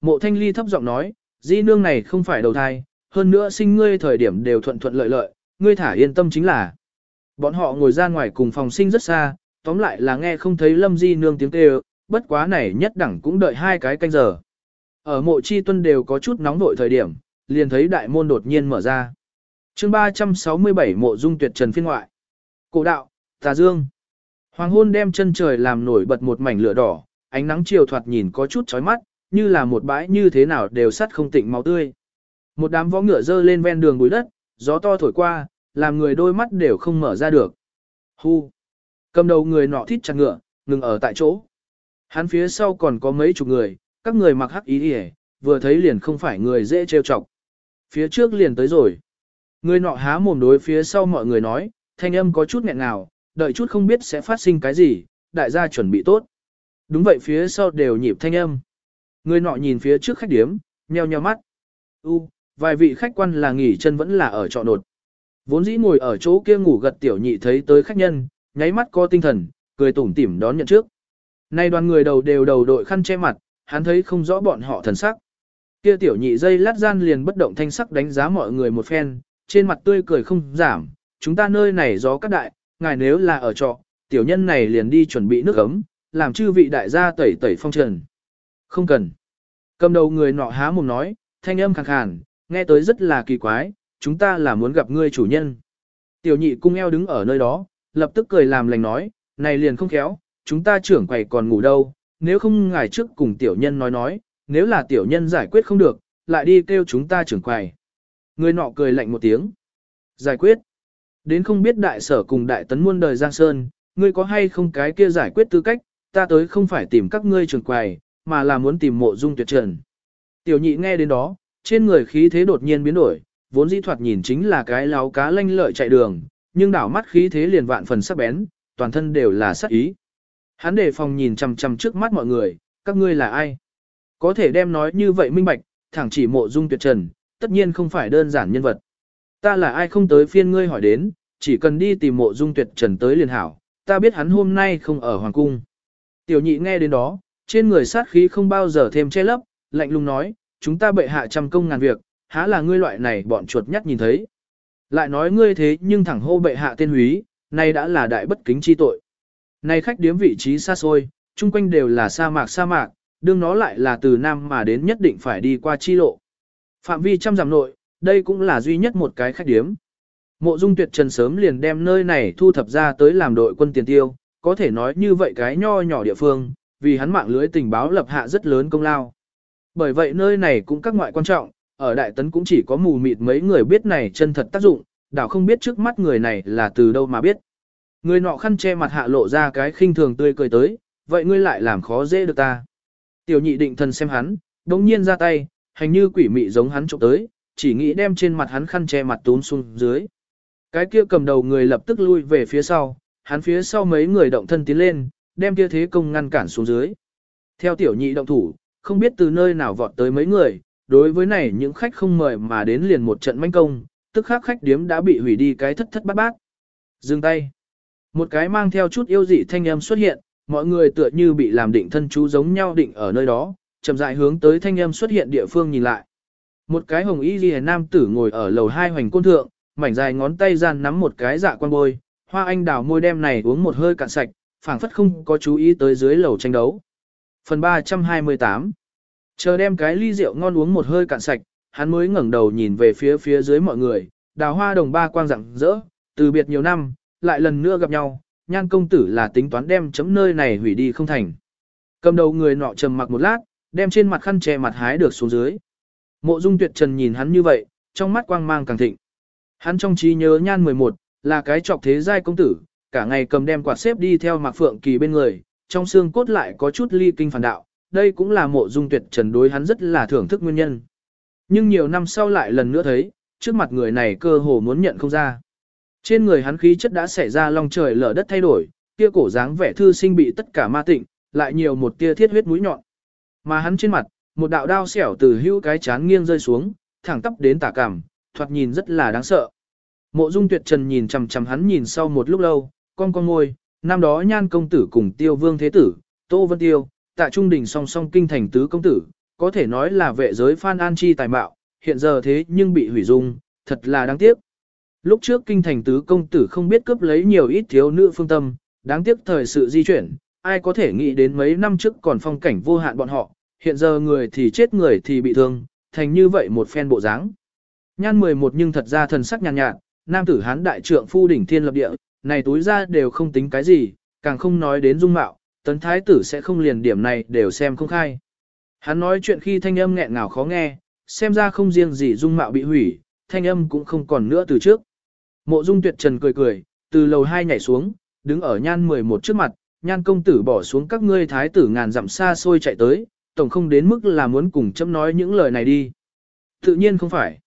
Mộ thanh ly thấp giọng nói, di nương này không phải đầu thai, hơn nữa sinh ngươi thời điểm đều thuận thuận lợi lợi, ngươi thả yên tâm chính là. Bọn họ ngồi ra ngoài cùng phòng sinh rất xa, tóm lại là nghe không thấy lâm di nương tiếng kêu, bất quá này nhất đẳng cũng đợi hai cái canh giờ. Ở mộ chi tuân đều có chút nóng vội thời điểm, liền thấy đại môn đột nhiên mở ra. chương 367 mộ dung tuyệt trần phiên ngoại. Cổ đạo, tà dương. Hoàng hôn đem chân trời làm nổi bật một mảnh lửa đỏ, ánh nắng chiều thoạt nhìn có chút chói mắt, như là một bãi như thế nào đều sắt không tịnh máu tươi. Một đám võ ngựa dơ lên ven đường bụi đất, gió to thổi qua, làm người đôi mắt đều không mở ra được. Hu. Cầm đầu người nọ thít chặt ngựa, ngừng ở tại chỗ. Hắn phía sau còn có mấy chục người, các người mặc hắc ý hề, vừa thấy liền không phải người dễ trêu chọc. Phía trước liền tới rồi. Người nọ há mồm đối phía sau mọi người nói, thanh âm có chút nghẹn ngào, đợi chút không biết sẽ phát sinh cái gì, đại gia chuẩn bị tốt. Đúng vậy phía sau đều nhịp thanh âm. Người nọ nhìn phía trước khách điếm, nheo nheo mắt. U, vài vị khách quan là nghỉ chân vẫn là ở trọ nột. Vốn dĩ ngồi ở chỗ kia ngủ gật tiểu nhị thấy tới khách nhân, nháy mắt có tinh thần, cười tủm tỉm đón nhận trước. Nay đoàn người đầu đều đầu đội khăn che mặt, hắn thấy không rõ bọn họ thần sắc. Kia tiểu nhị dây lát gian liền bất động thanh sắc đánh giá mọi người một phen, trên mặt tươi cười không giảm, chúng ta nơi này gió các đại, ngài nếu là ở trọ, tiểu nhân này liền đi chuẩn bị nước ấm, làm chư vị đại gia tẩy tẩy phong trần. Không cần. Cầm đầu người nọ há mồm nói, thanh âm khàn khàn, nghe tới rất là kỳ quái, chúng ta là muốn gặp ngươi chủ nhân. Tiểu nhị cung eo đứng ở nơi đó, lập tức cười làm lành nói, này liền không khéo, chúng ta trưởng quầy còn ngủ đâu, nếu không ngài trước cùng tiểu nhân nói nói, nếu là tiểu nhân giải quyết không được, lại đi kêu chúng ta trưởng quầy. Người nọ cười lạnh một tiếng. Giải quyết. Đến không biết đại sở cùng đại tấn muôn đời Giang Sơn, ngươi có hay không cái kia giải quyết tư cách, ta tới không phải tìm các ngươi trưởng quầy, mà là muốn tìm mộ dung tuyệt trần. Tiểu nhị nghe đến đó, trên người khí thế đột nhiên biến đổi, vốn dĩ thoạt nhìn chính là cái láo cá lanh lợi chạy đường, nhưng đảo mắt khí thế liền vạn phần sắc bén, toàn thân đều là sắc ý. Hắn đề phòng nhìn chằm chằm trước mắt mọi người, các ngươi là ai? Có thể đem nói như vậy minh bạch, thẳng chỉ mộ dung tuyệt trần, tất nhiên không phải đơn giản nhân vật. Ta là ai không tới phiên ngươi hỏi đến, chỉ cần đi tìm mộ dung tuyệt trần tới liền hảo, ta biết hắn hôm nay không ở hoàng cung. Tiểu nhị nghe đến đó, trên người sát khí không bao giờ thêm che lấp, lạnh lùng nói, chúng ta bệ hạ trăm công ngàn việc, há là ngươi loại này bọn chuột nhắt nhìn thấy. Lại nói ngươi thế nhưng thẳng hô bệ hạ tên húy, nay đã là đại bất kính chi tội. Này khách điếm vị trí xa xôi, chung quanh đều là sa mạc sa mạc, đương nó lại là từ Nam mà đến nhất định phải đi qua chi lộ. Phạm vi trăm dặm nội, đây cũng là duy nhất một cái khách điếm. Mộ dung tuyệt trần sớm liền đem nơi này thu thập ra tới làm đội quân tiền tiêu, có thể nói như vậy cái nho nhỏ địa phương, vì hắn mạng lưới tình báo lập hạ rất lớn công lao. Bởi vậy nơi này cũng các ngoại quan trọng, ở Đại Tấn cũng chỉ có mù mịt mấy người biết này chân thật tác dụng, đảo không biết trước mắt người này là từ đâu mà biết. Người nọ khăn che mặt hạ lộ ra cái khinh thường tươi cười tới, vậy ngươi lại làm khó dễ được ta. Tiểu nhị định thần xem hắn, đống nhiên ra tay, hành như quỷ mị giống hắn trộm tới, chỉ nghĩ đem trên mặt hắn khăn che mặt tún xuống dưới. Cái kia cầm đầu người lập tức lui về phía sau, hắn phía sau mấy người động thân tiến lên, đem kia thế công ngăn cản xuống dưới. Theo tiểu nhị động thủ, không biết từ nơi nào vọt tới mấy người, đối với này những khách không mời mà đến liền một trận manh công, tức khắc khách điếm đã bị hủy đi cái thất thất bát bát. Dừng tay. Một cái mang theo chút yêu dị thanh âm xuất hiện, mọi người tựa như bị làm định thân chú giống nhau định ở nơi đó, chậm rãi hướng tới thanh âm xuất hiện địa phương nhìn lại. Một cái hồng y liễu nam tử ngồi ở lầu hai hoành côn thượng, mảnh dài ngón tay gian nắm một cái dạ quan bôi, hoa anh đào môi đem này uống một hơi cạn sạch, phảng phất không có chú ý tới dưới lầu tranh đấu. Phần 328 Chờ đem cái ly rượu ngon uống một hơi cạn sạch, hắn mới ngẩng đầu nhìn về phía phía dưới mọi người, đào hoa đồng ba quang rạng rỡ, từ biệt nhiều năm, lại lần nữa gặp nhau, nhan công tử là tính toán đem chấm nơi này hủy đi không thành. Cầm đầu người nọ trầm mặc một lát, đem trên mặt khăn che mặt hái được xuống dưới. Mộ dung tuyệt trần nhìn hắn như vậy, trong mắt quang mang càng thịnh. Hắn trong trí nhớ nhan 11, là cái trọc thế giai công tử, cả ngày cầm đem quạt xếp đi theo mạc phượng kỳ bên người, trong xương cốt lại có chút ly kinh phản đạo, đây cũng là mộ dung tuyệt trần đối hắn rất là thưởng thức nguyên nhân. Nhưng nhiều năm sau lại lần nữa thấy, trước mặt người này cơ hồ muốn nhận không ra. Trên người hắn khí chất đã xảy ra long trời lở đất thay đổi, kia cổ dáng vẻ thư sinh bị tất cả ma tịnh, lại nhiều một tia thiết huyết mũi nhọn. Mà hắn trên mặt, một đạo đao xẻo từ hữu cái chán nghiêng rơi xuống, thẳng tắp đến tả cảm, thoạt nhìn rất là đáng sợ. Mộ Dung Tuyệt Trần nhìn chằm chằm hắn nhìn sau một lúc lâu, con con ngôi, năm đó Nhan công tử cùng Tiêu Vương thế tử, Tô Vân Tiêu, Tạ Trung Đình song song kinh thành tứ công tử, có thể nói là vệ giới Phan An Chi tài mạo, hiện giờ thế nhưng bị hủy dung, thật là đáng tiếc. Lúc trước kinh thành tứ công tử không biết cướp lấy nhiều ít thiếu nữ phương tâm, đáng tiếc thời sự di chuyển, ai có thể nghĩ đến mấy năm trước còn phong cảnh vô hạn bọn họ, hiện giờ người thì chết người thì bị thương, thành như vậy một phen bộ dáng. Nhan 11 nhưng thật ra thần sắc nhàn nhạt, nhạt, nam tử hán đại trượng phu đỉnh thiên lập địa, này túi ra đều không tính cái gì, càng không nói đến dung mạo, tấn thái tử sẽ không liền điểm này đều xem không khai. Hắn nói chuyện khi thanh âm nghẹn ngào khó nghe, xem ra không riêng gì dung mạo bị hủy, thanh âm cũng không còn nữa từ trước. Mộ dung tuyệt trần cười cười, từ lầu hai nhảy xuống, đứng ở nhan 11 trước mặt, nhan công tử bỏ xuống các ngươi thái tử ngàn dặm xa xôi chạy tới, tổng không đến mức là muốn cùng chấm nói những lời này đi. Tự nhiên không phải.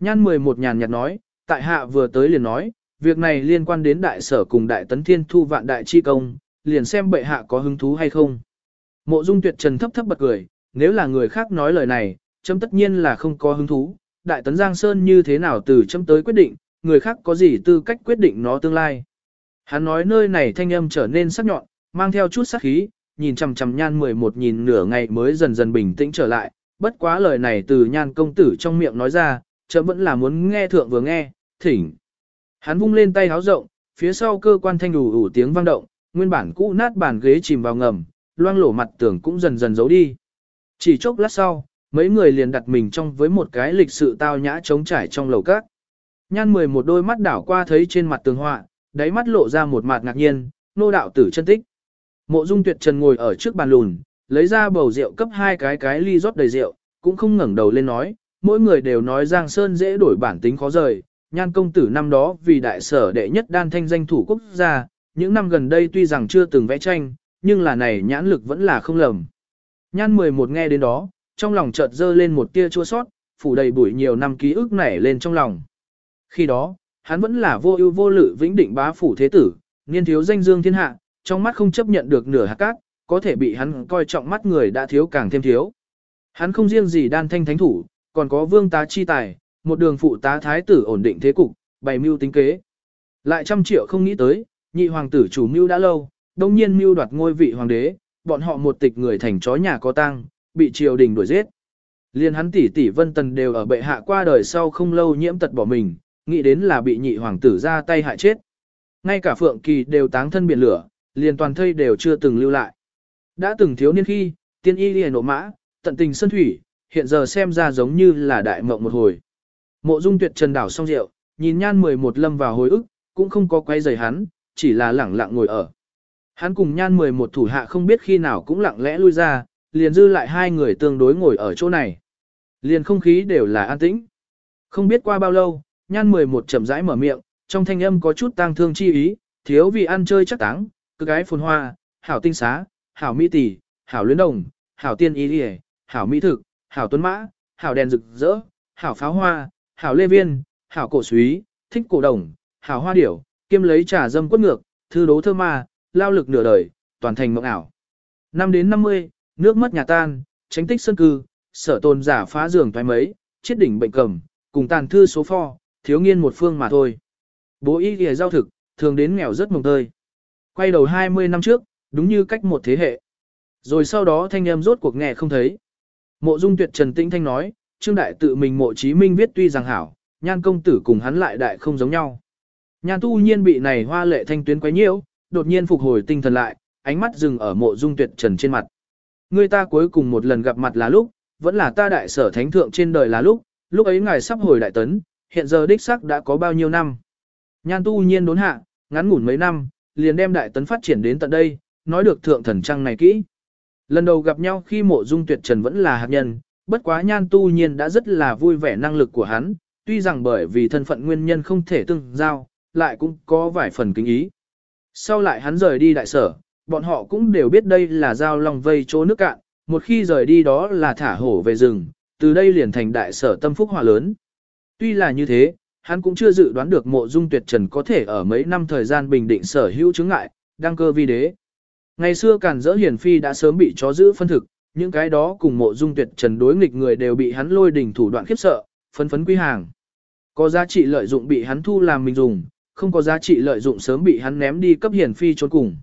Nhan 11 nhàn nhạt nói, tại hạ vừa tới liền nói, việc này liên quan đến đại sở cùng đại tấn thiên thu vạn đại chi công, liền xem bệ hạ có hứng thú hay không. Mộ dung tuyệt trần thấp thấp bật cười, nếu là người khác nói lời này, chấm tất nhiên là không có hứng thú, đại tấn Giang Sơn như thế nào từ chấm tới quyết định, người khác có gì tư cách quyết định nó tương lai. Hắn nói nơi này thanh âm trở nên sắc nhọn, mang theo chút sắc khí, nhìn chằm chằm nhan 11 nhìn nửa ngày mới dần dần bình tĩnh trở lại, bất quá lời này từ nhan công tử trong miệng nói ra, chấm vẫn là muốn nghe thượng vừa nghe, thỉnh. Hắn vung lên tay háo rộng, phía sau cơ quan thanh đủ ủ tiếng vang động, nguyên bản cũ nát bàn ghế chìm vào ngầm, loang lổ mặt tường cũng dần dần giấu đi. Chỉ chốc lát sau, mấy người liền đặt mình trong với một cái lịch sự tao nhã trống trải trong lầu các. Nhan mười một đôi mắt đảo qua thấy trên mặt tường họa, đáy mắt lộ ra một mặt ngạc nhiên, nô đạo tử chân tích. Mộ dung tuyệt trần ngồi ở trước bàn lùn, lấy ra bầu rượu cấp hai cái cái ly rót đầy rượu, cũng không ngẩng đầu lên nói, mỗi người đều nói Giang Sơn dễ đổi bản tính khó rời, nhan công tử năm đó vì đại sở đệ nhất đan thanh danh thủ quốc gia, những năm gần đây tuy rằng chưa từng vẽ tranh, nhưng là này nhãn lực vẫn là không lầm. Nhan 11 nghe đến đó, trong lòng chợt dơ lên một tia chua sót, phủ đầy bụi nhiều năm ký ức nảy lên trong lòng. Khi đó, hắn vẫn là vô ưu vô lự vĩnh định bá phủ thế tử, niên thiếu danh dương thiên hạ, trong mắt không chấp nhận được nửa hạt cát, có thể bị hắn coi trọng mắt người đã thiếu càng thêm thiếu. Hắn không riêng gì đan thanh thánh thủ, còn có vương tá chi tài, một đường phụ tá thái tử ổn định thế cục, bày mưu tính kế. Lại trăm triệu không nghĩ tới, nhị hoàng tử chủ mưu đã lâu, đồng nhiên mưu đoạt ngôi vị hoàng đế, bọn họ một tịch người thành chó nhà có tang, bị triều đình đuổi giết. Liên hắn tỷ tỷ Vân Tần đều ở bệ hạ qua đời sau không lâu nhiễm tật bỏ mình, nghĩ đến là bị nhị hoàng tử ra tay hại chết. Ngay cả Phượng Kỳ đều táng thân biển lửa, liền toàn thây đều chưa từng lưu lại. Đã từng thiếu niên khi, tiên y liền nộ mã, tận tình sân thủy, hiện giờ xem ra giống như là đại mộng một hồi. Mộ dung tuyệt trần đảo xong rượu, nhìn nhan 11 lâm vào hồi ức, cũng không có quay rời hắn, chỉ là lẳng lặng ngồi ở. Hắn cùng nhan 11 thủ hạ không biết khi nào cũng lặng lẽ lui ra, liền dư lại hai người tương đối ngồi ở chỗ này. Liền không khí đều là an tĩnh. Không biết qua bao lâu, nhan 11 chậm rãi mở miệng, trong thanh âm có chút tang thương chi ý, thiếu vì ăn chơi chắc táng, cứ gái phồn hoa, hảo tinh xá, hảo mỹ tỷ, hảo luyến đồng, hảo tiên Y đi hảo mỹ thực, hảo tuấn mã, hảo đèn rực rỡ, hảo pháo hoa, hảo lê viên, hảo cổ suý, thích cổ đồng, hảo hoa điểu, kiêm lấy trà dâm quất ngược, thư đố thơ ma, lao lực nửa đời, toàn thành mộng ảo. Năm đến 50, nước mất nhà tan, tránh tích sân cư, sở tồn giả phá giường thoái mấy, chiết đỉnh bệnh cầm, cùng tàn thư số pho, thiếu nghiên một phương mà thôi. Bố y ghề giao thực, thường đến nghèo rất mồng tơi. Quay đầu 20 năm trước, đúng như cách một thế hệ. Rồi sau đó thanh em rốt cuộc nghe không thấy. Mộ dung tuyệt trần tĩnh thanh nói, Trương Đại tự mình mộ chí minh viết tuy rằng hảo, nhan công tử cùng hắn lại đại không giống nhau. Nhan tu nhiên bị này hoa lệ thanh tuyến quấy nhiễu, đột nhiên phục hồi tinh thần lại, ánh mắt dừng ở mộ dung tuyệt trần trên mặt. Người ta cuối cùng một lần gặp mặt là lúc, vẫn là ta đại sở thánh thượng trên đời là lúc, lúc ấy ngài sắp hồi đại tấn, hiện giờ đích sắc đã có bao nhiêu năm. Nhan tu nhiên đốn hạ, ngắn ngủn mấy năm, liền đem đại tấn phát triển đến tận đây, nói được thượng thần trăng này kỹ. Lần đầu gặp nhau khi mộ dung tuyệt trần vẫn là hạt nhân, bất quá nhan tu nhiên đã rất là vui vẻ năng lực của hắn, tuy rằng bởi vì thân phận nguyên nhân không thể tương giao, lại cũng có vài phần kính ý. Sau lại hắn rời đi đại sở, bọn họ cũng đều biết đây là giao lòng vây chỗ nước cạn, một khi rời đi đó là thả hổ về rừng, từ đây liền thành đại sở tâm phúc hòa lớn. Tuy là như thế, hắn cũng chưa dự đoán được mộ dung tuyệt trần có thể ở mấy năm thời gian bình định sở hữu chứng ngại, đăng cơ vi đế. Ngày xưa càn dỡ hiển phi đã sớm bị chó giữ phân thực, những cái đó cùng mộ dung tuyệt trần đối nghịch người đều bị hắn lôi đỉnh thủ đoạn khiếp sợ, phấn phấn quy hàng. Có giá trị lợi dụng bị hắn thu làm mình dùng, không có giá trị lợi dụng sớm bị hắn ném đi cấp hiển phi trốn cùng.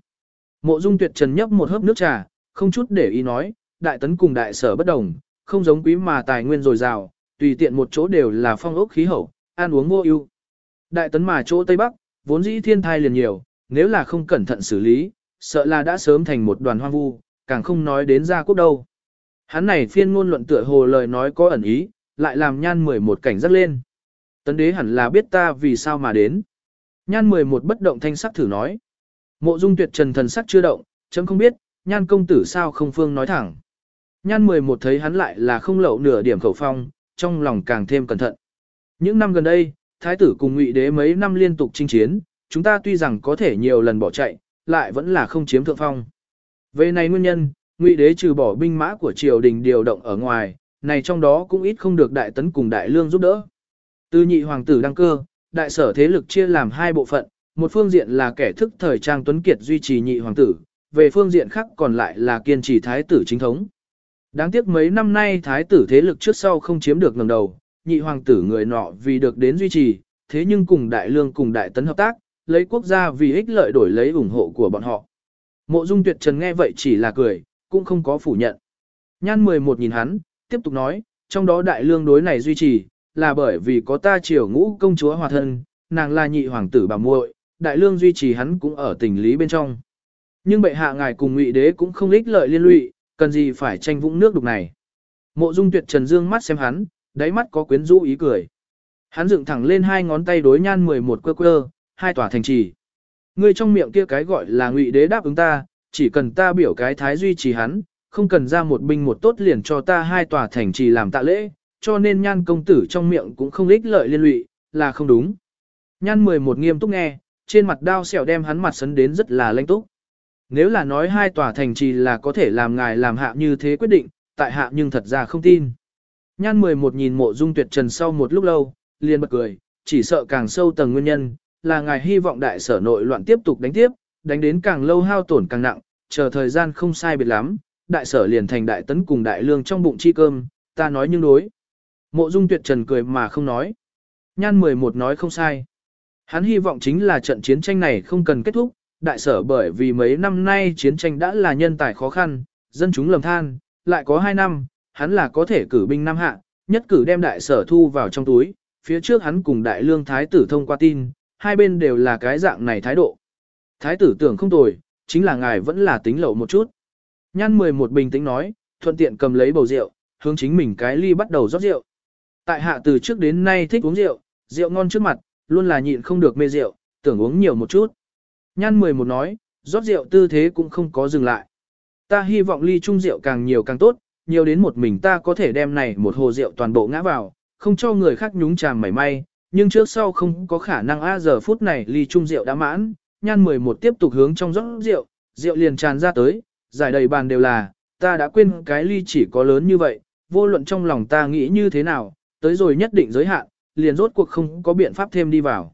Mộ dung tuyệt trần nhấp một hớp nước trà, không chút để ý nói, đại tấn cùng đại sở bất đồng, không giống quý mà tài nguyên dồi dào, tùy tiện một chỗ đều là phong ốc khí hậu, ăn uống vô ưu. Đại tấn mà chỗ Tây Bắc, vốn dĩ thiên thai liền nhiều, nếu là không cẩn thận xử lý, sợ là đã sớm thành một đoàn hoang vu, càng không nói đến gia quốc đâu. Hắn này phiên ngôn luận tựa hồ lời nói có ẩn ý, lại làm nhan mười một cảnh giác lên. Tấn đế hẳn là biết ta vì sao mà đến. Nhan mười một bất động thanh sắc thử nói. Mộ dung tuyệt trần thần sắc chưa động, chấm không biết, nhan công tử sao không phương nói thẳng. Nhan mười một thấy hắn lại là không lậu nửa điểm khẩu phong, trong lòng càng thêm cẩn thận. Những năm gần đây, thái tử cùng ngụy đế mấy năm liên tục chinh chiến, chúng ta tuy rằng có thể nhiều lần bỏ chạy, lại vẫn là không chiếm thượng phong. Về này nguyên nhân, ngụy đế trừ bỏ binh mã của triều đình điều động ở ngoài, này trong đó cũng ít không được đại tấn cùng đại lương giúp đỡ. Từ nhị hoàng tử đăng cơ, đại sở thế lực chia làm hai bộ phận, một phương diện là kẻ thức thời trang tuấn kiệt duy trì nhị hoàng tử, về phương diện khác còn lại là kiên trì thái tử chính thống. Đáng tiếc mấy năm nay thái tử thế lực trước sau không chiếm được ngầm đầu, nhị hoàng tử người nọ vì được đến duy trì, thế nhưng cùng đại lương cùng đại tấn hợp tác, lấy quốc gia vì ích lợi đổi lấy ủng hộ của bọn họ. Mộ Dung Tuyệt Trần nghe vậy chỉ là cười, cũng không có phủ nhận. Nhan 11 nhìn hắn, tiếp tục nói, trong đó đại lương đối này duy trì, là bởi vì có ta triều ngũ công chúa hòa thân, nàng là nhị hoàng tử bà muội, đại lương duy trì hắn cũng ở tình lý bên trong. Nhưng bệ hạ ngài cùng ngụy đế cũng không ích lợi liên lụy, cần gì phải tranh vũng nước đục này. Mộ Dung Tuyệt Trần dương mắt xem hắn, đáy mắt có quyến rũ ý cười. Hắn dựng thẳng lên hai ngón tay đối nhan 11 quơ quơ, hai tòa thành trì. Ngươi trong miệng kia cái gọi là ngụy đế đáp ứng ta, chỉ cần ta biểu cái thái duy trì hắn, không cần ra một binh một tốt liền cho ta hai tòa thành trì làm tạ lễ, cho nên nhan công tử trong miệng cũng không ích lợi liên lụy, là không đúng. Nhan 11 nghiêm túc nghe, trên mặt đao sẹo đem hắn mặt sấn đến rất là lãnh túc. Nếu là nói hai tòa thành trì là có thể làm ngài làm hạ như thế quyết định, tại hạ nhưng thật ra không tin. Nhan 11 nhìn mộ dung tuyệt trần sau một lúc lâu, liền bật cười, chỉ sợ càng sâu tầng nguyên nhân, là ngài hy vọng đại sở nội loạn tiếp tục đánh tiếp, đánh đến càng lâu hao tổn càng nặng, chờ thời gian không sai biệt lắm, đại sở liền thành đại tấn cùng đại lương trong bụng chi cơm, ta nói nhưng đối. Mộ dung tuyệt trần cười mà không nói. Nhan 11 nói không sai. Hắn hy vọng chính là trận chiến tranh này không cần kết thúc, đại sở bởi vì mấy năm nay chiến tranh đã là nhân tài khó khăn, dân chúng lầm than, lại có 2 năm, hắn là có thể cử binh Nam Hạ, nhất cử đem đại sở thu vào trong túi, phía trước hắn cùng đại lương thái tử thông qua tin, hai bên đều là cái dạng này thái độ. Thái tử tưởng không tồi, chính là ngài vẫn là tính lậu một chút. Nhan 11 bình tĩnh nói, thuận tiện cầm lấy bầu rượu, hướng chính mình cái ly bắt đầu rót rượu. Tại hạ từ trước đến nay thích uống rượu, rượu ngon trước mặt, luôn là nhịn không được mê rượu, tưởng uống nhiều một chút. Nhan 11 nói, rót rượu tư thế cũng không có dừng lại. Ta hy vọng ly chung rượu càng nhiều càng tốt, nhiều đến một mình ta có thể đem này một hồ rượu toàn bộ ngã vào, không cho người khác nhúng chàm mảy may, nhưng trước sau không có khả năng a giờ phút này ly chung rượu đã mãn, nhan 11 tiếp tục hướng trong rót rượu, rượu liền tràn ra tới, giải đầy bàn đều là, ta đã quên cái ly chỉ có lớn như vậy, vô luận trong lòng ta nghĩ như thế nào, tới rồi nhất định giới hạn, liền rốt cuộc không có biện pháp thêm đi vào.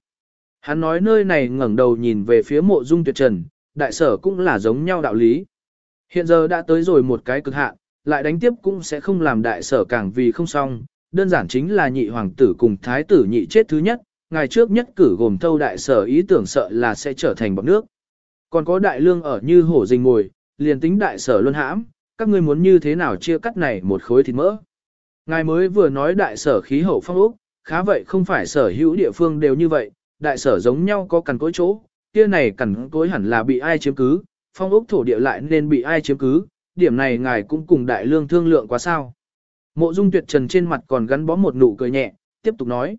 Hắn nói nơi này ngẩng đầu nhìn về phía mộ dung tuyệt trần, đại sở cũng là giống nhau đạo lý. Hiện giờ đã tới rồi một cái cực hạn, lại đánh tiếp cũng sẽ không làm đại sở càng vì không xong, đơn giản chính là nhị hoàng tử cùng thái tử nhị chết thứ nhất, ngày trước nhất cử gồm thâu đại sở ý tưởng sợ là sẽ trở thành bọc nước. Còn có đại lương ở như hổ rình ngồi, liền tính đại sở luân hãm, các ngươi muốn như thế nào chia cắt này một khối thịt mỡ. Ngài mới vừa nói đại sở khí hậu phong ốc, khá vậy không phải sở hữu địa phương đều như vậy, đại sở giống nhau có cằn cối chỗ, kia này cằn cối hẳn là bị ai chiếm cứ, phong ốc thổ địa lại nên bị ai chiếm cứ, điểm này ngài cũng cùng đại lương thương lượng quá sao. Mộ dung tuyệt trần trên mặt còn gắn bó một nụ cười nhẹ, tiếp tục nói.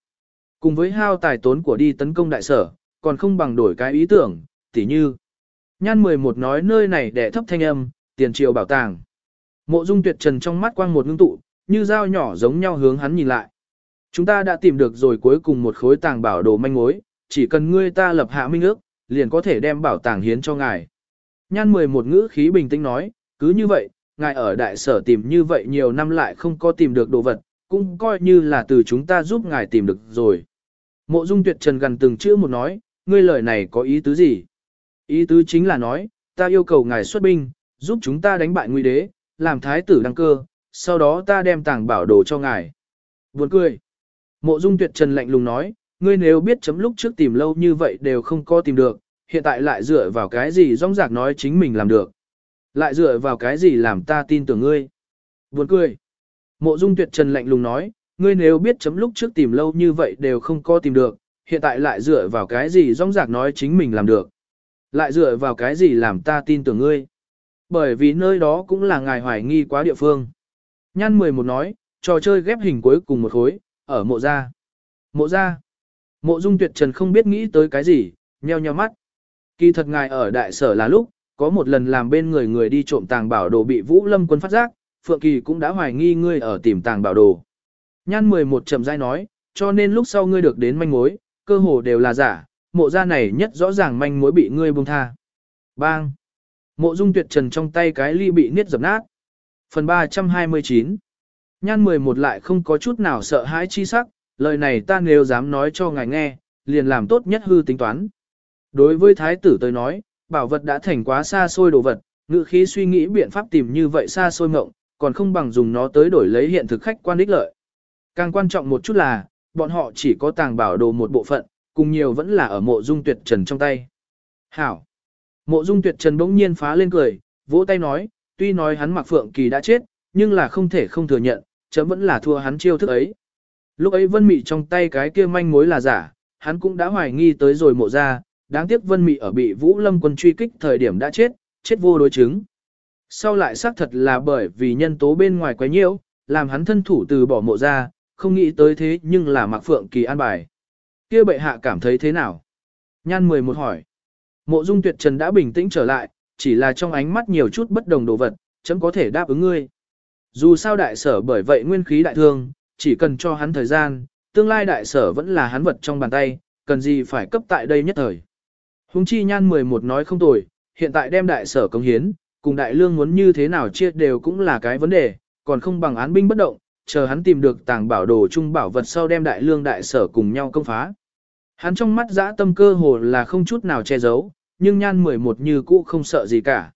Cùng với hao tài tốn của đi tấn công đại sở, còn không bằng đổi cái ý tưởng, tỉ như. Nhan 11 nói nơi này để thấp thanh âm, tiền triều bảo tàng. Mộ dung tuyệt trần trong mắt quang một ngưng tụ, như dao nhỏ giống nhau hướng hắn nhìn lại. Chúng ta đã tìm được rồi cuối cùng một khối tàng bảo đồ manh mối, chỉ cần ngươi ta lập hạ minh ước, liền có thể đem bảo tàng hiến cho ngài. Nhan 11 ngữ khí bình tĩnh nói, cứ như vậy, ngài ở đại sở tìm như vậy nhiều năm lại không có tìm được đồ vật, cũng coi như là từ chúng ta giúp ngài tìm được rồi. Mộ dung tuyệt trần gần từng chữ một nói, ngươi lời này có ý tứ gì? Ý tứ chính là nói, ta yêu cầu ngài xuất binh, giúp chúng ta đánh bại nguy đế, làm thái tử đăng cơ, sau đó ta đem tàng bảo đồ cho ngài. Buồn cười. Mộ dung tuyệt trần lạnh lùng nói, ngươi nếu biết chấm lúc trước tìm lâu như vậy đều không có tìm được, hiện tại lại dựa vào cái gì rong rạc nói chính mình làm được. Lại dựa vào cái gì làm ta tin tưởng ngươi. Buồn cười. Mộ dung tuyệt trần lạnh lùng nói, ngươi nếu biết chấm lúc trước tìm lâu như vậy đều không có tìm được, hiện tại lại dựa vào cái gì rong rạc nói chính mình làm được. Lại dựa vào cái gì làm ta tin tưởng ngươi. Bởi vì nơi đó cũng là ngài hoài nghi quá địa phương. Nhan 11 nói, trò chơi ghép hình cuối cùng một khối, ở mộ gia. Mộ gia. Mộ dung tuyệt trần không biết nghĩ tới cái gì, nheo nheo mắt. Kỳ thật ngài ở đại sở là lúc, có một lần làm bên người người đi trộm tàng bảo đồ bị Vũ Lâm quân phát giác, Phượng Kỳ cũng đã hoài nghi ngươi ở tìm tàng bảo đồ. Nhan 11 chậm rãi nói, cho nên lúc sau ngươi được đến manh mối, cơ hồ đều là giả, mộ gia này nhất rõ ràng manh mối bị ngươi buông tha. Bang! Mộ dung tuyệt trần trong tay cái ly bị niết dập nát. Phần 329 Nhan 11 lại không có chút nào sợ hãi chi sắc, lời này ta nếu dám nói cho ngài nghe, liền làm tốt nhất hư tính toán. Đối với thái tử tôi nói, bảo vật đã thành quá xa xôi đồ vật, ngự khí suy nghĩ biện pháp tìm như vậy xa xôi mộng, còn không bằng dùng nó tới đổi lấy hiện thực khách quan đích lợi. Càng quan trọng một chút là, bọn họ chỉ có tàng bảo đồ một bộ phận, cùng nhiều vẫn là ở mộ dung tuyệt trần trong tay. Hảo! Mộ dung tuyệt trần bỗng nhiên phá lên cười, vỗ tay nói, tuy nói hắn mặc phượng kỳ đã chết, nhưng là không thể không thừa nhận, chấm vẫn là thua hắn chiêu thức ấy. Lúc ấy vân mị trong tay cái kia manh mối là giả, hắn cũng đã hoài nghi tới rồi mộ ra, đáng tiếc vân mị ở bị vũ lâm quân truy kích thời điểm đã chết, chết vô đối chứng. Sau lại xác thật là bởi vì nhân tố bên ngoài quá nhiễu, làm hắn thân thủ từ bỏ mộ ra, không nghĩ tới thế nhưng là mặc phượng kỳ an bài. kia bệ hạ cảm thấy thế nào? Nhan 11 hỏi. Mộ dung tuyệt trần đã bình tĩnh trở lại, chỉ là trong ánh mắt nhiều chút bất đồng đồ vật, chấm có thể đáp ứng ngươi. Dù sao đại sở bởi vậy nguyên khí đại thương, chỉ cần cho hắn thời gian, tương lai đại sở vẫn là hắn vật trong bàn tay, cần gì phải cấp tại đây nhất thời. Hùng chi nhan 11 nói không tồi, hiện tại đem đại sở công hiến, cùng đại lương muốn như thế nào chia đều cũng là cái vấn đề, còn không bằng án binh bất động, chờ hắn tìm được tàng bảo đồ chung bảo vật sau đem đại lương đại sở cùng nhau công phá. Hắn trong mắt dã tâm cơ hồ là không chút nào che giấu, nhưng nhan 11 như cũ không sợ gì cả.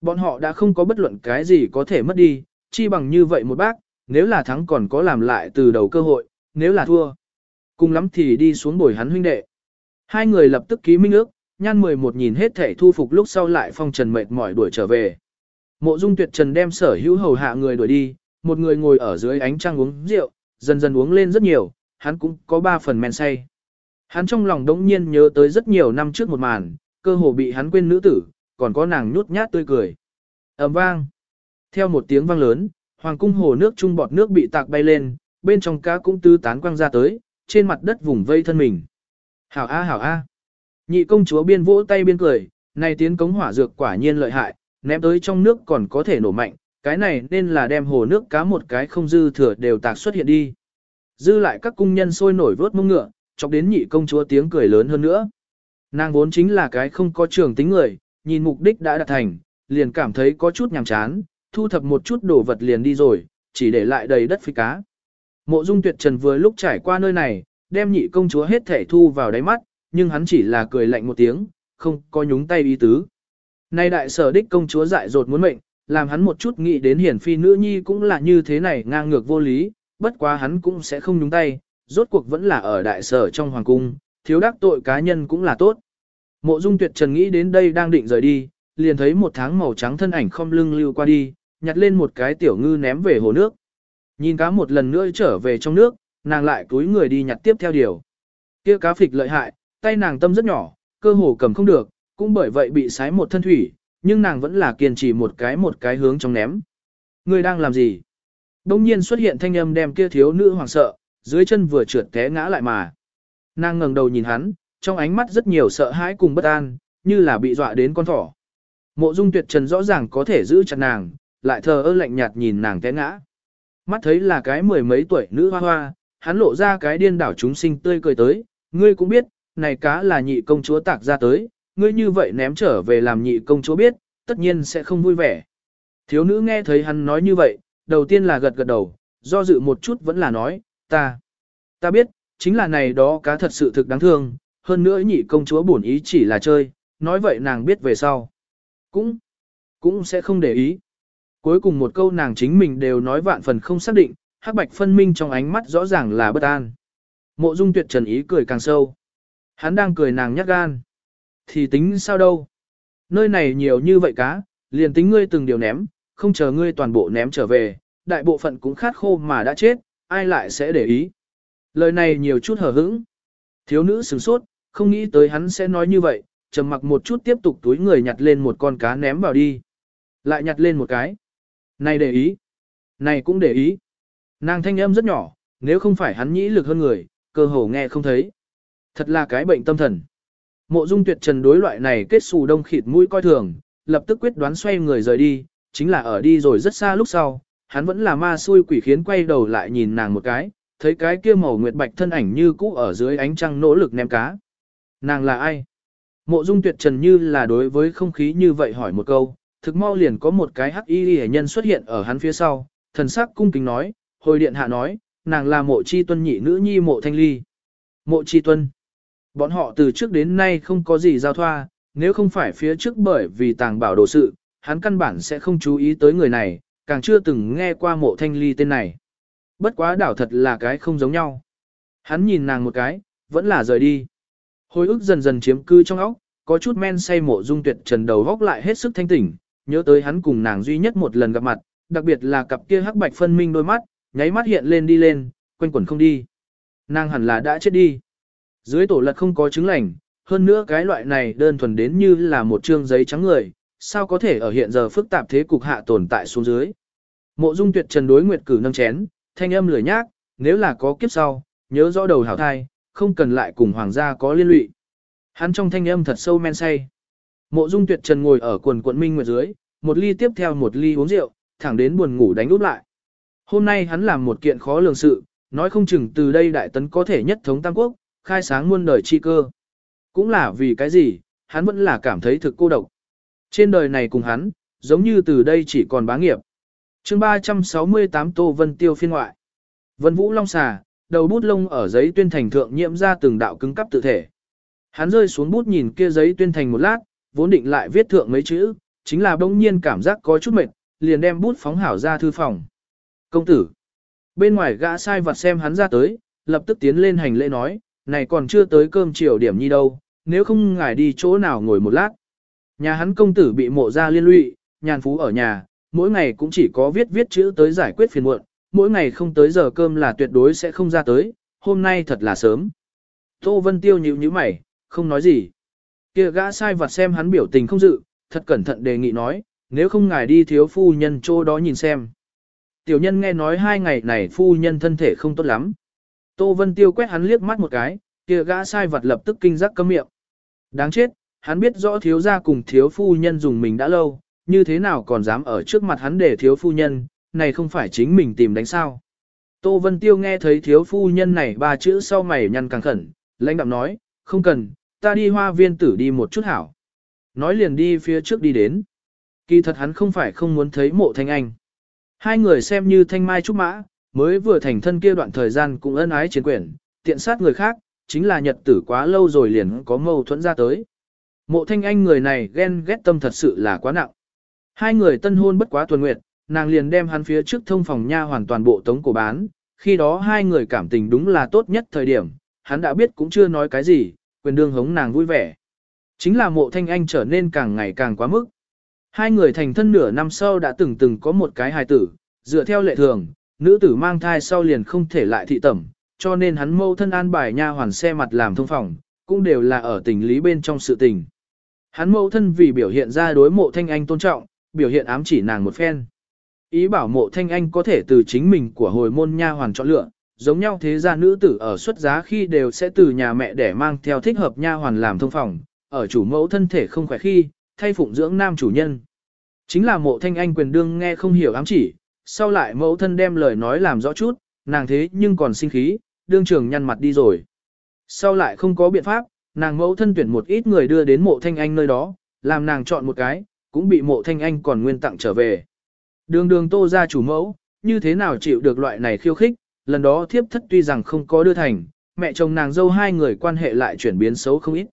Bọn họ đã không có bất luận cái gì có thể mất đi, chi bằng như vậy một bác, nếu là thắng còn có làm lại từ đầu cơ hội, nếu là thua. Cùng lắm thì đi xuống bồi hắn huynh đệ. Hai người lập tức ký minh ước, nhan 11 nhìn hết thể thu phục lúc sau lại phong trần mệt mỏi đuổi trở về. Mộ dung tuyệt trần đem sở hữu hầu hạ người đuổi đi, một người ngồi ở dưới ánh trăng uống rượu, dần dần uống lên rất nhiều, hắn cũng có ba phần men say. Hắn trong lòng đống nhiên nhớ tới rất nhiều năm trước một màn, cơ hồ bị hắn quên nữ tử, còn có nàng nhút nhát tươi cười. ầm vang. Theo một tiếng vang lớn, hoàng cung hồ nước trung bọt nước bị tạc bay lên, bên trong cá cũng tứ tán quăng ra tới, trên mặt đất vùng vây thân mình. Hảo a hảo a. Nhị công chúa biên vỗ tay biên cười, này tiến cống hỏa dược quả nhiên lợi hại, ném tới trong nước còn có thể nổ mạnh, cái này nên là đem hồ nước cá một cái không dư thừa đều tạc xuất hiện đi. Dư lại các cung nhân sôi nổi vớt mông ngựa, chọc đến nhị công chúa tiếng cười lớn hơn nữa. Nàng vốn chính là cái không có trường tính người, nhìn mục đích đã đạt thành, liền cảm thấy có chút nhàm chán, thu thập một chút đồ vật liền đi rồi, chỉ để lại đầy đất phi cá. Mộ dung tuyệt trần vừa lúc trải qua nơi này, đem nhị công chúa hết thể thu vào đáy mắt, nhưng hắn chỉ là cười lạnh một tiếng, không có nhúng tay ý tứ. Nay đại sở đích công chúa dại dột muốn mệnh, làm hắn một chút nghĩ đến hiển phi nữ nhi cũng là như thế này ngang ngược vô lý, bất quá hắn cũng sẽ không nhúng tay, rốt cuộc vẫn là ở đại sở trong hoàng cung, thiếu đắc tội cá nhân cũng là tốt. Mộ dung tuyệt trần nghĩ đến đây đang định rời đi, liền thấy một tháng màu trắng thân ảnh không lưng lưu qua đi, nhặt lên một cái tiểu ngư ném về hồ nước. Nhìn cá một lần nữa trở về trong nước, nàng lại túi người đi nhặt tiếp theo điều. Kia cá phịch lợi hại, tay nàng tâm rất nhỏ, cơ hồ cầm không được, cũng bởi vậy bị sái một thân thủy, nhưng nàng vẫn là kiên trì một cái một cái hướng trong ném. Người đang làm gì? Đông nhiên xuất hiện thanh âm đem kia thiếu nữ hoảng sợ, dưới chân vừa trượt té ngã lại mà. Nàng ngẩng đầu nhìn hắn, trong ánh mắt rất nhiều sợ hãi cùng bất an, như là bị dọa đến con thỏ. Mộ dung tuyệt trần rõ ràng có thể giữ chặt nàng, lại thờ ơ lạnh nhạt nhìn nàng té ngã. Mắt thấy là cái mười mấy tuổi nữ hoa hoa, hắn lộ ra cái điên đảo chúng sinh tươi cười tới, ngươi cũng biết, này cá là nhị công chúa tạc ra tới, ngươi như vậy ném trở về làm nhị công chúa biết, tất nhiên sẽ không vui vẻ. Thiếu nữ nghe thấy hắn nói như vậy, đầu tiên là gật gật đầu, do dự một chút vẫn là nói, ta, ta biết, chính là này đó cá thật sự thực đáng thương, hơn nữa nhị công chúa bổn ý chỉ là chơi, nói vậy nàng biết về sau. Cũng, cũng sẽ không để ý. Cuối cùng một câu nàng chính mình đều nói vạn phần không xác định, hắc bạch phân minh trong ánh mắt rõ ràng là bất an. Mộ dung tuyệt trần ý cười càng sâu. Hắn đang cười nàng nhát gan. Thì tính sao đâu. Nơi này nhiều như vậy cá, liền tính ngươi từng điều ném, không chờ ngươi toàn bộ ném trở về, đại bộ phận cũng khát khô mà đã chết, ai lại sẽ để ý. Lời này nhiều chút hờ hững. Thiếu nữ sửng sốt, không nghĩ tới hắn sẽ nói như vậy, trầm mặc một chút tiếp tục túi người nhặt lên một con cá ném vào đi. Lại nhặt lên một cái. Này để ý. Này cũng để ý. Nàng thanh âm rất nhỏ, nếu không phải hắn nhĩ lực hơn người, cơ hồ nghe không thấy. Thật là cái bệnh tâm thần. Mộ dung tuyệt trần đối loại này kết xù đông khịt mũi coi thường, lập tức quyết đoán xoay người rời đi, chính là ở đi rồi rất xa lúc sau, hắn vẫn là ma xui quỷ khiến quay đầu lại nhìn nàng một cái, thấy cái kia màu nguyệt bạch thân ảnh như cũ ở dưới ánh trăng nỗ lực ném cá. Nàng là ai? Mộ dung tuyệt trần như là đối với không khí như vậy hỏi một câu, thực mau liền có một cái hắc y hệ nhân xuất hiện ở hắn phía sau, thần sắc cung kính nói, hồi điện hạ nói, nàng là mộ chi tuân nhị nữ nhi mộ thanh ly. Mộ chi tuân. Bọn họ từ trước đến nay không có gì giao thoa, nếu không phải phía trước bởi vì tàng bảo đồ sự, hắn căn bản sẽ không chú ý tới người này, càng chưa từng nghe qua mộ thanh ly tên này. Bất quá đảo thật là cái không giống nhau. Hắn nhìn nàng một cái, vẫn là rời đi. Hồi ức dần dần chiếm cư trong óc, có chút men say mộ dung tuyệt trần đầu góc lại hết sức thanh tỉnh, nhớ tới hắn cùng nàng duy nhất một lần gặp mặt, đặc biệt là cặp kia hắc bạch phân minh đôi mắt, nháy mắt hiện lên đi lên, quanh quẩn không đi. Nàng hẳn là đã chết đi. Dưới tổ lật không có chứng lành, hơn nữa cái loại này đơn thuần đến như là một trương giấy trắng người, sao có thể ở hiện giờ phức tạp thế cục hạ tồn tại xuống dưới. Mộ dung tuyệt trần đối nguyệt cử nâng chén, thanh âm lười nhác, nếu là có kiếp sau, nhớ rõ đầu hảo thai, không cần lại cùng hoàng gia có liên lụy. Hắn trong thanh âm thật sâu men say. Mộ dung tuyệt trần ngồi ở quần quận minh nguyệt dưới, một ly tiếp theo một ly uống rượu, thẳng đến buồn ngủ đánh úp lại. Hôm nay hắn làm một kiện khó lường sự, nói không chừng từ đây đại tấn có thể nhất thống tam quốc, khai sáng muôn đời chi cơ. Cũng là vì cái gì, hắn vẫn là cảm thấy thực cô độc. Trên đời này cùng hắn, giống như từ đây chỉ còn bá nghiệp. chương 368 Tô Vân Tiêu phiên ngoại. Vân Vũ Long xà, đầu bút lông ở giấy tuyên thành thượng nhiễm ra từng đạo cứng cắp tự thể. Hắn rơi xuống bút nhìn kia giấy tuyên thành một lát, vốn định lại viết thượng mấy chữ, chính là bỗng nhiên cảm giác có chút mệt, liền đem bút phóng hảo ra thư phòng. Công tử. Bên ngoài gã sai vặt xem hắn ra tới, lập tức tiến lên hành lễ nói, này còn chưa tới cơm chiều điểm nhi đâu, nếu không ngài đi chỗ nào ngồi một lát. Nhà hắn công tử bị mộ ra liên lụy, nhàn phú ở nhà, mỗi ngày cũng chỉ có viết viết chữ tới giải quyết phiền muộn, mỗi ngày không tới giờ cơm là tuyệt đối sẽ không ra tới, hôm nay thật là sớm. Tô Vân Tiêu nhíu nhíu mày, không nói gì. Kia gã sai vặt xem hắn biểu tình không dự, thật cẩn thận đề nghị nói, nếu không ngài đi thiếu phu nhân chỗ đó nhìn xem. Tiểu nhân nghe nói hai ngày này phu nhân thân thể không tốt lắm. Tô Vân Tiêu quét hắn liếc mắt một cái, kia gã sai vật lập tức kinh giác cấm miệng. Đáng chết, hắn biết rõ thiếu gia cùng thiếu phu nhân dùng mình đã lâu, như thế nào còn dám ở trước mặt hắn để thiếu phu nhân, này không phải chính mình tìm đánh sao. Tô Vân Tiêu nghe thấy thiếu phu nhân này ba chữ sau mày nhăn càng khẩn, lãnh đạm nói, không cần, ta đi hoa viên tử đi một chút hảo. Nói liền đi phía trước đi đến. Kỳ thật hắn không phải không muốn thấy mộ thanh anh. Hai người xem như thanh mai trúc mã, mới vừa thành thân kia đoạn thời gian cũng ân ái chiến quyển, tiện sát người khác, chính là nhật tử quá lâu rồi liền có mâu thuẫn ra tới. Mộ thanh anh người này ghen ghét tâm thật sự là quá nặng. Hai người tân hôn bất quá tuần nguyệt, nàng liền đem hắn phía trước thông phòng nha hoàn toàn bộ tống cổ bán, khi đó hai người cảm tình đúng là tốt nhất thời điểm, hắn đã biết cũng chưa nói cái gì, quyền đương hống nàng vui vẻ. Chính là mộ thanh anh trở nên càng ngày càng quá mức. Hai người thành thân nửa năm sau đã từng từng có một cái hài tử, dựa theo lệ thường, nữ tử mang thai sau liền không thể lại thị tẩm, cho nên hắn mâu thân an bài nha hoàn xe mặt làm thông phòng, cũng đều là ở tình lý bên trong sự tình. Hắn mâu thân vì biểu hiện ra đối mộ thanh anh tôn trọng, biểu hiện ám chỉ nàng một phen. Ý bảo mộ thanh anh có thể từ chính mình của hồi môn nha hoàn chọn lựa, giống nhau thế gia nữ tử ở xuất giá khi đều sẽ từ nhà mẹ để mang theo thích hợp nha hoàn làm thông phòng, ở chủ mẫu thân thể không khỏe khi, thay phụng dưỡng nam chủ nhân. Chính là mộ thanh anh quyền đương nghe không hiểu ám chỉ, sau lại mẫu thân đem lời nói làm rõ chút, nàng thế nhưng còn sinh khí, đương trường nhăn mặt đi rồi. Sau lại không có biện pháp, nàng mẫu thân tuyển một ít người đưa đến mộ thanh anh nơi đó, làm nàng chọn một cái, cũng bị mộ thanh anh còn nguyên tặng trở về. Đường đường tô ra chủ mẫu, như thế nào chịu được loại này khiêu khích, lần đó thiếp thất tuy rằng không có đưa thành, mẹ chồng nàng dâu hai người quan hệ lại chuyển biến xấu không ít.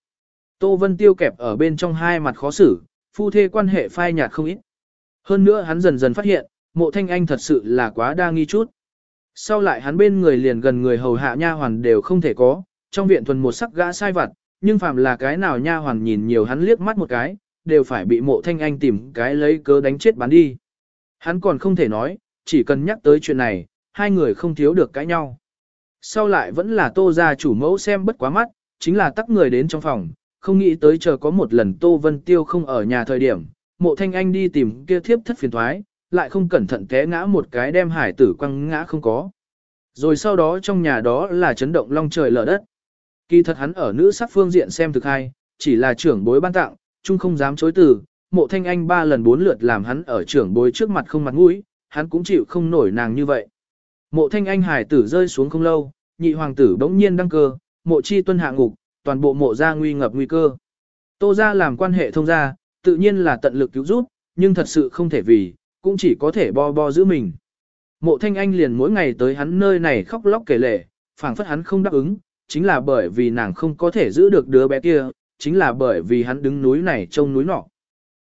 Tô Vân Tiêu kẹp ở bên trong hai mặt khó xử, phu thê quan hệ phai nhạt không ít. Hơn nữa hắn dần dần phát hiện, mộ thanh anh thật sự là quá đa nghi chút. Sau lại hắn bên người liền gần người hầu hạ nha hoàn đều không thể có, trong viện thuần một sắc gã sai vặt, nhưng phàm là cái nào nha hoàn nhìn nhiều hắn liếc mắt một cái, đều phải bị mộ thanh anh tìm cái lấy cớ đánh chết bán đi. Hắn còn không thể nói, chỉ cần nhắc tới chuyện này, hai người không thiếu được cãi nhau. Sau lại vẫn là tô gia chủ mẫu xem bất quá mắt, chính là tắc người đến trong phòng, không nghĩ tới chờ có một lần Tô Vân Tiêu không ở nhà thời điểm, mộ thanh anh đi tìm kia thiếp thất phiền thoái, lại không cẩn thận té ngã một cái đem hải tử quăng ngã không có. Rồi sau đó trong nhà đó là chấn động long trời lở đất. Kỳ thật hắn ở nữ sắc phương diện xem thực hay, chỉ là trưởng bối ban tặng, chung không dám chối từ, mộ thanh anh ba lần bốn lượt làm hắn ở trưởng bối trước mặt không mặt mũi, hắn cũng chịu không nổi nàng như vậy. Mộ thanh anh hải tử rơi xuống không lâu, nhị hoàng tử bỗng nhiên đăng cơ, mộ chi tuân hạ ngục, toàn bộ mộ gia nguy ngập nguy cơ. Tô gia làm quan hệ thông gia, tự nhiên là tận lực cứu giúp, nhưng thật sự không thể vì, cũng chỉ có thể bo bo giữ mình. Mộ thanh anh liền mỗi ngày tới hắn nơi này khóc lóc kể lể, phảng phất hắn không đáp ứng, chính là bởi vì nàng không có thể giữ được đứa bé kia, chính là bởi vì hắn đứng núi này trông núi nọ.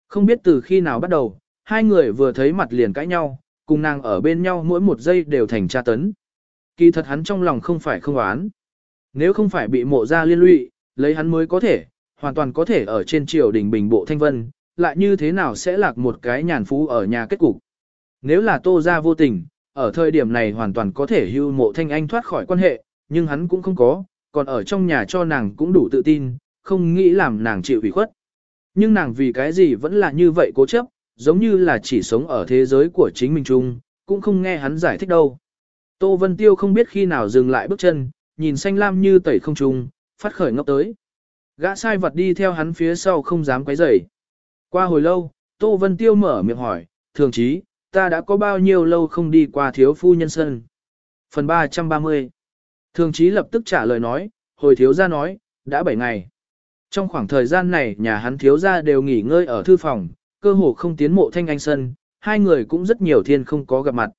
Không biết từ khi nào bắt đầu, hai người vừa thấy mặt liền cãi nhau, cùng nàng ở bên nhau mỗi một giây đều thành tra tấn. Kỳ thật hắn trong lòng không phải không oán. Nếu không phải bị mộ ra liên lụy, lấy hắn mới có thể, hoàn toàn có thể ở trên triều đình bình bộ thanh vân, lại như thế nào sẽ lạc một cái nhàn phú ở nhà kết cục. Nếu là tô ra vô tình, ở thời điểm này hoàn toàn có thể hưu mộ thanh anh thoát khỏi quan hệ, nhưng hắn cũng không có, còn ở trong nhà cho nàng cũng đủ tự tin, không nghĩ làm nàng chịu ủy khuất. Nhưng nàng vì cái gì vẫn là như vậy cố chấp, giống như là chỉ sống ở thế giới của chính mình chung, cũng không nghe hắn giải thích đâu. Tô Vân Tiêu không biết khi nào dừng lại bước chân, nhìn xanh lam như tẩy không trung, phát khởi ngốc tới. Gã sai vật đi theo hắn phía sau không dám quấy rầy. Qua hồi lâu, Tô Vân Tiêu mở miệng hỏi, thường chí, ta đã có bao nhiêu lâu không đi qua thiếu phu nhân sân. Phần 330 Thường chí lập tức trả lời nói, hồi thiếu gia nói, đã 7 ngày. Trong khoảng thời gian này nhà hắn thiếu gia đều nghỉ ngơi ở thư phòng, cơ hồ không tiến mộ thanh anh sân, hai người cũng rất nhiều thiên không có gặp mặt.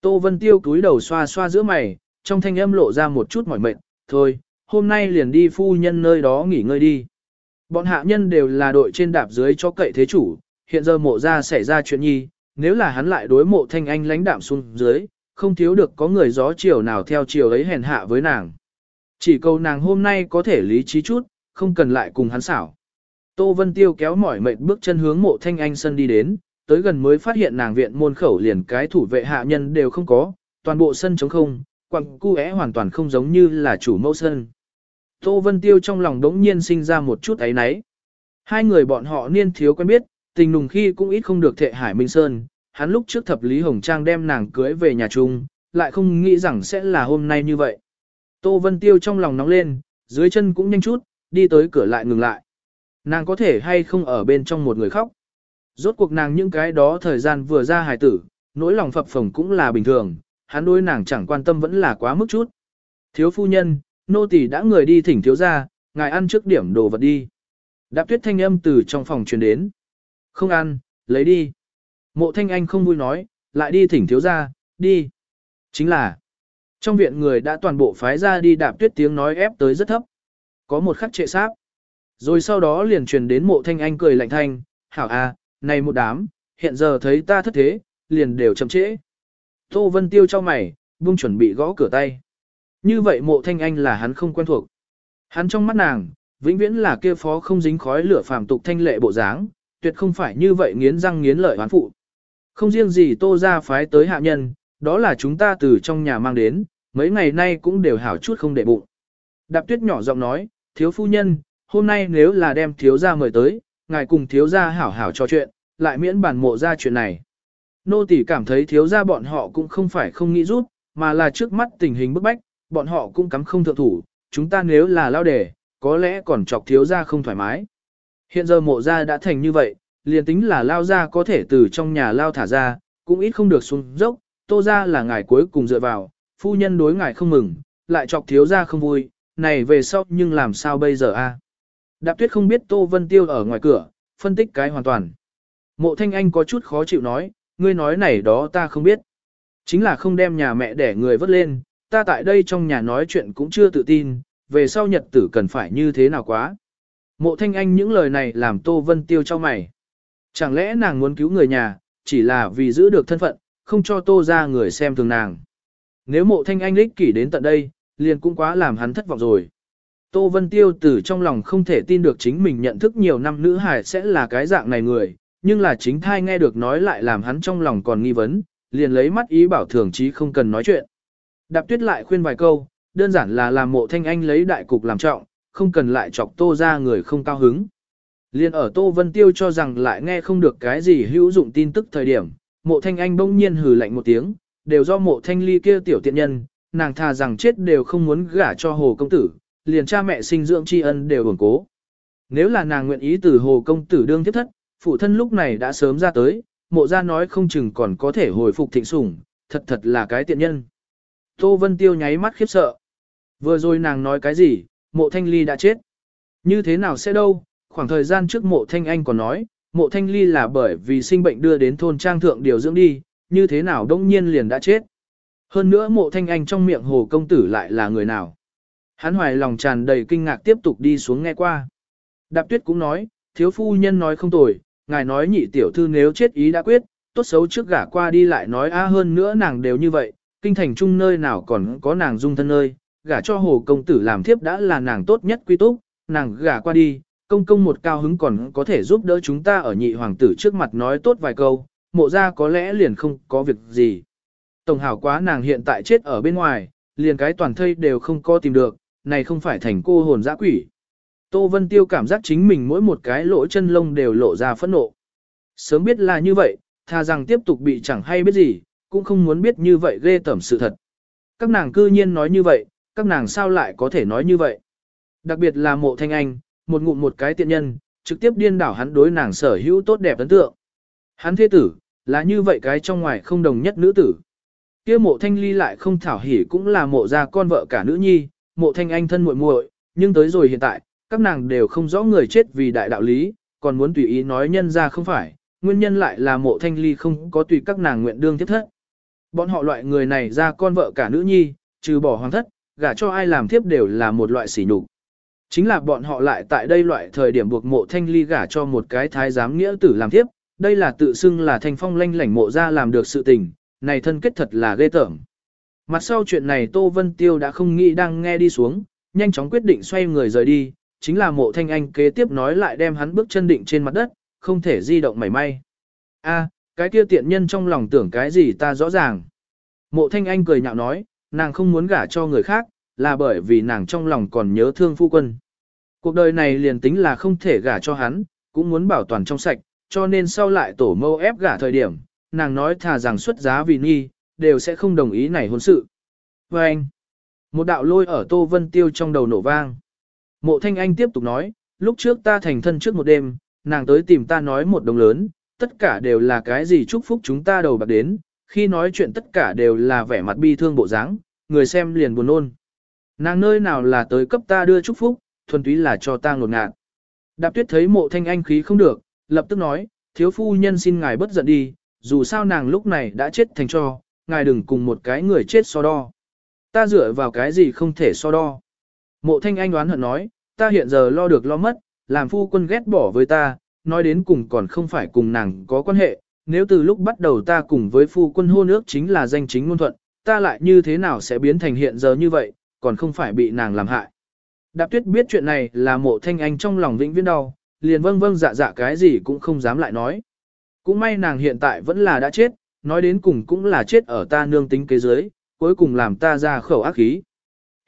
Tô Vân Tiêu cúi đầu xoa xoa giữa mày, trong thanh âm lộ ra một chút mỏi mệt, thôi, hôm nay liền đi phu nhân nơi đó nghỉ ngơi đi. Bọn hạ nhân đều là đội trên đạp dưới cho cậy thế chủ, hiện giờ mộ ra xảy ra chuyện nhi, nếu là hắn lại đối mộ thanh anh lãnh đạm xuống dưới, không thiếu được có người gió chiều nào theo chiều ấy hèn hạ với nàng. Chỉ cầu nàng hôm nay có thể lý trí chút, không cần lại cùng hắn xảo. Tô Vân Tiêu kéo mỏi mệt bước chân hướng mộ thanh anh sân đi đến, tới gần mới phát hiện nàng viện môn khẩu liền cái thủ vệ hạ nhân đều không có, toàn bộ sân trống không, quặng cu é hoàn toàn không giống như là chủ mẫu sân. Tô Vân Tiêu trong lòng đống nhiên sinh ra một chút ấy náy. Hai người bọn họ niên thiếu quen biết, tình nùng khi cũng ít không được thệ Hải Minh Sơn, hắn lúc trước thập Lý Hồng Trang đem nàng cưới về nhà chung, lại không nghĩ rằng sẽ là hôm nay như vậy. Tô Vân Tiêu trong lòng nóng lên, dưới chân cũng nhanh chút, đi tới cửa lại ngừng lại. Nàng có thể hay không ở bên trong một người khóc. Rốt cuộc nàng những cái đó thời gian vừa ra hài tử, nỗi lòng phập phồng cũng là bình thường, hắn đối nàng chẳng quan tâm vẫn là quá mức chút. Thiếu phu nhân, nô tỳ đã người đi thỉnh thiếu ra, ngài ăn trước điểm đồ vật đi. Đạp tuyết thanh âm từ trong phòng truyền đến. Không ăn, lấy đi. Mộ thanh anh không vui nói, lại đi thỉnh thiếu ra, đi. Chính là, trong viện người đã toàn bộ phái ra đi đạp tuyết tiếng nói ép tới rất thấp. Có một khắc trệ sáp. Rồi sau đó liền truyền đến mộ thanh anh cười lạnh thanh, hảo à, này một đám, hiện giờ thấy ta thất thế, liền đều chậm trễ. Tô Vân Tiêu cho mày, buông chuẩn bị gõ cửa tay. Như vậy mộ thanh anh là hắn không quen thuộc. Hắn trong mắt nàng, vĩnh viễn là kia phó không dính khói lửa phàm tục thanh lệ bộ dáng, tuyệt không phải như vậy nghiến răng nghiến lợi hoán phụ. Không riêng gì tô ra phái tới hạ nhân, đó là chúng ta từ trong nhà mang đến, mấy ngày nay cũng đều hảo chút không để bụng. Đạp tuyết nhỏ giọng nói, thiếu phu nhân, hôm nay nếu là đem thiếu gia mời tới, ngài cùng thiếu gia hảo hảo trò chuyện, lại miễn bản mộ ra chuyện này. Nô tỷ cảm thấy thiếu gia bọn họ cũng không phải không nghĩ rút, mà là trước mắt tình hình bức bách, bọn họ cũng cắm không thượng thủ, chúng ta nếu là lao đề, có lẽ còn chọc thiếu gia không thoải mái. Hiện giờ mộ gia đã thành như vậy, liền tính là lao ra có thể từ trong nhà lao thả ra, cũng ít không được xuống dốc, tô gia là ngài cuối cùng dựa vào, phu nhân đối ngài không mừng, lại chọc thiếu gia không vui, này về sau nhưng làm sao bây giờ a? Đạp tuyết không biết Tô Vân Tiêu ở ngoài cửa, phân tích cái hoàn toàn. Mộ thanh anh có chút khó chịu nói, ngươi nói này đó ta không biết. Chính là không đem nhà mẹ để người vớt lên, ta tại đây trong nhà nói chuyện cũng chưa tự tin, về sau nhật tử cần phải như thế nào quá. Mộ thanh anh những lời này làm Tô Vân Tiêu cho mày. Chẳng lẽ nàng muốn cứu người nhà, chỉ là vì giữ được thân phận, không cho Tô ra người xem thường nàng. Nếu mộ thanh anh lích kỷ đến tận đây, liền cũng quá làm hắn thất vọng rồi. Tô Vân Tiêu từ trong lòng không thể tin được chính mình nhận thức nhiều năm nữ hải sẽ là cái dạng này người, nhưng là chính thai nghe được nói lại làm hắn trong lòng còn nghi vấn, liền lấy mắt ý bảo thường chí không cần nói chuyện. Đạp tuyết lại khuyên vài câu, đơn giản là làm mộ thanh anh lấy đại cục làm trọng, không cần lại chọc tô ra người không cao hứng. Liên ở Tô Vân Tiêu cho rằng lại nghe không được cái gì hữu dụng tin tức thời điểm, mộ thanh anh bỗng nhiên hừ lạnh một tiếng, đều do mộ thanh ly kia tiểu tiện nhân, nàng thà rằng chết đều không muốn gả cho hồ công tử, liền cha mẹ sinh dưỡng tri ân đều ổn cố. Nếu là nàng nguyện ý từ hồ công tử đương tiếp thất, phụ thân lúc này đã sớm ra tới, mộ ra nói không chừng còn có thể hồi phục thịnh sủng, thật thật là cái tiện nhân. Tô Vân Tiêu nháy mắt khiếp sợ. Vừa rồi nàng nói cái gì, mộ thanh ly đã chết. Như thế nào sẽ đâu, khoảng thời gian trước mộ thanh anh còn nói, mộ thanh ly là bởi vì sinh bệnh đưa đến thôn trang thượng điều dưỡng đi, như thế nào đông nhiên liền đã chết. Hơn nữa mộ thanh anh trong miệng hồ công tử lại là người nào. Hắn hoài lòng tràn đầy kinh ngạc tiếp tục đi xuống nghe qua. Đạp tuyết cũng nói, thiếu phu nhân nói không tồi, ngài nói nhị tiểu thư nếu chết ý đã quyết, tốt xấu trước gả qua đi lại nói a hơn nữa nàng đều như vậy, kinh thành chung nơi nào còn có nàng dung thân nơi, gả cho hồ công tử làm thiếp đã là nàng tốt nhất quy túc, nàng gả qua đi, công công một cao hứng còn có thể giúp đỡ chúng ta ở nhị hoàng tử trước mặt nói tốt vài câu, mộ ra có lẽ liền không có việc gì. Tổng hảo quá nàng hiện tại chết ở bên ngoài, liền cái toàn thây đều không có tìm được, này không phải thành cô hồn dã quỷ. Tô Vân Tiêu cảm giác chính mình mỗi một cái lỗ chân lông đều lộ ra phẫn nộ. Sớm biết là như vậy, thà rằng tiếp tục bị chẳng hay biết gì, cũng không muốn biết như vậy ghê tẩm sự thật. Các nàng cư nhiên nói như vậy, các nàng sao lại có thể nói như vậy. Đặc biệt là mộ thanh anh, một ngụm một cái tiện nhân, trực tiếp điên đảo hắn đối nàng sở hữu tốt đẹp ấn tượng. Hắn thế tử, là như vậy cái trong ngoài không đồng nhất nữ tử. kia mộ thanh ly lại không thảo hỉ cũng là mộ ra con vợ cả nữ nhi, mộ thanh anh thân muội muội nhưng tới rồi hiện tại, các nàng đều không rõ người chết vì đại đạo lý, còn muốn tùy ý nói nhân ra không phải, nguyên nhân lại là mộ thanh ly không có tùy các nàng nguyện đương thiết thất. Bọn họ loại người này ra con vợ cả nữ nhi, trừ bỏ hoàng thất, gả cho ai làm thiếp đều là một loại sỉ nhục. Chính là bọn họ lại tại đây loại thời điểm buộc mộ thanh ly gả cho một cái thái giám nghĩa tử làm thiếp, đây là tự xưng là thanh phong lanh lảnh mộ ra làm được sự tình, này thân kết thật là ghê tởm. Mặt sau chuyện này Tô Vân Tiêu đã không nghĩ đang nghe đi xuống, nhanh chóng quyết định xoay người rời đi, chính là mộ thanh anh kế tiếp nói lại đem hắn bước chân định trên mặt đất, không thể di động mảy may. a cái kia tiện nhân trong lòng tưởng cái gì ta rõ ràng. Mộ thanh anh cười nhạo nói, nàng không muốn gả cho người khác, là bởi vì nàng trong lòng còn nhớ thương phu quân. Cuộc đời này liền tính là không thể gả cho hắn, cũng muốn bảo toàn trong sạch, cho nên sau lại tổ mâu ép gả thời điểm, nàng nói thà rằng xuất giá vì nghi, đều sẽ không đồng ý này hôn sự. Và anh, một đạo lôi ở Tô Vân Tiêu trong đầu nổ vang. Mộ Thanh Anh tiếp tục nói, lúc trước ta thành thân trước một đêm, nàng tới tìm ta nói một đồng lớn, tất cả đều là cái gì chúc phúc chúng ta đầu bạc đến, khi nói chuyện tất cả đều là vẻ mặt bi thương bộ dáng, người xem liền buồn nôn. Nàng nơi nào là tới cấp ta đưa chúc phúc, thuần túy là cho ta ngột ngạt. Đạp tuyết thấy mộ thanh anh khí không được, lập tức nói, thiếu phu nhân xin ngài bất giận đi, dù sao nàng lúc này đã chết thành cho, ngài đừng cùng một cái người chết so đo. Ta dựa vào cái gì không thể so đo. Mộ thanh anh đoán hận nói, ta hiện giờ lo được lo mất, làm phu quân ghét bỏ với ta, nói đến cùng còn không phải cùng nàng có quan hệ, nếu từ lúc bắt đầu ta cùng với phu quân hôn ước chính là danh chính ngôn thuận, ta lại như thế nào sẽ biến thành hiện giờ như vậy, còn không phải bị nàng làm hại. Đạp tuyết biết chuyện này là mộ thanh anh trong lòng vĩnh viễn đau, liền vâng vâng dạ dạ cái gì cũng không dám lại nói. Cũng may nàng hiện tại vẫn là đã chết, nói đến cùng cũng là chết ở ta nương tính kế giới, cuối cùng làm ta ra khẩu ác khí.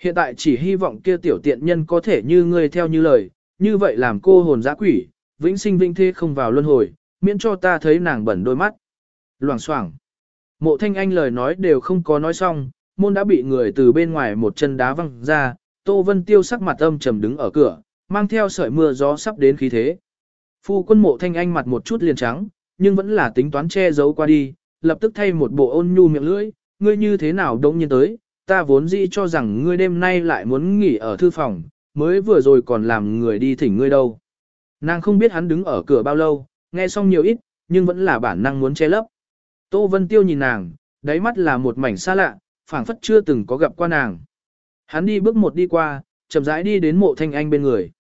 Hiện tại chỉ hy vọng kia tiểu tiện nhân có thể như ngươi theo như lời, như vậy làm cô hồn giã quỷ, vĩnh sinh vĩnh thế không vào luân hồi, miễn cho ta thấy nàng bẩn đôi mắt. Loảng xoảng. Mộ thanh anh lời nói đều không có nói xong, môn đã bị người từ bên ngoài một chân đá văng ra, Tô Vân Tiêu sắc mặt âm trầm đứng ở cửa, mang theo sợi mưa gió sắp đến khí thế. Phu quân mộ thanh anh mặt một chút liền trắng, nhưng vẫn là tính toán che giấu qua đi, lập tức thay một bộ ôn nhu miệng lưỡi, ngươi như thế nào đông nhiên tới, ta vốn dĩ cho rằng ngươi đêm nay lại muốn nghỉ ở thư phòng, mới vừa rồi còn làm người đi thỉnh ngươi đâu. Nàng không biết hắn đứng ở cửa bao lâu, nghe xong nhiều ít, nhưng vẫn là bản năng muốn che lấp. Tô Vân Tiêu nhìn nàng, đáy mắt là một mảnh xa lạ, phảng phất chưa từng có gặp qua nàng. Hắn đi bước một đi qua, chậm rãi đi đến mộ thanh anh bên người.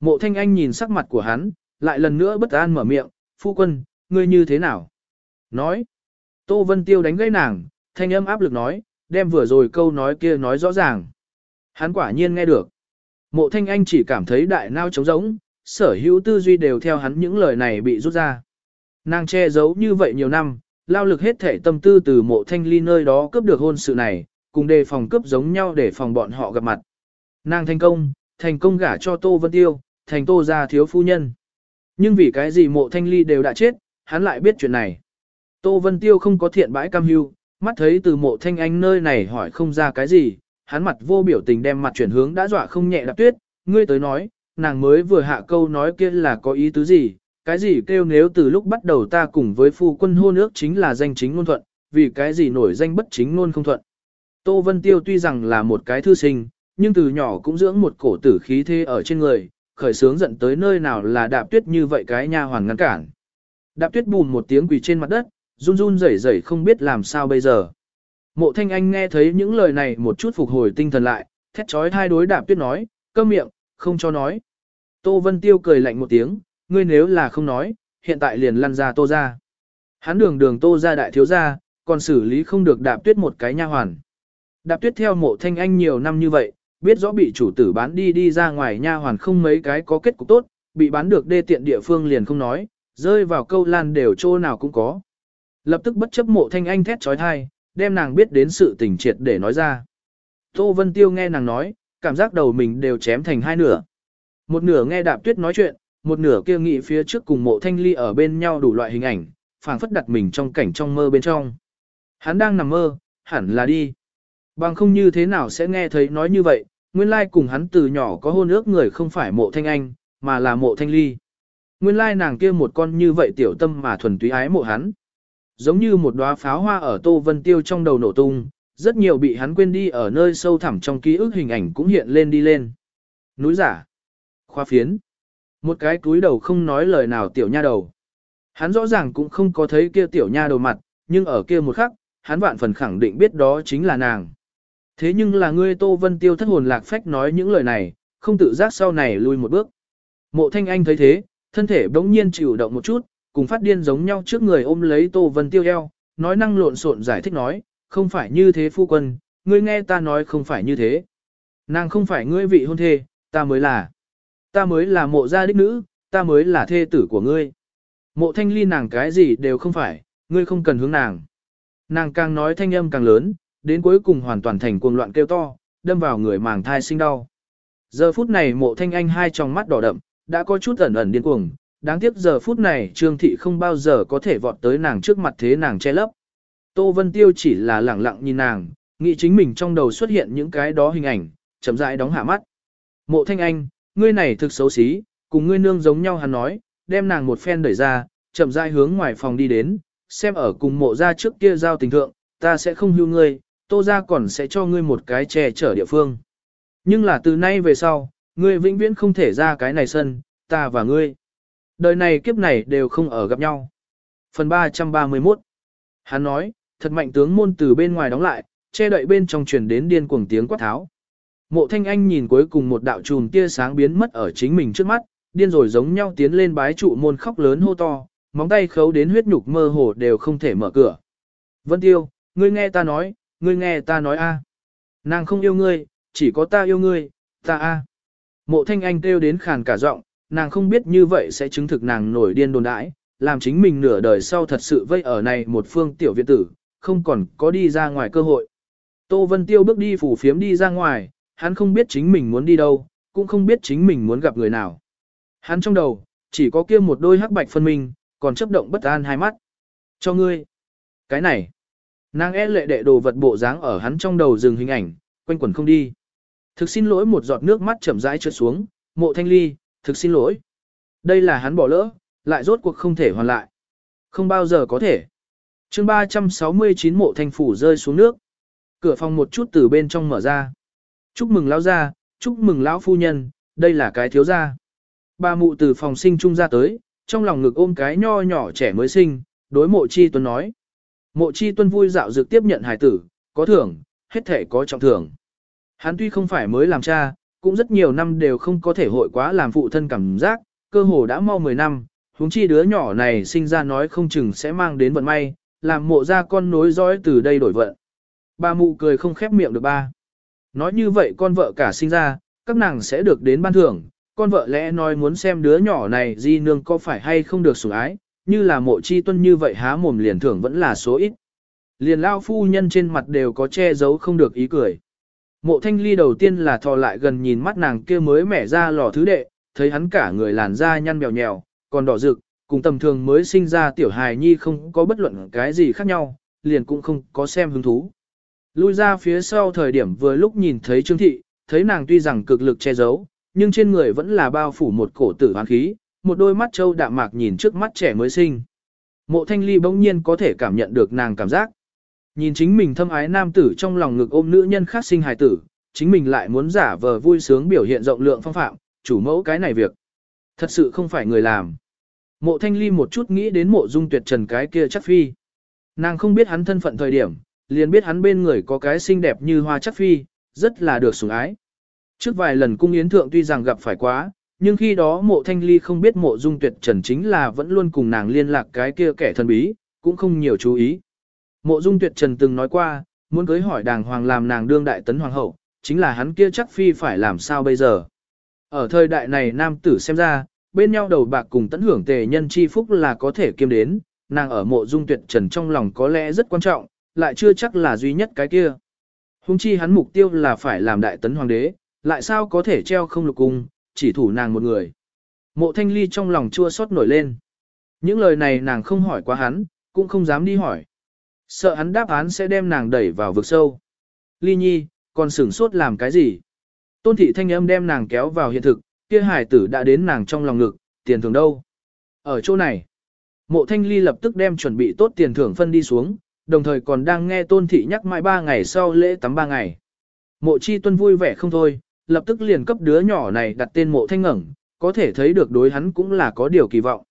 Mộ thanh anh nhìn sắc mặt của hắn, lại lần nữa bất an mở miệng, phu quân, ngươi như thế nào? Nói. Tô Vân Tiêu đánh gây nàng, thanh âm áp lực nói, đem vừa rồi câu nói kia nói rõ ràng. Hắn quả nhiên nghe được. Mộ thanh anh chỉ cảm thấy đại nao trống rỗng, sở hữu tư duy đều theo hắn những lời này bị rút ra. Nàng che giấu như vậy nhiều năm, lao lực hết thể tâm tư từ mộ thanh ly nơi đó cướp được hôn sự này, cùng đề phòng cướp giống nhau để phòng bọn họ gặp mặt. Nàng thành công, thành công gả cho Tô Vân Tiêu, thành Tô gia thiếu phu nhân. Nhưng vì cái gì mộ thanh ly đều đã chết, hắn lại biết chuyện này. Tô Vân Tiêu không có thiện bãi cam hưu, mắt thấy từ mộ thanh anh nơi này hỏi không ra cái gì, hắn mặt vô biểu tình đem mặt chuyển hướng đã dọa không nhẹ đạp tuyết, ngươi tới nói, nàng mới vừa hạ câu nói kia là có ý tứ gì, cái gì kêu nếu từ lúc bắt đầu ta cùng với phu quân hôn ước chính là danh chính ngôn thuận, vì cái gì nổi danh bất chính ngôn không thuận. Tô Vân Tiêu tuy rằng là một cái thư sinh, nhưng từ nhỏ cũng dưỡng một cổ tử khí thế ở trên người, khởi sướng giận tới nơi nào là đạp tuyết như vậy cái nha hoàn ngăn cản. Đạp tuyết bùn một tiếng quỳ trên mặt đất, run run rẩy rẩy không biết làm sao bây giờ. Mộ thanh anh nghe thấy những lời này một chút phục hồi tinh thần lại, thét trói hai đối đạp tuyết nói, cơm miệng, không cho nói. Tô Vân Tiêu cười lạnh một tiếng, ngươi nếu là không nói, hiện tại liền lăn ra tô ra. Hắn đường đường tô ra đại thiếu gia, còn xử lý không được đạp tuyết một cái nha hoàn. Đạp tuyết theo mộ thanh anh nhiều năm như vậy, biết rõ bị chủ tử bán đi đi ra ngoài nha hoàn không mấy cái có kết cục tốt, bị bán được đê tiện địa phương liền không nói, rơi vào câu lan đều chỗ nào cũng có. Lập tức bất chấp mộ thanh anh thét trói thai, đem nàng biết đến sự tình triệt để nói ra. Tô Vân Tiêu nghe nàng nói, cảm giác đầu mình đều chém thành hai nửa. Một nửa nghe đạp tuyết nói chuyện, một nửa kia nghĩ phía trước cùng mộ thanh ly ở bên nhau đủ loại hình ảnh, phảng phất đặt mình trong cảnh trong mơ bên trong. Hắn đang nằm mơ, hẳn là đi. Bằng không như thế nào sẽ nghe thấy nói như vậy, nguyên lai cùng hắn từ nhỏ có hôn ước người không phải mộ thanh anh, mà là mộ thanh ly. Nguyên lai nàng kia một con như vậy tiểu tâm mà thuần túy ái mộ hắn. Giống như một đóa pháo hoa ở Tô Vân Tiêu trong đầu nổ tung, rất nhiều bị hắn quên đi ở nơi sâu thẳm trong ký ức hình ảnh cũng hiện lên đi lên. Núi giả, khoa phiến, một cái túi đầu không nói lời nào tiểu nha đầu. Hắn rõ ràng cũng không có thấy kia tiểu nha đầu mặt, nhưng ở kia một khắc, hắn vạn phần khẳng định biết đó chính là nàng. Thế nhưng là ngươi Tô Vân Tiêu thất hồn lạc phách nói những lời này, không tự giác sau này lui một bước. Mộ Thanh Anh thấy thế, thân thể bỗng nhiên chịu động một chút, cùng phát điên giống nhau trước người ôm lấy Tô Vân Tiêu eo, nói năng lộn xộn giải thích nói, không phải như thế phu quân, ngươi nghe ta nói không phải như thế. Nàng không phải ngươi vị hôn thê, ta mới là. Ta mới là mộ gia đích nữ, ta mới là thê tử của ngươi. Mộ thanh ly nàng cái gì đều không phải, ngươi không cần hướng nàng. Nàng càng nói thanh âm càng lớn, đến cuối cùng hoàn toàn thành cuồng loạn kêu to, đâm vào người màng thai sinh đau. Giờ phút này mộ thanh anh hai trong mắt đỏ đậm, đã có chút ẩn ẩn điên cuồng, đáng tiếc giờ phút này trương thị không bao giờ có thể vọt tới nàng trước mặt thế nàng che lấp. Tô Vân Tiêu chỉ là lẳng lặng nhìn nàng, nghĩ chính mình trong đầu xuất hiện những cái đó hình ảnh, chậm rãi đóng hạ mắt. Mộ thanh anh, ngươi này thực xấu xí, cùng ngươi nương giống nhau hắn nói, đem nàng một phen đẩy ra, chậm rãi hướng ngoài phòng đi đến, xem ở cùng mộ ra trước kia giao tình thượng, ta sẽ không hưu ngươi, tô ra còn sẽ cho ngươi một cái che chở địa phương. Nhưng là từ nay về sau, ngươi vĩnh viễn không thể ra cái này sân, ta và ngươi. Đời này kiếp này đều không ở gặp nhau. Phần 331 Hắn nói, thật mạnh tướng môn từ bên ngoài đóng lại, che đậy bên trong truyền đến điên cuồng tiếng quát tháo. Mộ thanh anh nhìn cuối cùng một đạo chùm tia sáng biến mất ở chính mình trước mắt, điên rồi giống nhau tiến lên bái trụ môn khóc lớn hô to, móng tay khấu đến huyết nhục mơ hồ đều không thể mở cửa. Vân Tiêu, ngươi nghe ta nói, ngươi nghe ta nói a. Nàng không yêu ngươi, chỉ có ta yêu ngươi, ta a. Mộ thanh anh kêu đến khàn cả giọng, nàng không biết như vậy sẽ chứng thực nàng nổi điên đồn đãi, làm chính mình nửa đời sau thật sự vây ở này một phương tiểu viện tử, không còn có đi ra ngoài cơ hội. Tô Vân Tiêu bước đi phủ phiếm đi ra ngoài, hắn không biết chính mình muốn đi đâu, cũng không biết chính mình muốn gặp người nào. Hắn trong đầu, chỉ có kia một đôi hắc bạch phân minh, còn chấp động bất an hai mắt. Cho ngươi. Cái này. Nàng e lệ đệ đồ vật bộ dáng ở hắn trong đầu dừng hình ảnh, quanh quẩn không đi. Thực xin lỗi một giọt nước mắt chậm rãi trượt xuống, mộ thanh ly, thực xin lỗi. Đây là hắn bỏ lỡ, lại rốt cuộc không thể hoàn lại. Không bao giờ có thể chương 369 mộ thanh phủ rơi xuống nước. Cửa phòng một chút từ bên trong mở ra. Chúc mừng lão gia, chúc mừng lão phu nhân, đây là cái thiếu gia. Bà mụ từ phòng sinh trung ra tới, trong lòng ngực ôm cái nho nhỏ trẻ mới sinh, đối mộ chi tuấn nói. Mộ chi tuân vui dạo dược tiếp nhận hài tử, có thưởng, hết thể có trọng thưởng. Hắn tuy không phải mới làm cha, cũng rất nhiều năm đều không có thể hội quá làm phụ thân cảm giác, cơ hồ đã mau 10 năm, huống chi đứa nhỏ này sinh ra nói không chừng sẽ mang đến vận may, làm mộ ra con nối dõi từ đây đổi vận. Ba mụ cười không khép miệng được ba. Nói như vậy con vợ cả sinh ra, các nàng sẽ được đến ban thưởng, con vợ lẽ nói muốn xem đứa nhỏ này di nương có phải hay không được sủng ái, như là mộ chi tuân như vậy há mồm liền thưởng vẫn là số ít. Liền lao phu nhân trên mặt đều có che giấu không được ý cười. Mộ thanh ly đầu tiên là thò lại gần nhìn mắt nàng kia mới mẻ ra lò thứ đệ, thấy hắn cả người làn da nhăn mèo nhèo, còn đỏ rực, cùng tầm thường mới sinh ra tiểu hài nhi không có bất luận cái gì khác nhau, liền cũng không có xem hứng thú. Lui ra phía sau thời điểm vừa lúc nhìn thấy Trương Thị, thấy nàng tuy rằng cực lực che giấu, nhưng trên người vẫn là bao phủ một cổ tử hoán khí, một đôi mắt trâu đạm mạc nhìn trước mắt trẻ mới sinh. Mộ thanh ly bỗng nhiên có thể cảm nhận được nàng cảm giác. Nhìn chính mình thâm ái nam tử trong lòng ngực ôm nữ nhân khác sinh hài tử, chính mình lại muốn giả vờ vui sướng biểu hiện rộng lượng phong phạm, chủ mẫu cái này việc. Thật sự không phải người làm. Mộ thanh ly một chút nghĩ đến mộ dung tuyệt trần cái kia chắc phi. Nàng không biết hắn thân phận thời điểm, liền biết hắn bên người có cái xinh đẹp như hoa chắc phi, rất là được sủng ái. Trước vài lần cung yến thượng tuy rằng gặp phải quá, nhưng khi đó mộ thanh ly không biết mộ dung tuyệt trần chính là vẫn luôn cùng nàng liên lạc cái kia kẻ thần bí, cũng không nhiều chú ý. Mộ dung tuyệt trần từng nói qua, muốn cưới hỏi đàng hoàng làm nàng đương đại tấn hoàng hậu, chính là hắn kia chắc phi phải làm sao bây giờ. Ở thời đại này nam tử xem ra, bên nhau đầu bạc cùng tận hưởng tề nhân chi phúc là có thể kiêm đến, nàng ở mộ dung tuyệt trần trong lòng có lẽ rất quan trọng, lại chưa chắc là duy nhất cái kia. Hùng chi hắn mục tiêu là phải làm đại tấn hoàng đế, lại sao có thể treo không lục cung, chỉ thủ nàng một người. Mộ thanh ly trong lòng chua xót nổi lên. Những lời này nàng không hỏi quá hắn, cũng không dám đi hỏi. Sợ hắn đáp án sẽ đem nàng đẩy vào vực sâu. Ly nhi, còn sửng sốt làm cái gì? Tôn thị thanh âm đem nàng kéo vào hiện thực, kia hải tử đã đến nàng trong lòng ngực, tiền thưởng đâu? Ở chỗ này, mộ thanh ly lập tức đem chuẩn bị tốt tiền thưởng phân đi xuống, đồng thời còn đang nghe tôn thị nhắc mãi ba ngày sau lễ tắm ba ngày. Mộ chi tuân vui vẻ không thôi, lập tức liền cấp đứa nhỏ này đặt tên mộ thanh ngẩn, có thể thấy được đối hắn cũng là có điều kỳ vọng.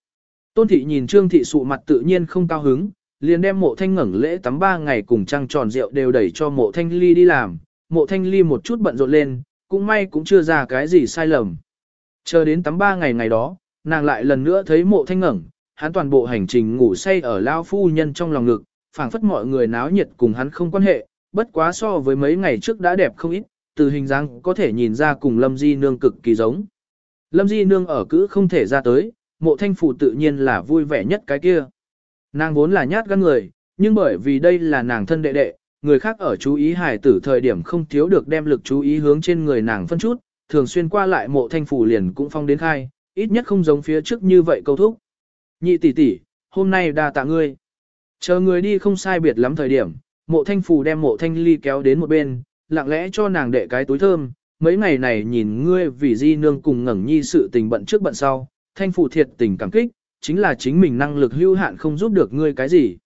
Tôn thị nhìn trương thị sụ mặt tự nhiên không cao hứng, liền đem mộ thanh ngẩn lễ tắm ba ngày cùng trăng tròn rượu đều đẩy cho mộ thanh ly đi làm, mộ thanh ly một chút bận rộn lên, cũng may cũng chưa ra cái gì sai lầm. Chờ đến tắm ba ngày ngày đó, nàng lại lần nữa thấy mộ thanh ngẩn, hắn toàn bộ hành trình ngủ say ở lao phu nhân trong lòng ngực, phảng phất mọi người náo nhiệt cùng hắn không quan hệ, bất quá so với mấy ngày trước đã đẹp không ít, từ hình dáng có thể nhìn ra cùng Lâm Di Nương cực kỳ giống. Lâm Di Nương ở cữ không thể ra tới, mộ thanh phủ tự nhiên là vui vẻ nhất cái kia. Nàng vốn là nhát gan người, nhưng bởi vì đây là nàng thân đệ đệ, người khác ở chú ý hài tử thời điểm không thiếu được đem lực chú ý hướng trên người nàng phân chút, thường xuyên qua lại mộ thanh phủ liền cũng phong đến khai, ít nhất không giống phía trước như vậy câu thúc. Nhị tỷ tỷ, hôm nay đa tạ ngươi. Chờ người đi không sai biệt lắm thời điểm, mộ thanh phủ đem mộ thanh ly kéo đến một bên, lặng lẽ cho nàng đệ cái túi thơm, mấy ngày này nhìn ngươi vì di nương cùng ngẩng nhi sự tình bận trước bận sau, thanh phủ thiệt tình cảm kích, chính là chính mình năng lực hữu hạn không giúp được ngươi cái gì.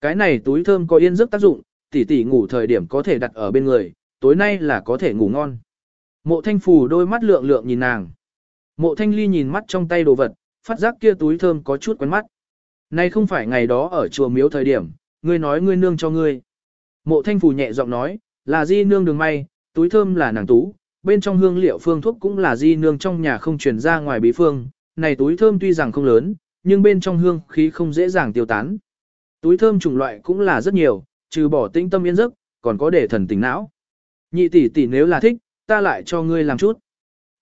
Cái này túi thơm có yên giấc tác dụng, tỷ tỷ ngủ thời điểm có thể đặt ở bên người, tối nay là có thể ngủ ngon. Mộ thanh phù đôi mắt lượng lượng nhìn nàng. Mộ thanh ly nhìn mắt trong tay đồ vật, phát giác kia túi thơm có chút quen mắt. Nay không phải ngày đó ở chùa miếu thời điểm, ngươi nói ngươi nương cho ngươi. Mộ thanh phù nhẹ giọng nói, là di nương đường may, túi thơm là nàng tú, bên trong hương liệu phương thuốc cũng là di nương trong nhà không truyền ra ngoài bí phương. Này túi thơm tuy rằng không lớn, nhưng bên trong hương khí không dễ dàng tiêu tán. Túi thơm chủng loại cũng là rất nhiều, trừ bỏ tĩnh tâm yên giấc, còn có để thần tỉnh não. Nhị tỷ tỷ nếu là thích, ta lại cho ngươi làm chút.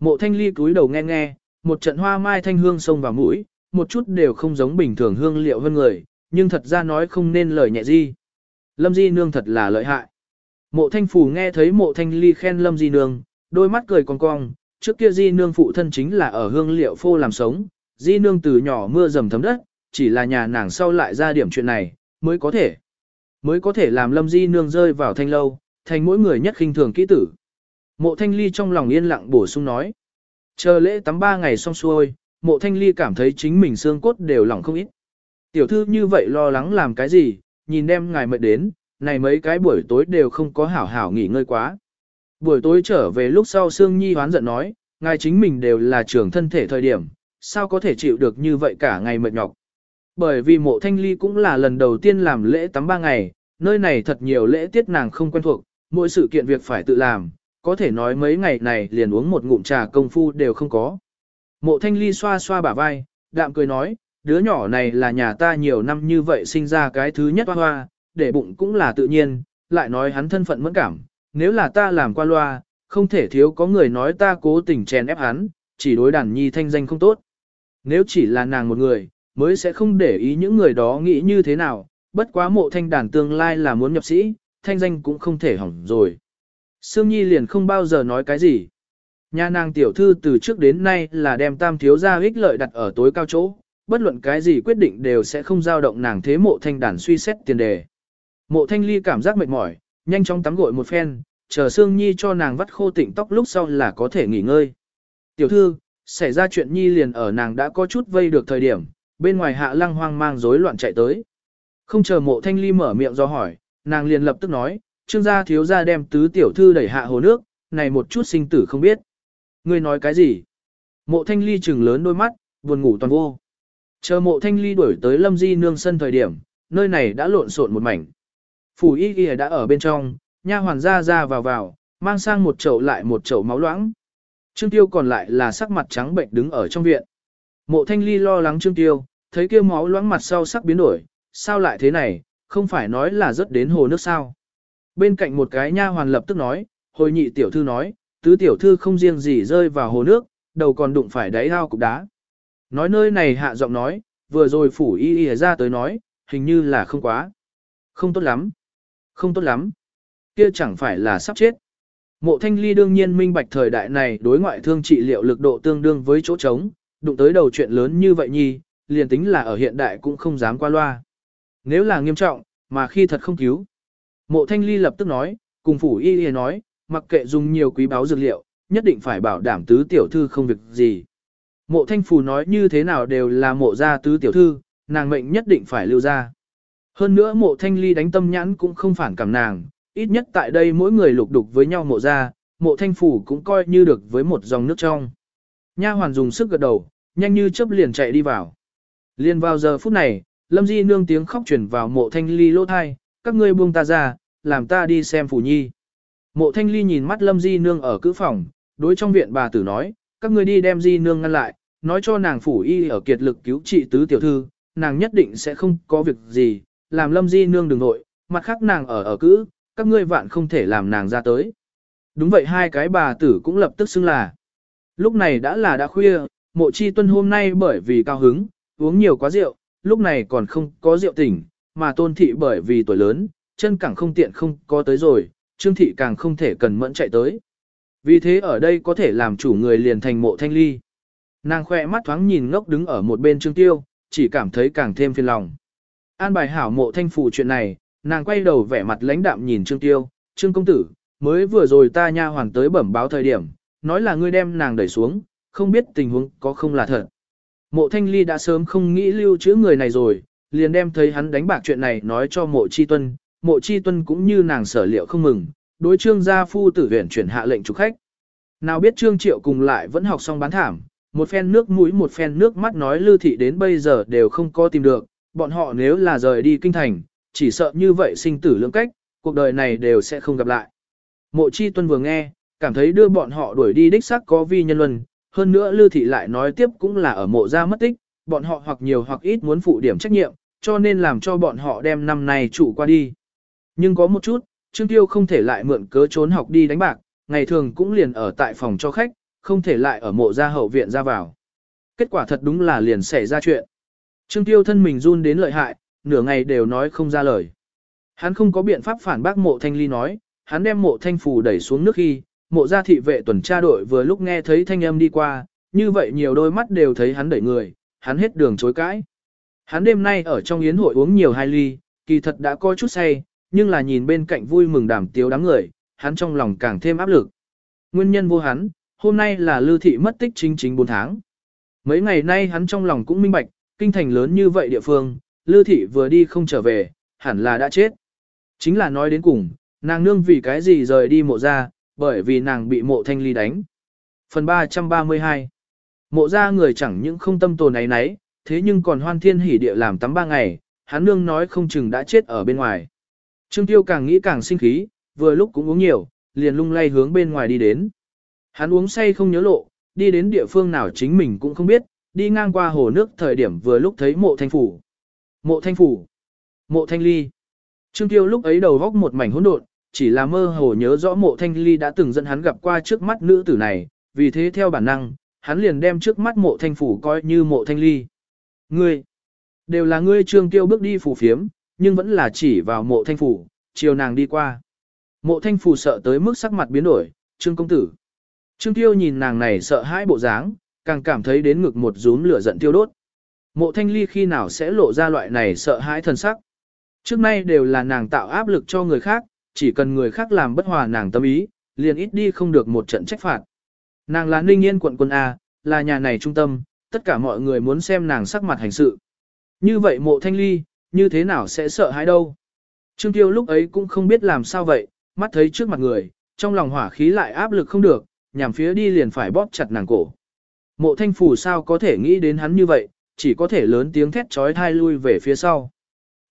Mộ thanh ly cúi đầu nghe nghe, một trận hoa mai thanh hương sông vào mũi, một chút đều không giống bình thường hương liệu hơn người, nhưng thật ra nói không nên lời nhẹ di. Lâm di nương thật là lợi hại. Mộ thanh phù nghe thấy mộ thanh ly khen lâm di nương, đôi mắt cười cong cong, trước kia di nương phụ thân chính là ở hương liệu phô làm sống, di nương từ nhỏ mưa dầm thấm đất, chỉ là nhà nàng sau lại ra điểm chuyện này, mới có thể. Mới có thể làm lâm di nương rơi vào thanh lâu, thành mỗi người nhất khinh thường kỹ tử. Mộ thanh ly trong lòng yên lặng bổ sung nói. Chờ lễ tắm ba ngày xong xuôi, mộ thanh ly cảm thấy chính mình xương cốt đều lỏng không ít. Tiểu thư như vậy lo lắng làm cái gì, nhìn đem ngài mệt đến, này mấy cái buổi tối đều không có hảo hảo nghỉ ngơi quá. Buổi tối trở về lúc sau Sương Nhi hoán giận nói, ngài chính mình đều là trưởng thân thể thời điểm, sao có thể chịu được như vậy cả ngày mệt nhọc. Bởi vì mộ thanh ly cũng là lần đầu tiên làm lễ tắm ba ngày, nơi này thật nhiều lễ tiết nàng không quen thuộc, mỗi sự kiện việc phải tự làm, có thể nói mấy ngày này liền uống một ngụm trà công phu đều không có. Mộ thanh ly xoa xoa bả vai, đạm cười nói, đứa nhỏ này là nhà ta nhiều năm như vậy sinh ra cái thứ nhất hoa hoa, để bụng cũng là tự nhiên, lại nói hắn thân phận mẫn cảm, nếu là ta làm qua loa, không thể thiếu có người nói ta cố tình chèn ép hắn, chỉ đối đàn nhi thanh danh không tốt. Nếu chỉ là nàng một người, mới sẽ không để ý những người đó nghĩ như thế nào, bất quá mộ thanh đàn tương lai là muốn nhập sĩ, thanh danh cũng không thể hỏng rồi. Sương Nhi liền không bao giờ nói cái gì. Nhà nàng tiểu thư từ trước đến nay là đem tam thiếu gia ích lợi đặt ở tối cao chỗ, bất luận cái gì quyết định đều sẽ không dao động nàng thế mộ thanh đàn suy xét tiền đề. Mộ thanh ly cảm giác mệt mỏi, nhanh chóng tắm gội một phen, chờ Sương Nhi cho nàng vắt khô tịnh tóc lúc sau là có thể nghỉ ngơi. Tiểu thư, xảy ra chuyện Nhi liền ở nàng đã có chút vây được thời điểm, bên ngoài hạ lăng hoang mang rối loạn chạy tới. Không chờ mộ thanh ly mở miệng do hỏi, nàng liền lập tức nói, trương gia thiếu gia đem tứ tiểu thư đẩy hạ hồ nước, này một chút sinh tử không biết. Ngươi nói cái gì? Mộ thanh ly trừng lớn đôi mắt, buồn ngủ toàn vô. Chờ mộ thanh ly đuổi tới lâm di nương sân thời điểm, nơi này đã lộn xộn một mảnh. Phủ y ghi đã ở bên trong, nha hoàn ra ra vào vào, mang sang một chậu lại một chậu máu loãng. Trương Tiêu còn lại là sắc mặt trắng bệnh đứng ở trong viện. Mộ thanh ly lo lắng Trương Tiêu, thấy kia máu loãng mặt sau sắc biến đổi, sao lại thế này, không phải nói là rất đến hồ nước sao. Bên cạnh một cái nha hoàn lập tức nói, hồi nhị tiểu thư nói, tứ tiểu thư không riêng gì rơi vào hồ nước, đầu còn đụng phải đáy ao cục đá. Nói nơi này hạ giọng nói, vừa rồi phủ y y ra tới nói, hình như là không quá. Không tốt lắm. Không tốt lắm. Kia chẳng phải là sắp chết. Mộ thanh ly đương nhiên minh bạch thời đại này đối ngoại thương trị liệu lực độ tương đương với chỗ trống, đụng tới đầu chuyện lớn như vậy nhi, liền tính là ở hiện đại cũng không dám qua loa. Nếu là nghiêm trọng, mà khi thật không cứu. Mộ thanh ly lập tức nói, cùng phủ y y nói, mặc kệ dùng nhiều quý báo dược liệu, nhất định phải bảo đảm tứ tiểu thư không việc gì. Mộ thanh phù nói như thế nào đều là mộ gia tứ tiểu thư, nàng mệnh nhất định phải lưu ra. Hơn nữa mộ thanh ly đánh tâm nhãn cũng không phản cảm nàng, ít nhất tại đây mỗi người lục đục với nhau mộ gia, mộ thanh phủ cũng coi như được với một dòng nước trong. Nha hoàn dùng sức gật đầu, nhanh như chớp liền chạy đi vào. Liền vào giờ phút này, lâm di nương tiếng khóc chuyển vào mộ thanh ly lỗ thai, các ngươi buông ta ra, làm ta đi xem phủ nhi. Mộ thanh ly nhìn mắt lâm di nương ở cữ phòng, đối trong viện bà tử nói, các ngươi đi đem di nương ngăn lại, nói cho nàng phủ y ở kiệt lực cứu trị tứ tiểu thư, nàng nhất định sẽ không có việc gì, làm lâm di nương đừng nội, mặt khác nàng ở ở cữ, các ngươi vạn không thể làm nàng ra tới. Đúng vậy hai cái bà tử cũng lập tức xưng là. Lúc này đã là đã khuya, mộ chi tuân hôm nay bởi vì cao hứng, uống nhiều quá rượu, lúc này còn không có rượu tỉnh, mà tôn thị bởi vì tuổi lớn, chân càng không tiện không có tới rồi, trương thị càng không thể cần mẫn chạy tới. Vì thế ở đây có thể làm chủ người liền thành mộ thanh ly. Nàng khoe mắt thoáng nhìn ngốc đứng ở một bên trương tiêu, chỉ cảm thấy càng thêm phiền lòng. An bài hảo mộ thanh phụ chuyện này, nàng quay đầu vẻ mặt lãnh đạm nhìn trương tiêu, trương công tử, mới vừa rồi ta nha hoàn tới bẩm báo thời điểm, nói là ngươi đem nàng đẩy xuống, không biết tình huống có không là thật. Mộ thanh ly đã sớm không nghĩ lưu trữ người này rồi, liền đem thấy hắn đánh bạc chuyện này nói cho mộ chi tuân, mộ chi tuân cũng như nàng sở liệu không mừng, đối trương gia phu tử huyền chuyển hạ lệnh trục khách. Nào biết trương triệu cùng lại vẫn học xong bán thảm, một phen nước mũi một phen nước mắt nói lưu thị đến bây giờ đều không có tìm được, bọn họ nếu là rời đi kinh thành, chỉ sợ như vậy sinh tử lưỡng cách, cuộc đời này đều sẽ không gặp lại. Mộ chi tuân vừa nghe, cảm thấy đưa bọn họ đuổi đi đích xác có vi nhân luân, hơn nữa lưu thị lại nói tiếp cũng là ở mộ gia mất tích, bọn họ hoặc nhiều hoặc ít muốn phụ điểm trách nhiệm, cho nên làm cho bọn họ đem năm này chủ qua đi. Nhưng có một chút, Trương Tiêu không thể lại mượn cớ trốn học đi đánh bạc, ngày thường cũng liền ở tại phòng cho khách, không thể lại ở mộ gia hậu viện ra vào. Kết quả thật đúng là liền xảy ra chuyện. Trương Tiêu thân mình run đến lợi hại, nửa ngày đều nói không ra lời. Hắn không có biện pháp phản bác mộ thanh ly nói, hắn đem mộ thanh phù đẩy xuống nước khi, mộ gia thị vệ tuần tra đội vừa lúc nghe thấy thanh âm đi qua, như vậy nhiều đôi mắt đều thấy hắn đẩy người, hắn hết đường chối cãi. Hắn đêm nay ở trong yến hội uống nhiều hai ly, kỳ thật đã có chút say, nhưng là nhìn bên cạnh vui mừng đàm tiếu đám người, hắn trong lòng càng thêm áp lực. Nguyên nhân vô hắn, hôm nay là lưu thị mất tích chính chính 4 tháng. Mấy ngày nay hắn trong lòng cũng minh bạch, kinh thành lớn như vậy địa phương, lưu thị vừa đi không trở về, hẳn là đã chết. Chính là nói đến cùng, nàng nương vì cái gì rời đi mộ ra, bởi vì nàng bị mộ thanh ly đánh. Phần 332 Mộ ra người chẳng những không tâm tồn ấy nấy, thế nhưng còn hoan thiên hỉ địa làm tắm ba ngày, hắn nương nói không chừng đã chết ở bên ngoài. Trương Tiêu càng nghĩ càng sinh khí, vừa lúc cũng uống nhiều, liền lung lay hướng bên ngoài đi đến. Hắn uống say không nhớ lộ, đi đến địa phương nào chính mình cũng không biết, đi ngang qua hồ nước thời điểm vừa lúc thấy mộ thanh phủ. Mộ thanh phủ. Mộ thanh ly. Trương Tiêu lúc ấy đầu góc một mảnh hỗn độn, chỉ là mơ hồ nhớ rõ mộ thanh ly đã từng dẫn hắn gặp qua trước mắt nữ tử này, vì thế theo bản năng, hắn liền đem trước mắt mộ thanh phủ coi như mộ thanh ly. Ngươi, Đều là ngươi trương tiêu bước đi phủ phiếm, nhưng vẫn là chỉ vào mộ thanh phủ, chiều nàng đi qua. Mộ thanh phủ sợ tới mức sắc mặt biến đổi, trương công tử. Trương tiêu nhìn nàng này sợ hãi bộ dáng, càng cảm thấy đến ngực một rúm lửa giận tiêu đốt. Mộ thanh ly khi nào sẽ lộ ra loại này sợ hãi thần sắc. Trước nay đều là nàng tạo áp lực cho người khác, chỉ cần người khác làm bất hòa nàng tâm ý, liền ít đi không được một trận trách phạt. Nàng là ninh yên quận quân A, là nhà này trung tâm, tất cả mọi người muốn xem nàng sắc mặt hành sự. Như vậy mộ thanh ly, như thế nào sẽ sợ hãi đâu. Trương Tiêu lúc ấy cũng không biết làm sao vậy, mắt thấy trước mặt người, trong lòng hỏa khí lại áp lực không được, nhằm phía đi liền phải bóp chặt nàng cổ. Mộ thanh phủ sao có thể nghĩ đến hắn như vậy, chỉ có thể lớn tiếng thét trói thai lui về phía sau.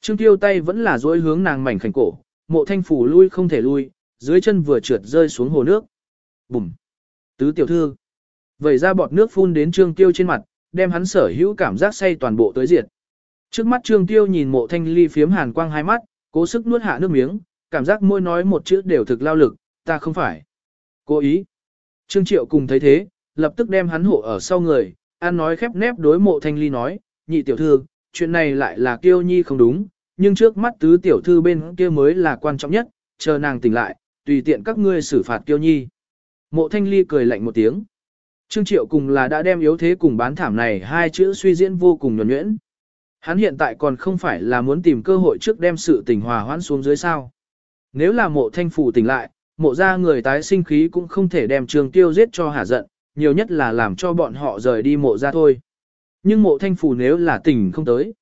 Trương Tiêu tay vẫn là dối hướng nàng mảnh khảnh cổ, mộ thanh phủ lui không thể lui, dưới chân vừa trượt rơi xuống hồ nước. Bùm! Tứ tiểu thư! Vẩy ra bọt nước phun đến Trương Tiêu trên mặt, đem hắn sở hữu cảm giác say toàn bộ tới diệt. Trước mắt Trương Tiêu nhìn mộ thanh ly phiếm hàn quang hai mắt, cố sức nuốt hạ nước miếng, cảm giác môi nói một chữ đều thực lao lực, ta không phải. Cố ý. Trương Triệu cùng thấy thế, lập tức đem hắn hộ ở sau người, an nói khép nép đối mộ thanh ly nói, nhị tiểu thư, chuyện này lại là kiêu nhi không đúng, nhưng trước mắt tứ tiểu thư bên kia mới là quan trọng nhất, chờ nàng tỉnh lại, tùy tiện các ngươi xử phạt kiêu nhi. Mộ thanh ly cười lạnh một tiếng. Trương Triệu cùng là đã đem yếu thế cùng bán thảm này hai chữ suy diễn vô cùng nhuẩn nhuyễn. Hắn hiện tại còn không phải là muốn tìm cơ hội trước đem sự tình hòa hoãn xuống dưới sao. Nếu là mộ thanh phủ tỉnh lại, mộ ra người tái sinh khí cũng không thể đem trường tiêu giết cho hả giận, nhiều nhất là làm cho bọn họ rời đi mộ ra thôi. Nhưng mộ thanh phủ nếu là tỉnh không tới.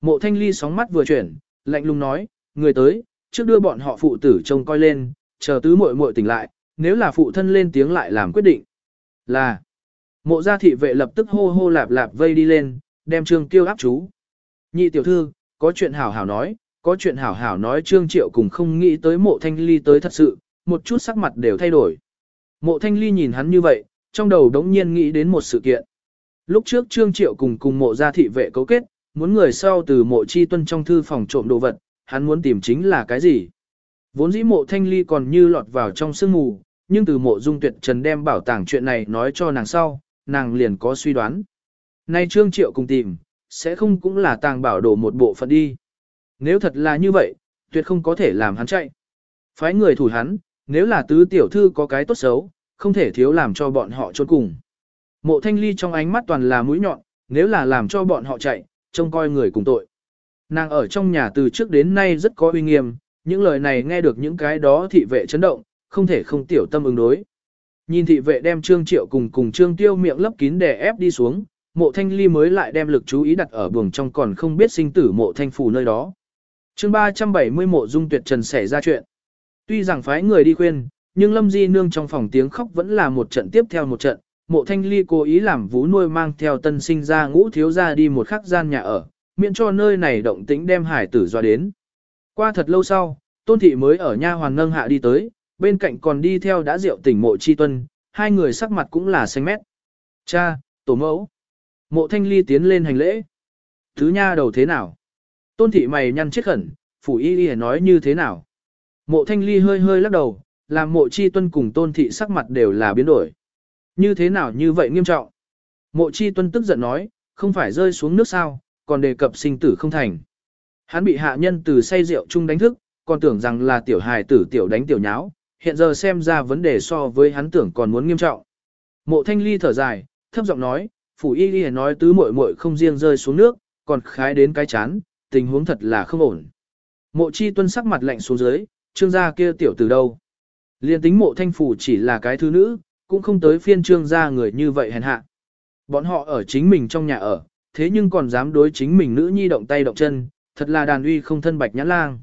Mộ thanh ly sóng mắt vừa chuyển, lạnh lùng nói, người tới, trước đưa bọn họ phụ tử trông coi lên, chờ tứ muội muội tỉnh lại, nếu là phụ thân lên tiếng lại làm quyết định. Là, mộ gia thị vệ lập tức hô hô lạp lạp vây đi lên, đem trương tiêu áp chú. Nhị tiểu thư, có chuyện hảo hảo nói, có chuyện hảo hảo nói Trương Triệu cùng không nghĩ tới mộ thanh ly tới thật sự, một chút sắc mặt đều thay đổi. Mộ thanh ly nhìn hắn như vậy, trong đầu đống nhiên nghĩ đến một sự kiện. Lúc trước Trương Triệu cùng cùng mộ gia thị vệ cấu kết, muốn người sau từ mộ chi tuân trong thư phòng trộm đồ vật, hắn muốn tìm chính là cái gì. Vốn dĩ mộ thanh ly còn như lọt vào trong sương mù, nhưng từ mộ dung tuyệt trần đem bảo tàng chuyện này nói cho nàng sau, nàng liền có suy đoán. Nay Trương Triệu cùng tìm, sẽ không cũng là tàng bảo đồ một bộ phận đi. Nếu thật là như vậy, tuyệt không có thể làm hắn chạy. Phái người thủ hắn, nếu là tứ tiểu thư có cái tốt xấu, không thể thiếu làm cho bọn họ trốn cùng. Mộ thanh ly trong ánh mắt toàn là mũi nhọn, nếu là làm cho bọn họ chạy, trông coi người cùng tội. Nàng ở trong nhà từ trước đến nay rất có uy nghiêm, những lời này nghe được những cái đó thị vệ chấn động, không thể không tiểu tâm ứng đối. Nhìn thị vệ đem Trương Triệu cùng cùng Trương Tiêu miệng lấp kín để ép đi xuống, mộ thanh ly mới lại đem lực chú ý đặt ở buồng trong còn không biết sinh tử mộ thanh phù nơi đó. chương 370 mộ dung tuyệt trần xảy ra chuyện. Tuy rằng phái người đi khuyên, nhưng lâm di nương trong phòng tiếng khóc vẫn là một trận tiếp theo một trận. Mộ thanh ly cố ý làm vú nuôi mang theo tân sinh ra ngũ thiếu ra đi một khắc gian nhà ở, miễn cho nơi này động tĩnh đem hải tử dọa đến. Qua thật lâu sau, tôn thị mới ở nha hoàn nâng hạ đi tới, bên cạnh còn đi theo đã rượu tỉnh mộ chi tuân, hai người sắc mặt cũng là xanh mét. Cha, tổ mẫu. Mộ thanh ly tiến lên hành lễ. Thứ nha đầu thế nào? Tôn thị mày nhăn chết khẩn, phủ y y nói như thế nào? Mộ thanh ly hơi hơi lắc đầu, làm mộ chi tuân cùng tôn thị sắc mặt đều là biến đổi. Như thế nào như vậy nghiêm trọng? Mộ chi tuân tức giận nói, không phải rơi xuống nước sao, còn đề cập sinh tử không thành. Hắn bị hạ nhân từ say rượu chung đánh thức, còn tưởng rằng là tiểu hài tử tiểu đánh tiểu nháo, hiện giờ xem ra vấn đề so với hắn tưởng còn muốn nghiêm trọng. Mộ thanh ly thở dài, thấp giọng nói, phủ y y nói tứ muội muội không riêng rơi xuống nước, còn khái đến cái chán, tình huống thật là không ổn. Mộ chi tuân sắc mặt lạnh xuống dưới, trương gia kia tiểu từ đâu. Liên tính mộ thanh phủ chỉ là cái thứ nữ, cũng không tới phiên trương gia người như vậy hèn hạ. Bọn họ ở chính mình trong nhà ở, thế nhưng còn dám đối chính mình nữ nhi động tay động chân, thật là đàn uy không thân bạch nhãn lang.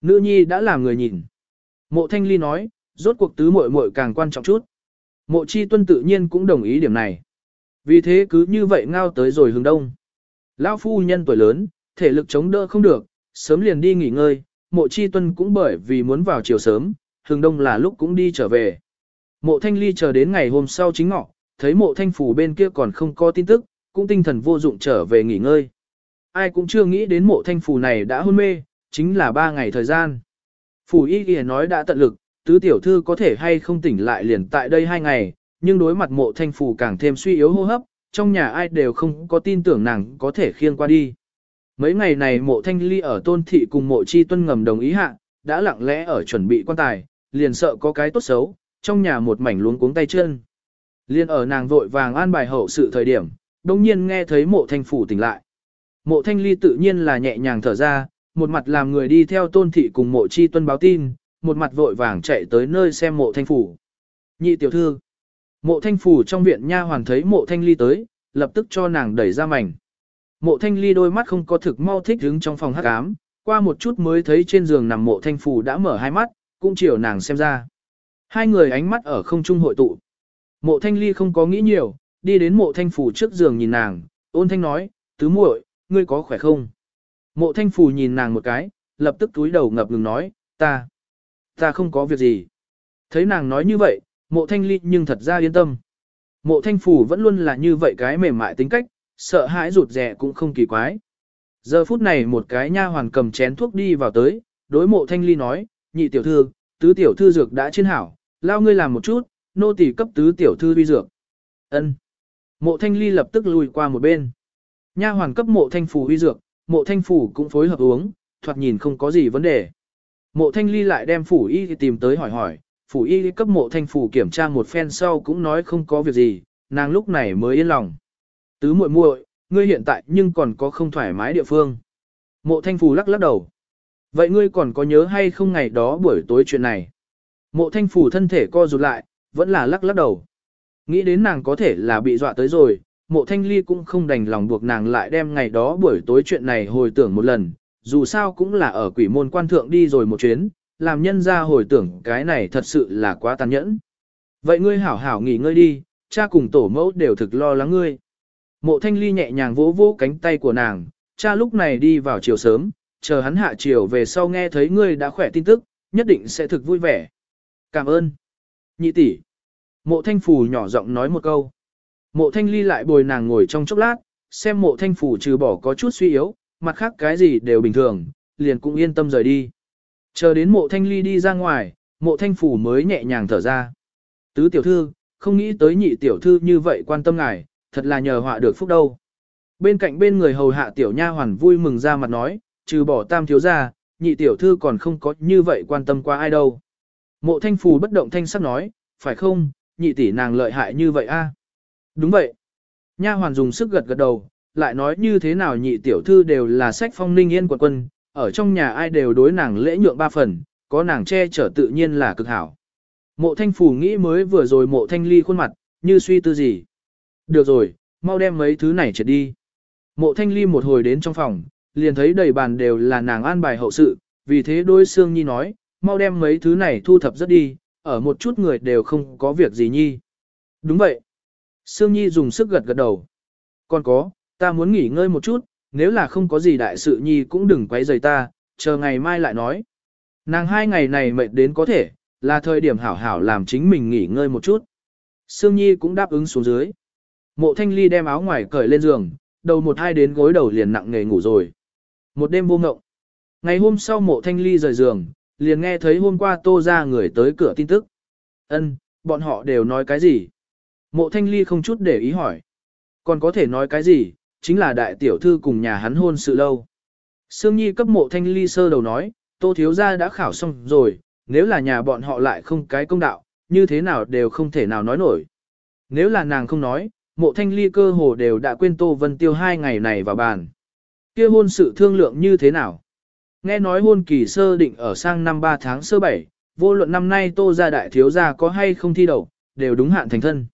Nữ nhi đã làm người nhìn. Mộ thanh ly nói, rốt cuộc tứ muội muội càng quan trọng chút. Mộ chi tuân tự nhiên cũng đồng ý điểm này. Vì thế cứ như vậy ngao tới rồi hướng đông. Lão phu nhân tuổi lớn, thể lực chống đỡ không được, sớm liền đi nghỉ ngơi, mộ chi tuân cũng bởi vì muốn vào chiều sớm, hướng đông là lúc cũng đi trở về. Mộ thanh ly chờ đến ngày hôm sau chính ngọ, thấy mộ thanh phủ bên kia còn không có tin tức, cũng tinh thần vô dụng trở về nghỉ ngơi. Ai cũng chưa nghĩ đến mộ thanh phủ này đã hôn mê, chính là ba ngày thời gian. Phủ y kìa nói đã tận lực, tứ tiểu thư có thể hay không tỉnh lại liền tại đây hai ngày, nhưng đối mặt mộ thanh Phủ càng thêm suy yếu hô hấp, trong nhà ai đều không có tin tưởng nàng có thể khiêng qua đi. Mấy ngày này mộ thanh ly ở tôn thị cùng mộ chi tuân ngầm đồng ý hạ, đã lặng lẽ ở chuẩn bị quan tài, liền sợ có cái tốt xấu, trong nhà một mảnh luống cuống tay chân. Liên ở nàng vội vàng an bài hậu sự thời điểm, đồng nhiên nghe thấy mộ thanh phủ tỉnh lại. Mộ thanh ly tự nhiên là nhẹ nhàng thở ra, một mặt làm người đi theo tôn thị cùng mộ chi tuân báo tin, một mặt vội vàng chạy tới nơi xem mộ thanh phủ. Nhị tiểu thư, mộ thanh phủ trong viện nha hoàn thấy mộ thanh ly tới, lập tức cho nàng đẩy ra mảnh. Mộ thanh ly đôi mắt không có thực mau thích đứng trong phòng hắc ám, qua một chút mới thấy trên giường nằm mộ thanh phủ đã mở hai mắt, cũng chiều nàng xem ra. Hai người ánh mắt ở không trung hội tụ. Mộ thanh ly không có nghĩ nhiều, đi đến mộ thanh phủ trước giường nhìn nàng, ôn thanh nói, tứ muội, ngươi có khỏe không? Mộ thanh Phù nhìn nàng một cái, lập tức túi đầu ngập ngừng nói, ta, ta không có việc gì. Thấy nàng nói như vậy, mộ thanh ly nhưng thật ra yên tâm. Mộ thanh Phù vẫn luôn là như vậy cái mềm mại tính cách, sợ hãi rụt rẻ cũng không kỳ quái. Giờ phút này một cái nha hoàn cầm chén thuốc đi vào tới, đối mộ thanh ly nói, nhị tiểu thư, tứ tiểu thư dược đã trên hảo, lao ngươi làm một chút, nô tỳ cấp tứ tiểu thư vi dược. ân Mộ thanh ly lập tức lùi qua một bên. Nha hoàn cấp mộ thanh Phù huy dược, mộ thanh phủ cũng phối hợp uống, thoạt nhìn không có gì vấn đề. Mộ thanh ly lại đem phủ y tìm tới hỏi hỏi, phủ y cấp mộ thanh phủ kiểm tra một phen sau cũng nói không có việc gì, nàng lúc này mới yên lòng. Tứ muội muội, ngươi hiện tại nhưng còn có không thoải mái địa phương. Mộ thanh phủ lắc lắc đầu. Vậy ngươi còn có nhớ hay không ngày đó buổi tối chuyện này? Mộ thanh phủ thân thể co rụt lại, vẫn là lắc lắc đầu. Nghĩ đến nàng có thể là bị dọa tới rồi, mộ thanh ly cũng không đành lòng buộc nàng lại đem ngày đó buổi tối chuyện này hồi tưởng một lần, dù sao cũng là ở quỷ môn quan thượng đi rồi một chuyến, làm nhân ra hồi tưởng cái này thật sự là quá tàn nhẫn. Vậy ngươi hảo hảo nghỉ ngơi đi, cha cùng tổ mẫu đều thực lo lắng ngươi. Mộ thanh ly nhẹ nhàng vỗ vỗ cánh tay của nàng, cha lúc này đi vào chiều sớm, chờ hắn hạ chiều về sau nghe thấy ngươi đã khỏe tin tức, nhất định sẽ thực vui vẻ. Cảm ơn. Nhị tỷ. Mộ thanh phù nhỏ giọng nói một câu. Mộ thanh ly lại bồi nàng ngồi trong chốc lát, xem mộ thanh Phủ trừ bỏ có chút suy yếu, mặt khác cái gì đều bình thường, liền cũng yên tâm rời đi. Chờ đến mộ thanh ly đi ra ngoài, mộ thanh Phủ mới nhẹ nhàng thở ra. Tứ tiểu thư, không nghĩ tới nhị tiểu thư như vậy quan tâm ngài, thật là nhờ họa được phúc đâu. Bên cạnh bên người hầu hạ tiểu nha hoàn vui mừng ra mặt nói, trừ bỏ tam thiếu ra, nhị tiểu thư còn không có như vậy quan tâm qua ai đâu. Mộ thanh phù bất động thanh sắc nói, phải không, nhị tỷ nàng lợi hại như vậy a? Đúng vậy. Nha hoàn dùng sức gật gật đầu, lại nói như thế nào nhị tiểu thư đều là sách phong ninh yên quận quân, ở trong nhà ai đều đối nàng lễ nhượng ba phần, có nàng che chở tự nhiên là cực hảo. Mộ thanh phủ nghĩ mới vừa rồi mộ thanh ly khuôn mặt, như suy tư gì. Được rồi, mau đem mấy thứ này trượt đi. Mộ thanh ly một hồi đến trong phòng, liền thấy đầy bàn đều là nàng an bài hậu sự, vì thế đôi xương nhi nói, mau đem mấy thứ này thu thập rất đi, ở một chút người đều không có việc gì nhi. Đúng vậy. Sương Nhi dùng sức gật gật đầu. Còn có, ta muốn nghỉ ngơi một chút, nếu là không có gì đại sự Nhi cũng đừng quấy rầy ta, chờ ngày mai lại nói. Nàng hai ngày này mệt đến có thể, là thời điểm hảo hảo làm chính mình nghỉ ngơi một chút. Sương Nhi cũng đáp ứng xuống dưới. Mộ Thanh Ly đem áo ngoài cởi lên giường, đầu một hai đến gối đầu liền nặng nghề ngủ rồi. Một đêm vô ngộng. Ngày hôm sau mộ Thanh Ly rời giường, liền nghe thấy hôm qua tô ra người tới cửa tin tức. Ân, bọn họ đều nói cái gì? Mộ thanh ly không chút để ý hỏi. Còn có thể nói cái gì, chính là đại tiểu thư cùng nhà hắn hôn sự lâu. Sương Nhi cấp mộ thanh ly sơ đầu nói, tô thiếu gia đã khảo xong rồi, nếu là nhà bọn họ lại không cái công đạo, như thế nào đều không thể nào nói nổi. Nếu là nàng không nói, mộ thanh ly cơ hồ đều đã quên tô vân tiêu hai ngày này vào bàn. kia hôn sự thương lượng như thế nào? Nghe nói hôn kỳ sơ định ở sang năm 3 tháng sơ 7, vô luận năm nay tô gia đại thiếu gia có hay không thi đậu, đều đúng hạn thành thân.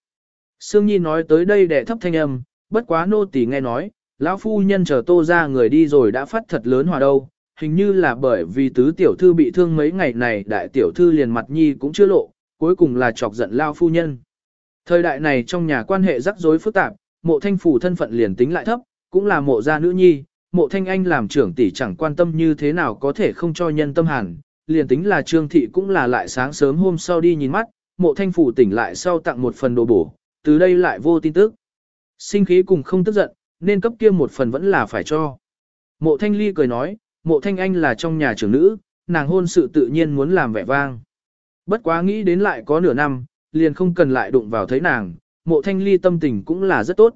Sương Nhi nói tới đây để thấp thanh âm, bất quá nô tỳ nghe nói, lão phu nhân chờ tô ra người đi rồi đã phát thật lớn hòa đâu, hình như là bởi vì tứ tiểu thư bị thương mấy ngày này đại tiểu thư liền mặt nhi cũng chưa lộ, cuối cùng là chọc giận lao phu nhân. Thời đại này trong nhà quan hệ rắc rối phức tạp, mộ thanh phủ thân phận liền tính lại thấp, cũng là mộ gia nữ nhi, mộ thanh anh làm trưởng tỷ chẳng quan tâm như thế nào có thể không cho nhân tâm hẳn, liền tính là trương thị cũng là lại sáng sớm hôm sau đi nhìn mắt, mộ thanh phủ tỉnh lại sau tặng một phần đồ bổ, từ đây lại vô tin tức. Sinh khí cùng không tức giận, nên cấp kia một phần vẫn là phải cho. Mộ thanh ly cười nói, mộ thanh anh là trong nhà trưởng nữ, nàng hôn sự tự nhiên muốn làm vẻ vang. Bất quá nghĩ đến lại có nửa năm, liền không cần lại đụng vào thấy nàng, mộ thanh ly tâm tình cũng là rất tốt.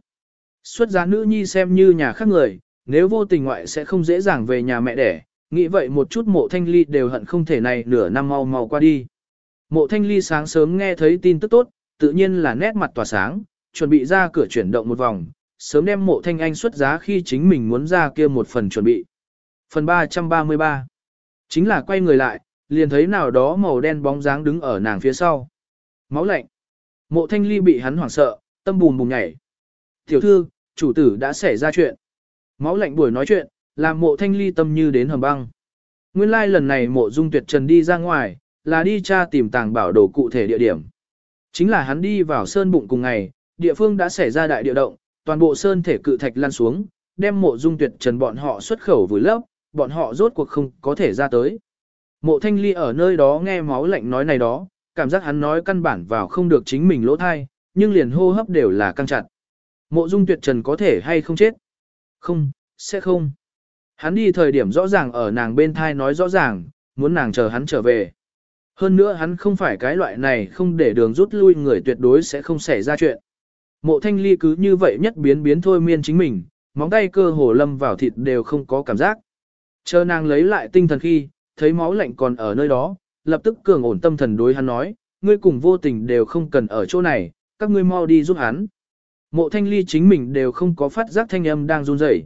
Xuất giá nữ nhi xem như nhà khác người, nếu vô tình ngoại sẽ không dễ dàng về nhà mẹ đẻ, nghĩ vậy một chút mộ thanh ly đều hận không thể này nửa năm mau mau qua đi. Mộ thanh ly sáng sớm nghe thấy tin tức tốt, tự nhiên là nét mặt tỏa sáng, chuẩn bị ra cửa chuyển động một vòng, sớm đem mộ thanh anh xuất giá khi chính mình muốn ra kia một phần chuẩn bị. Phần 333 Chính là quay người lại, liền thấy nào đó màu đen bóng dáng đứng ở nàng phía sau. Máu lạnh. Mộ thanh ly bị hắn hoảng sợ, tâm bùn bùn nhảy. Tiểu thư, chủ tử đã xảy ra chuyện. Máu lạnh buổi nói chuyện, làm mộ thanh ly tâm như đến hầm băng. Nguyên lai like lần này mộ dung tuyệt trần đi ra ngoài, là đi tra tìm tàng bảo đồ cụ thể địa điểm. Chính là hắn đi vào sơn bụng cùng ngày, địa phương đã xảy ra đại địa động, toàn bộ sơn thể cự thạch lăn xuống, đem mộ dung tuyệt trần bọn họ xuất khẩu vùi lấp, bọn họ rốt cuộc không có thể ra tới. Mộ thanh ly ở nơi đó nghe máu lạnh nói này đó, cảm giác hắn nói căn bản vào không được chính mình lỗ thai, nhưng liền hô hấp đều là căng chặt. Mộ dung tuyệt trần có thể hay không chết? Không, sẽ không. Hắn đi thời điểm rõ ràng ở nàng bên thai nói rõ ràng, muốn nàng chờ hắn trở về. Hơn nữa hắn không phải cái loại này không để đường rút lui người tuyệt đối sẽ không xảy ra chuyện. Mộ thanh ly cứ như vậy nhất biến biến thôi miên chính mình, móng tay cơ hồ lâm vào thịt đều không có cảm giác. Chờ nàng lấy lại tinh thần khi, thấy máu lạnh còn ở nơi đó, lập tức cường ổn tâm thần đối hắn nói, ngươi cùng vô tình đều không cần ở chỗ này, các ngươi mau đi giúp hắn. Mộ thanh ly chính mình đều không có phát giác thanh âm đang run rẩy.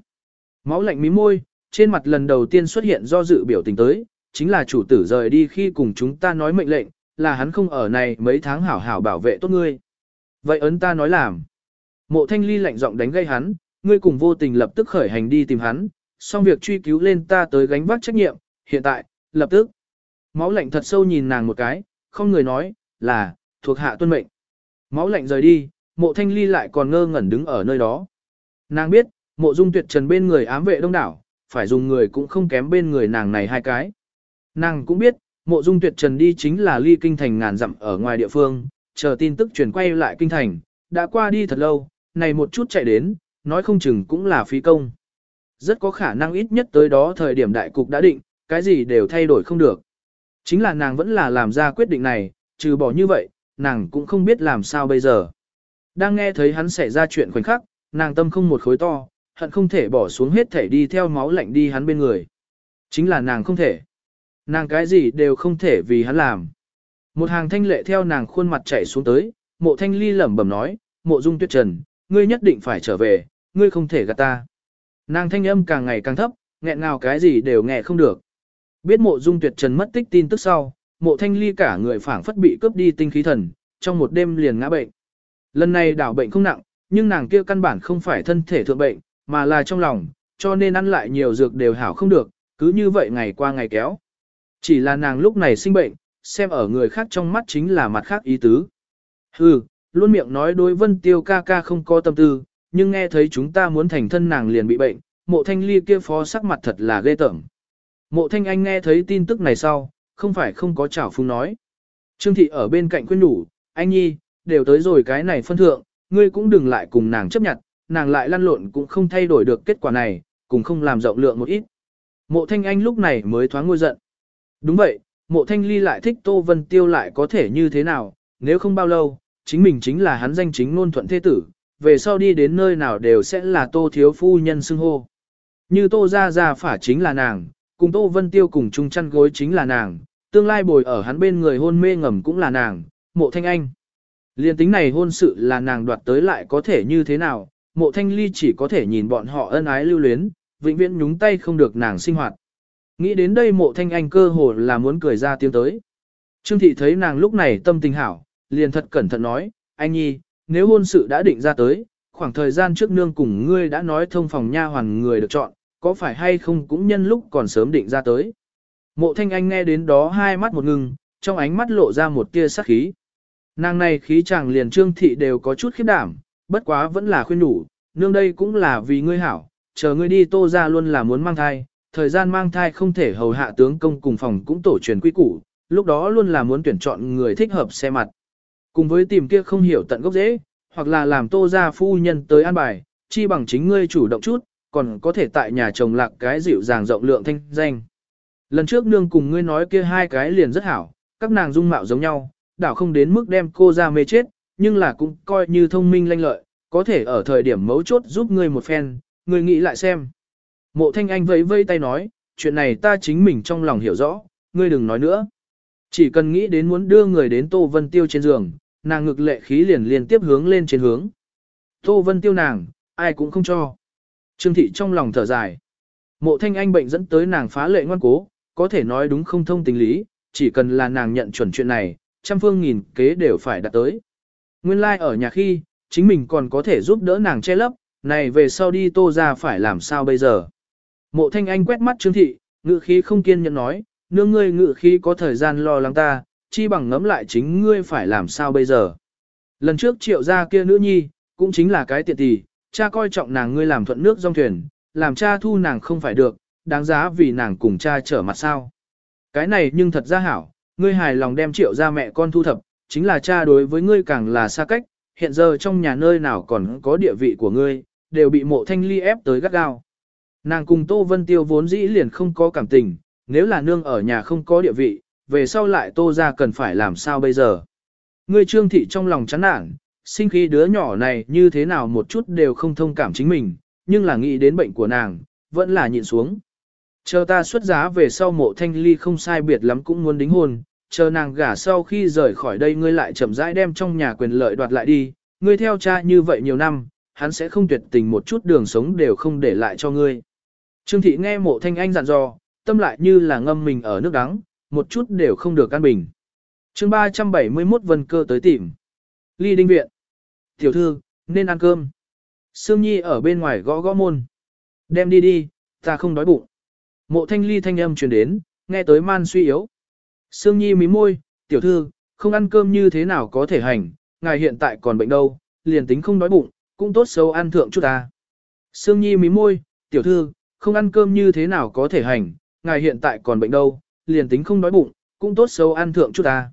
Máu lạnh mí môi, trên mặt lần đầu tiên xuất hiện do dự biểu tình tới, chính là chủ tử rời đi khi cùng chúng ta nói mệnh lệnh, là hắn không ở này mấy tháng hảo hảo bảo vệ tốt ngươi. Vậy ấn ta nói làm. Mộ thanh ly lạnh giọng đánh gây hắn, ngươi cùng vô tình lập tức khởi hành đi tìm hắn, xong việc truy cứu lên ta tới gánh vác trách nhiệm, hiện tại, lập tức. Máu lạnh thật sâu nhìn nàng một cái, không người nói, là, thuộc hạ tuân mệnh. Máu lạnh rời đi, mộ thanh ly lại còn ngơ ngẩn đứng ở nơi đó. Nàng biết, mộ dung tuyệt trần bên người ám vệ đông đảo, phải dùng người cũng không kém bên người nàng này hai cái. Nàng cũng biết, mộ dung tuyệt trần đi chính là ly kinh thành ngàn dặm ở ngoài địa phương, chờ tin tức chuyển quay lại kinh thành, đã qua đi thật lâu, này một chút chạy đến, nói không chừng cũng là phí công. Rất có khả năng ít nhất tới đó thời điểm đại cục đã định, cái gì đều thay đổi không được. Chính là nàng vẫn là làm ra quyết định này, trừ bỏ như vậy, nàng cũng không biết làm sao bây giờ. Đang nghe thấy hắn xảy ra chuyện khoảnh khắc, nàng tâm không một khối to, hận không thể bỏ xuống hết thể đi theo máu lạnh đi hắn bên người. Chính là nàng không thể. Nàng cái gì đều không thể vì hắn làm. Một hàng thanh lệ theo nàng khuôn mặt chảy xuống tới, mộ thanh ly lẩm bẩm nói, mộ dung tuyết trần, ngươi nhất định phải trở về, ngươi không thể gạt ta. Nàng thanh âm càng ngày càng thấp, nghẹn ngào cái gì đều nghe không được. Biết mộ dung tuyệt trần mất tích tin tức sau, mộ thanh ly cả người phảng phất bị cướp đi tinh khí thần, trong một đêm liền ngã bệnh. Lần này đảo bệnh không nặng, nhưng nàng kia căn bản không phải thân thể thượng bệnh, mà là trong lòng, cho nên ăn lại nhiều dược đều hảo không được, cứ như vậy ngày qua ngày kéo. Chỉ là nàng lúc này sinh bệnh, xem ở người khác trong mắt chính là mặt khác ý tứ. Hừ, luôn miệng nói đối vân tiêu ca ca không có tâm tư, nhưng nghe thấy chúng ta muốn thành thân nàng liền bị bệnh, mộ thanh ly kia phó sắc mặt thật là ghê tởm. Mộ thanh anh nghe thấy tin tức này sau, không phải không có chảo phung nói. Trương thị ở bên cạnh khuyên nhủ, anh nhi, đều tới rồi cái này phân thượng, ngươi cũng đừng lại cùng nàng chấp nhận, nàng lại lăn lộn cũng không thay đổi được kết quả này, cũng không làm rộng lượng một ít. Mộ thanh anh lúc này mới thoáng ngôi giận. Đúng vậy, mộ thanh ly lại thích Tô Vân Tiêu lại có thể như thế nào, nếu không bao lâu, chính mình chính là hắn danh chính ngôn thuận thế tử, về sau đi đến nơi nào đều sẽ là Tô Thiếu Phu Nhân xưng hô. Như Tô Gia Gia phả chính là nàng, cùng Tô Vân Tiêu cùng chung chăn gối chính là nàng, tương lai bồi ở hắn bên người hôn mê ngầm cũng là nàng, mộ thanh anh. Liên tính này hôn sự là nàng đoạt tới lại có thể như thế nào, mộ thanh ly chỉ có thể nhìn bọn họ ân ái lưu luyến, vĩnh viễn nhúng tay không được nàng sinh hoạt. Nghĩ đến đây mộ thanh anh cơ hồ là muốn cười ra tiếng tới. Trương thị thấy nàng lúc này tâm tình hảo, liền thật cẩn thận nói, anh nhi, nếu hôn sự đã định ra tới, khoảng thời gian trước nương cùng ngươi đã nói thông phòng nha hoàn người được chọn, có phải hay không cũng nhân lúc còn sớm định ra tới. Mộ thanh anh nghe đến đó hai mắt một ngừng, trong ánh mắt lộ ra một tia sắc khí. Nàng này khí chàng liền trương thị đều có chút khiếp đảm, bất quá vẫn là khuyên đủ, nương đây cũng là vì ngươi hảo, chờ ngươi đi tô ra luôn là muốn mang thai, thời gian mang thai không thể hầu hạ tướng công cùng phòng cũng tổ truyền quy củ, lúc đó luôn là muốn tuyển chọn người thích hợp xe mặt. Cùng với tìm kia không hiểu tận gốc dễ, hoặc là làm tô ra phu nhân tới an bài, chi bằng chính ngươi chủ động chút, còn có thể tại nhà chồng lạc cái dịu dàng rộng lượng thanh danh. Lần trước nương cùng ngươi nói kia hai cái liền rất hảo, các nàng dung mạo giống nhau, đảo không đến mức đem cô ra mê chết, nhưng là cũng coi như thông minh lanh lợi, có thể ở thời điểm mấu chốt giúp ngươi một phen, ngươi nghĩ lại xem. Mộ thanh anh vẫy vây tay nói, chuyện này ta chính mình trong lòng hiểu rõ, ngươi đừng nói nữa. Chỉ cần nghĩ đến muốn đưa người đến Tô Vân Tiêu trên giường, nàng ngực lệ khí liền liên tiếp hướng lên trên hướng. Tô Vân Tiêu nàng, ai cũng không cho. Trương Thị trong lòng thở dài. Mộ thanh anh bệnh dẫn tới nàng phá lệ ngoan cố, có thể nói đúng không thông tình lý, chỉ cần là nàng nhận chuẩn chuyện này, trăm phương nghìn kế đều phải đạt tới. Nguyên lai like ở nhà khi, chính mình còn có thể giúp đỡ nàng che lấp, này về sau đi tô ra phải làm sao bây giờ. Mộ thanh anh quét mắt Trương Thị, ngự khí không kiên nhẫn nói, nương ngươi ngự khí có thời gian lo lắng ta, chi bằng ngẫm lại chính ngươi phải làm sao bây giờ. Lần trước triệu ra kia nữ nhi, cũng chính là cái tiện tỷ, cha coi trọng nàng ngươi làm thuận nước dòng thuyền, làm cha thu nàng không phải được, đáng giá vì nàng cùng cha trở mặt sao. Cái này nhưng thật ra hảo, ngươi hài lòng đem triệu ra mẹ con thu thập, chính là cha đối với ngươi càng là xa cách, hiện giờ trong nhà nơi nào còn có địa vị của ngươi, đều bị mộ thanh ly ép tới gắt gao. Nàng cùng Tô Vân Tiêu vốn dĩ liền không có cảm tình, nếu là nương ở nhà không có địa vị, về sau lại Tô ra cần phải làm sao bây giờ. Ngươi trương thị trong lòng chán nản, sinh khí đứa nhỏ này như thế nào một chút đều không thông cảm chính mình, nhưng là nghĩ đến bệnh của nàng, vẫn là nhịn xuống. Chờ ta xuất giá về sau mộ thanh ly không sai biệt lắm cũng muốn đính hôn, chờ nàng gả sau khi rời khỏi đây ngươi lại chậm rãi đem trong nhà quyền lợi đoạt lại đi, ngươi theo cha như vậy nhiều năm, hắn sẽ không tuyệt tình một chút đường sống đều không để lại cho ngươi. Trương thị nghe mộ thanh anh dặn dò, tâm lại như là ngâm mình ở nước đắng, một chút đều không được an bình. chương 371 vân cơ tới tìm. Ly đinh viện. Tiểu thư, nên ăn cơm. Sương Nhi ở bên ngoài gõ gõ môn. Đem đi đi, ta không đói bụng. Mộ thanh ly thanh âm truyền đến, nghe tới man suy yếu. Sương Nhi mí môi, tiểu thư, không ăn cơm như thế nào có thể hành, ngài hiện tại còn bệnh đâu, liền tính không đói bụng, cũng tốt xấu ăn thượng chút ta. Sương Nhi mí môi, tiểu thư, không ăn cơm như thế nào có thể hành, ngài hiện tại còn bệnh đâu, liền tính không đói bụng, cũng tốt xấu ăn thượng chút ta.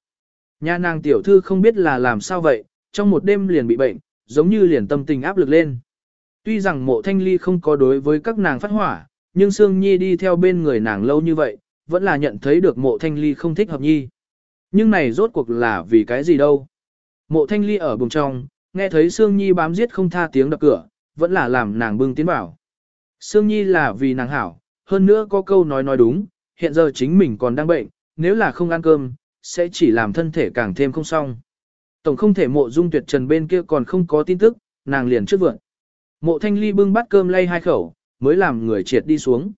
Nhà nàng tiểu thư không biết là làm sao vậy, trong một đêm liền bị bệnh, giống như liền tâm tình áp lực lên. Tuy rằng mộ thanh ly không có đối với các nàng phát hỏa, nhưng Sương Nhi đi theo bên người nàng lâu như vậy, vẫn là nhận thấy được mộ thanh ly không thích hợp nhi. Nhưng này rốt cuộc là vì cái gì đâu. Mộ thanh ly ở bùng trong, nghe thấy Sương Nhi bám giết không tha tiếng đập cửa, vẫn là làm nàng bưng tiến bảo. Sương Nhi là vì nàng hảo, hơn nữa có câu nói nói đúng, hiện giờ chính mình còn đang bệnh, nếu là không ăn cơm, sẽ chỉ làm thân thể càng thêm không xong. Tổng không thể mộ dung tuyệt trần bên kia còn không có tin tức, nàng liền trước vượn. Mộ thanh ly bưng bát cơm lay hai khẩu, mới làm người triệt đi xuống.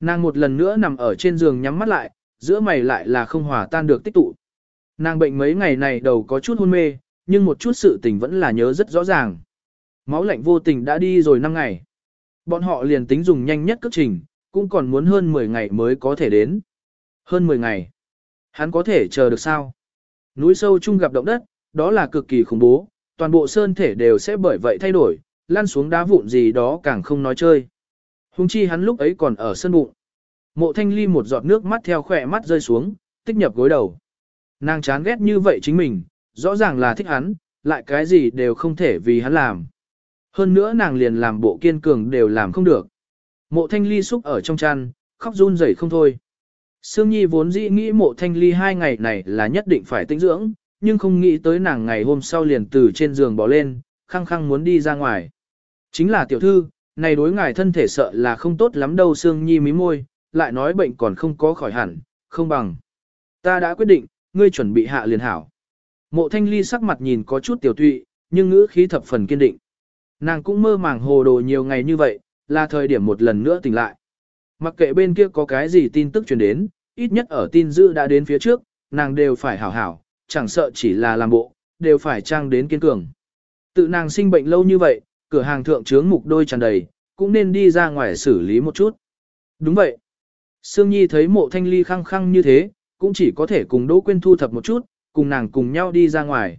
Nàng một lần nữa nằm ở trên giường nhắm mắt lại, giữa mày lại là không hòa tan được tích tụ. Nàng bệnh mấy ngày này đầu có chút hôn mê, nhưng một chút sự tình vẫn là nhớ rất rõ ràng. Máu lạnh vô tình đã đi rồi 5 ngày. Bọn họ liền tính dùng nhanh nhất cước trình, cũng còn muốn hơn 10 ngày mới có thể đến. Hơn 10 ngày. Hắn có thể chờ được sao? Núi sâu chung gặp động đất, đó là cực kỳ khủng bố, toàn bộ sơn thể đều sẽ bởi vậy thay đổi, lăn xuống đá vụn gì đó càng không nói chơi. Hùng chi hắn lúc ấy còn ở sân bụng. Mộ thanh ly một giọt nước mắt theo khỏe mắt rơi xuống, tích nhập gối đầu. Nàng chán ghét như vậy chính mình, rõ ràng là thích hắn, lại cái gì đều không thể vì hắn làm. Hơn nữa nàng liền làm bộ kiên cường đều làm không được. Mộ thanh ly xúc ở trong chăn, khóc run rẩy không thôi. Sương Nhi vốn dĩ nghĩ mộ thanh ly hai ngày này là nhất định phải tinh dưỡng, nhưng không nghĩ tới nàng ngày hôm sau liền từ trên giường bỏ lên, khăng khăng muốn đi ra ngoài. Chính là tiểu thư, này đối ngài thân thể sợ là không tốt lắm đâu Sương Nhi mí môi, lại nói bệnh còn không có khỏi hẳn, không bằng. Ta đã quyết định, ngươi chuẩn bị hạ liền hảo. Mộ thanh ly sắc mặt nhìn có chút tiểu tụy, nhưng ngữ khí thập phần kiên định. Nàng cũng mơ màng hồ đồ nhiều ngày như vậy, là thời điểm một lần nữa tỉnh lại. Mặc kệ bên kia có cái gì tin tức truyền đến, ít nhất ở tin dữ đã đến phía trước, nàng đều phải hảo hảo, chẳng sợ chỉ là làm bộ, đều phải trang đến kiên cường. Tự nàng sinh bệnh lâu như vậy, cửa hàng thượng trướng mục đôi tràn đầy, cũng nên đi ra ngoài xử lý một chút. Đúng vậy. Sương Nhi thấy mộ thanh ly khăng khăng như thế, cũng chỉ có thể cùng Đỗ Quyên thu thập một chút, cùng nàng cùng nhau đi ra ngoài.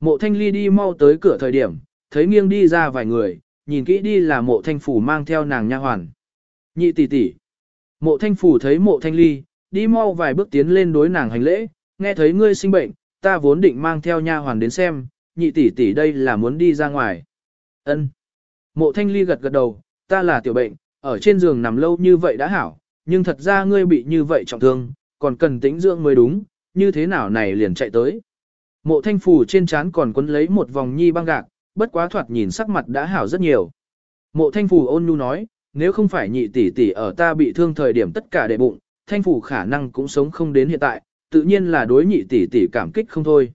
Mộ thanh ly đi mau tới cửa thời điểm, thấy nghiêng đi ra vài người, nhìn kỹ đi là mộ thanh phủ mang theo nàng nha hoàn. Nhị tỷ tỷ. Mộ thanh phủ thấy mộ thanh ly, đi mau vài bước tiến lên đối nàng hành lễ, nghe thấy ngươi sinh bệnh, ta vốn định mang theo nha hoàn đến xem, nhị tỷ tỷ đây là muốn đi ra ngoài. Ân. Mộ thanh ly gật gật đầu, ta là tiểu bệnh, ở trên giường nằm lâu như vậy đã hảo, nhưng thật ra ngươi bị như vậy trọng thương, còn cần tĩnh dưỡng mới đúng, như thế nào này liền chạy tới. Mộ thanh phủ trên trán còn quấn lấy một vòng nhi băng gạc, bất quá thoạt nhìn sắc mặt đã hảo rất nhiều. Mộ thanh Phù ôn nhu nói, nếu không phải nhị tỷ tỷ ở ta bị thương thời điểm tất cả đệ bụng, thanh Phù khả năng cũng sống không đến hiện tại, tự nhiên là đối nhị tỷ tỷ cảm kích không thôi.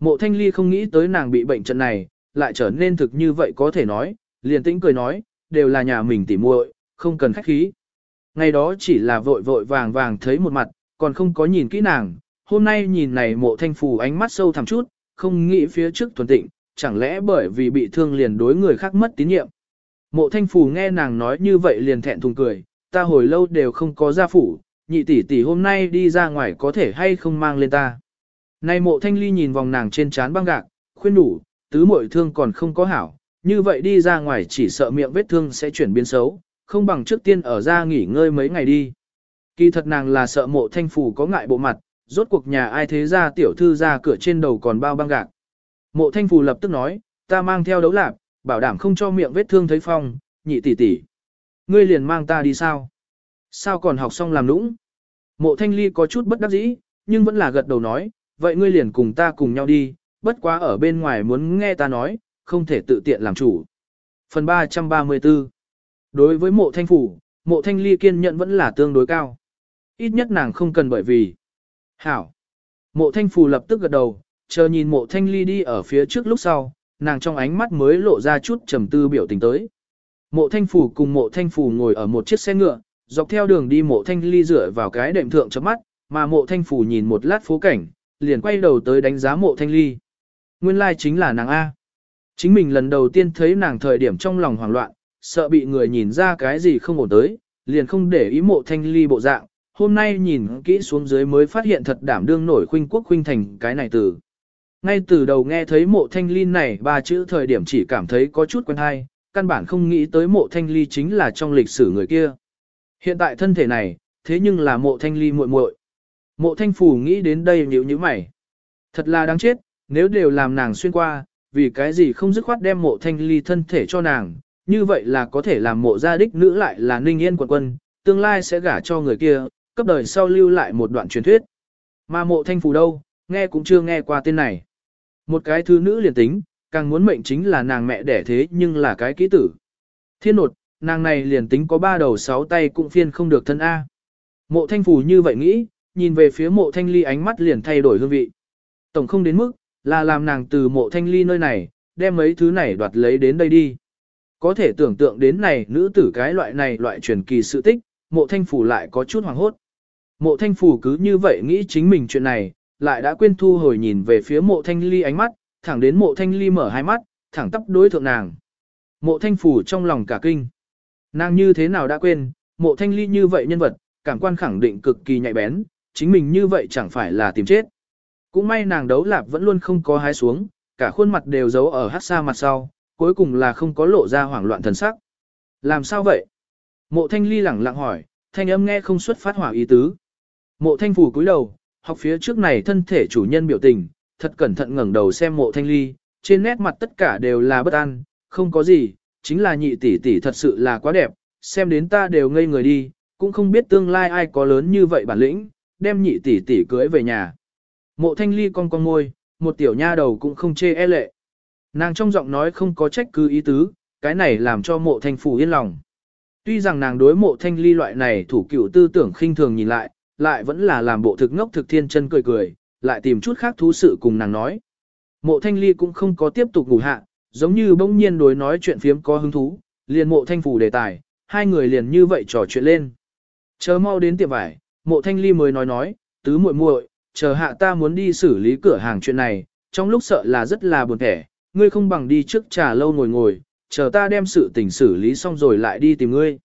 Mộ thanh ly không nghĩ tới nàng bị bệnh trận này, lại trở nên thực như vậy có thể nói, liền tĩnh cười nói, đều là nhà mình tỉ muội, không cần khách khí. Ngày đó chỉ là vội vội vàng vàng thấy một mặt, còn không có nhìn kỹ nàng, hôm nay nhìn này mộ thanh phù ánh mắt sâu thẳm chút, không nghĩ phía trước thuần tịnh, chẳng lẽ bởi vì bị thương liền đối người khác mất tín nhiệm. Mộ thanh phù nghe nàng nói như vậy liền thẹn thùng cười, ta hồi lâu đều không có gia phủ, nhị tỷ tỷ hôm nay đi ra ngoài có thể hay không mang lên ta. nay mộ thanh ly nhìn vòng nàng trên trán băng gạc, khuyên đủ, tứ muội thương còn không có hảo, như vậy đi ra ngoài chỉ sợ miệng vết thương sẽ chuyển biến xấu, không bằng trước tiên ở ra nghỉ ngơi mấy ngày đi. Kỳ thật nàng là sợ mộ thanh phù có ngại bộ mặt, rốt cuộc nhà ai thế ra tiểu thư ra cửa trên đầu còn bao băng gạc. Mộ thanh phù lập tức nói, ta mang theo đấu lạp, bảo đảm không cho miệng vết thương thấy phong, nhị tỷ tỷ. Ngươi liền mang ta đi sao? Sao còn học xong làm nũng? Mộ thanh ly có chút bất đắc dĩ, nhưng vẫn là gật đầu nói, vậy ngươi liền cùng ta cùng nhau đi, bất quá ở bên ngoài muốn nghe ta nói, không thể tự tiện làm chủ. Phần 334 Đối với mộ thanh phủ, mộ thanh ly kiên nhận vẫn là tương đối cao. Ít nhất nàng không cần bởi vì. Hảo. Mộ thanh Phù lập tức gật đầu, chờ nhìn mộ thanh ly đi ở phía trước lúc sau, nàng trong ánh mắt mới lộ ra chút trầm tư biểu tình tới. Mộ thanh phủ cùng mộ thanh phủ ngồi ở một chiếc xe ngựa, dọc theo đường đi mộ thanh ly rửa vào cái đệm thượng chấm mắt, mà mộ thanh phủ nhìn một lát phố cảnh, liền quay đầu tới đánh giá mộ thanh ly. Nguyên lai like chính là nàng A. Chính mình lần đầu tiên thấy nàng thời điểm trong lòng hoảng loạn, sợ bị người nhìn ra cái gì không ổn tới, liền không để ý mộ thanh ly bộ dạng. Hôm nay nhìn kỹ xuống dưới mới phát hiện thật đảm đương nổi khuynh quốc khuynh thành cái này từ. Ngay từ đầu nghe thấy mộ thanh ly này ba chữ thời điểm chỉ cảm thấy có chút quen hay, căn bản không nghĩ tới mộ thanh ly chính là trong lịch sử người kia. Hiện tại thân thể này, thế nhưng là mộ thanh ly muội muội. Mộ thanh phủ nghĩ đến đây nhíu như mày. Thật là đáng chết, nếu đều làm nàng xuyên qua, vì cái gì không dứt khoát đem mộ thanh ly thân thể cho nàng, như vậy là có thể làm mộ gia đích nữ lại là ninh yên quận quân, tương lai sẽ gả cho người kia, cấp đời sau lưu lại một đoạn truyền thuyết. Mà mộ thanh phủ đâu, nghe cũng chưa nghe qua tên này. Một cái thứ nữ liền tính, càng muốn mệnh chính là nàng mẹ đẻ thế nhưng là cái kỹ tử. Thiên nột, nàng này liền tính có ba đầu sáu tay cũng phiên không được thân A. Mộ thanh phủ như vậy nghĩ, nhìn về phía mộ thanh ly ánh mắt liền thay đổi hương vị. Tổng không đến mức, là làm nàng từ mộ thanh ly nơi này, đem mấy thứ này đoạt lấy đến đây đi. Có thể tưởng tượng đến này nữ tử cái loại này loại truyền kỳ sự tích, mộ thanh phủ lại có chút hoàng hốt. Mộ thanh phủ cứ như vậy nghĩ chính mình chuyện này, lại đã quên thu hồi nhìn về phía mộ thanh ly ánh mắt, thẳng đến mộ thanh ly mở hai mắt, thẳng tắp đối thượng nàng. Mộ thanh phủ trong lòng cả kinh. Nàng như thế nào đã quên, mộ thanh ly như vậy nhân vật, cảm quan khẳng định cực kỳ nhạy bén, chính mình như vậy chẳng phải là tìm chết. Cũng may nàng đấu lạp vẫn luôn không có hái xuống, cả khuôn mặt đều giấu ở hát xa mặt sau, cuối cùng là không có lộ ra hoảng loạn thần sắc. Làm sao vậy? Mộ thanh ly lẳng lặng hỏi, thanh âm nghe không xuất phát hỏa ý tứ. Mộ thanh phủ cúi đầu, học phía trước này thân thể chủ nhân biểu tình, thật cẩn thận ngẩng đầu xem mộ thanh ly, trên nét mặt tất cả đều là bất an, không có gì, chính là nhị tỷ tỷ thật sự là quá đẹp, xem đến ta đều ngây người đi, cũng không biết tương lai ai có lớn như vậy bản lĩnh, đem nhị tỷ tỷ cưới về nhà. Mộ thanh ly con con môi, một tiểu nha đầu cũng không chê e lệ. Nàng trong giọng nói không có trách cứ ý tứ, cái này làm cho mộ thanh phủ yên lòng. Tuy rằng nàng đối mộ thanh ly loại này thủ cựu tư tưởng khinh thường nhìn lại, lại vẫn là làm bộ thực ngốc thực thiên chân cười cười, lại tìm chút khác thú sự cùng nàng nói. Mộ thanh ly cũng không có tiếp tục ngủ hạ, giống như bỗng nhiên đối nói chuyện phiếm có hứng thú, liền mộ thanh phủ đề tài, hai người liền như vậy trò chuyện lên. Chờ mau đến tiệm vải, mộ thanh ly mới nói nói, tứ muội muội, chờ hạ ta muốn đi xử lý cửa hàng chuyện này, trong lúc sợ là rất là buồn thẻ, ngươi không bằng đi trước trà lâu ngồi ngồi, chờ ta đem sự tình xử lý xong rồi lại đi tìm ngươi.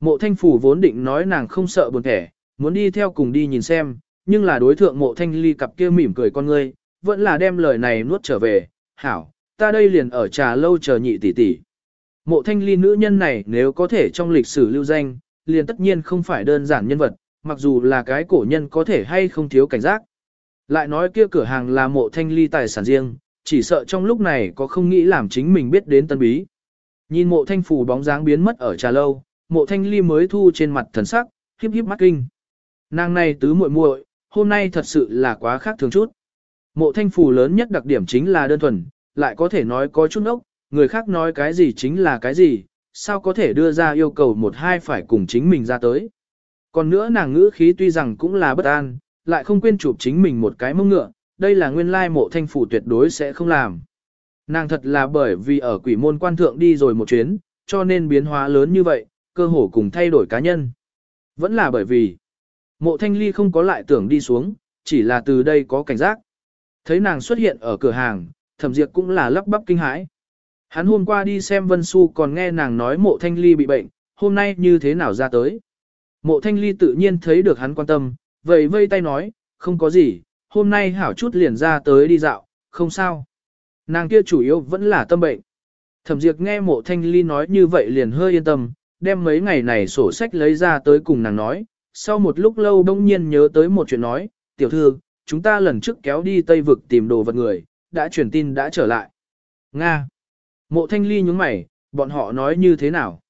Mộ thanh phủ vốn định nói nàng không sợ buồn thẻ, muốn đi theo cùng đi nhìn xem, nhưng là đối thượng mộ thanh ly cặp kia mỉm cười con ngươi, vẫn là đem lời này nuốt trở về, hảo, ta đây liền ở trà lâu chờ nhị tỷ tỷ. Mộ thanh ly nữ nhân này nếu có thể trong lịch sử lưu danh, liền tất nhiên không phải đơn giản nhân vật, mặc dù là cái cổ nhân có thể hay không thiếu cảnh giác. Lại nói kia cửa hàng là mộ thanh ly tài sản riêng, chỉ sợ trong lúc này có không nghĩ làm chính mình biết đến tân bí. Nhìn mộ thanh phủ bóng dáng biến mất ở trà lâu, mộ thanh ly mới thu trên mặt thần sắc, hiếp hiếp mắt kinh. Nàng này tứ muội muội, hôm nay thật sự là quá khác thường chút. Mộ thanh Phù lớn nhất đặc điểm chính là đơn thuần, lại có thể nói có chút ốc, người khác nói cái gì chính là cái gì, sao có thể đưa ra yêu cầu một hai phải cùng chính mình ra tới. Còn nữa nàng ngữ khí tuy rằng cũng là bất an, lại không quên chụp chính mình một cái mông ngựa, đây là nguyên lai mộ thanh phủ tuyệt đối sẽ không làm. Nàng thật là bởi vì ở quỷ môn quan thượng đi rồi một chuyến, cho nên biến hóa lớn như vậy, cơ hồ cùng thay đổi cá nhân. Vẫn là bởi vì mộ thanh ly không có lại tưởng đi xuống, chỉ là từ đây có cảnh giác. Thấy nàng xuất hiện ở cửa hàng, thẩm diệt cũng là lắp bắp kinh hãi. Hắn hôm qua đi xem Vân Xu còn nghe nàng nói mộ thanh ly bị bệnh, hôm nay như thế nào ra tới. Mộ thanh ly tự nhiên thấy được hắn quan tâm, vậy vây tay nói, không có gì, hôm nay hảo chút liền ra tới đi dạo, không sao. Nàng kia chủ yếu vẫn là tâm bệnh. Thẩm Diệt nghe mộ thanh ly nói như vậy liền hơi yên tâm, đem mấy ngày này sổ sách lấy ra tới cùng nàng nói. Sau một lúc lâu đông nhiên nhớ tới một chuyện nói, tiểu thư, chúng ta lần trước kéo đi Tây Vực tìm đồ vật người, đã truyền tin đã trở lại. Nga. Mộ thanh ly nhúng mày, bọn họ nói như thế nào?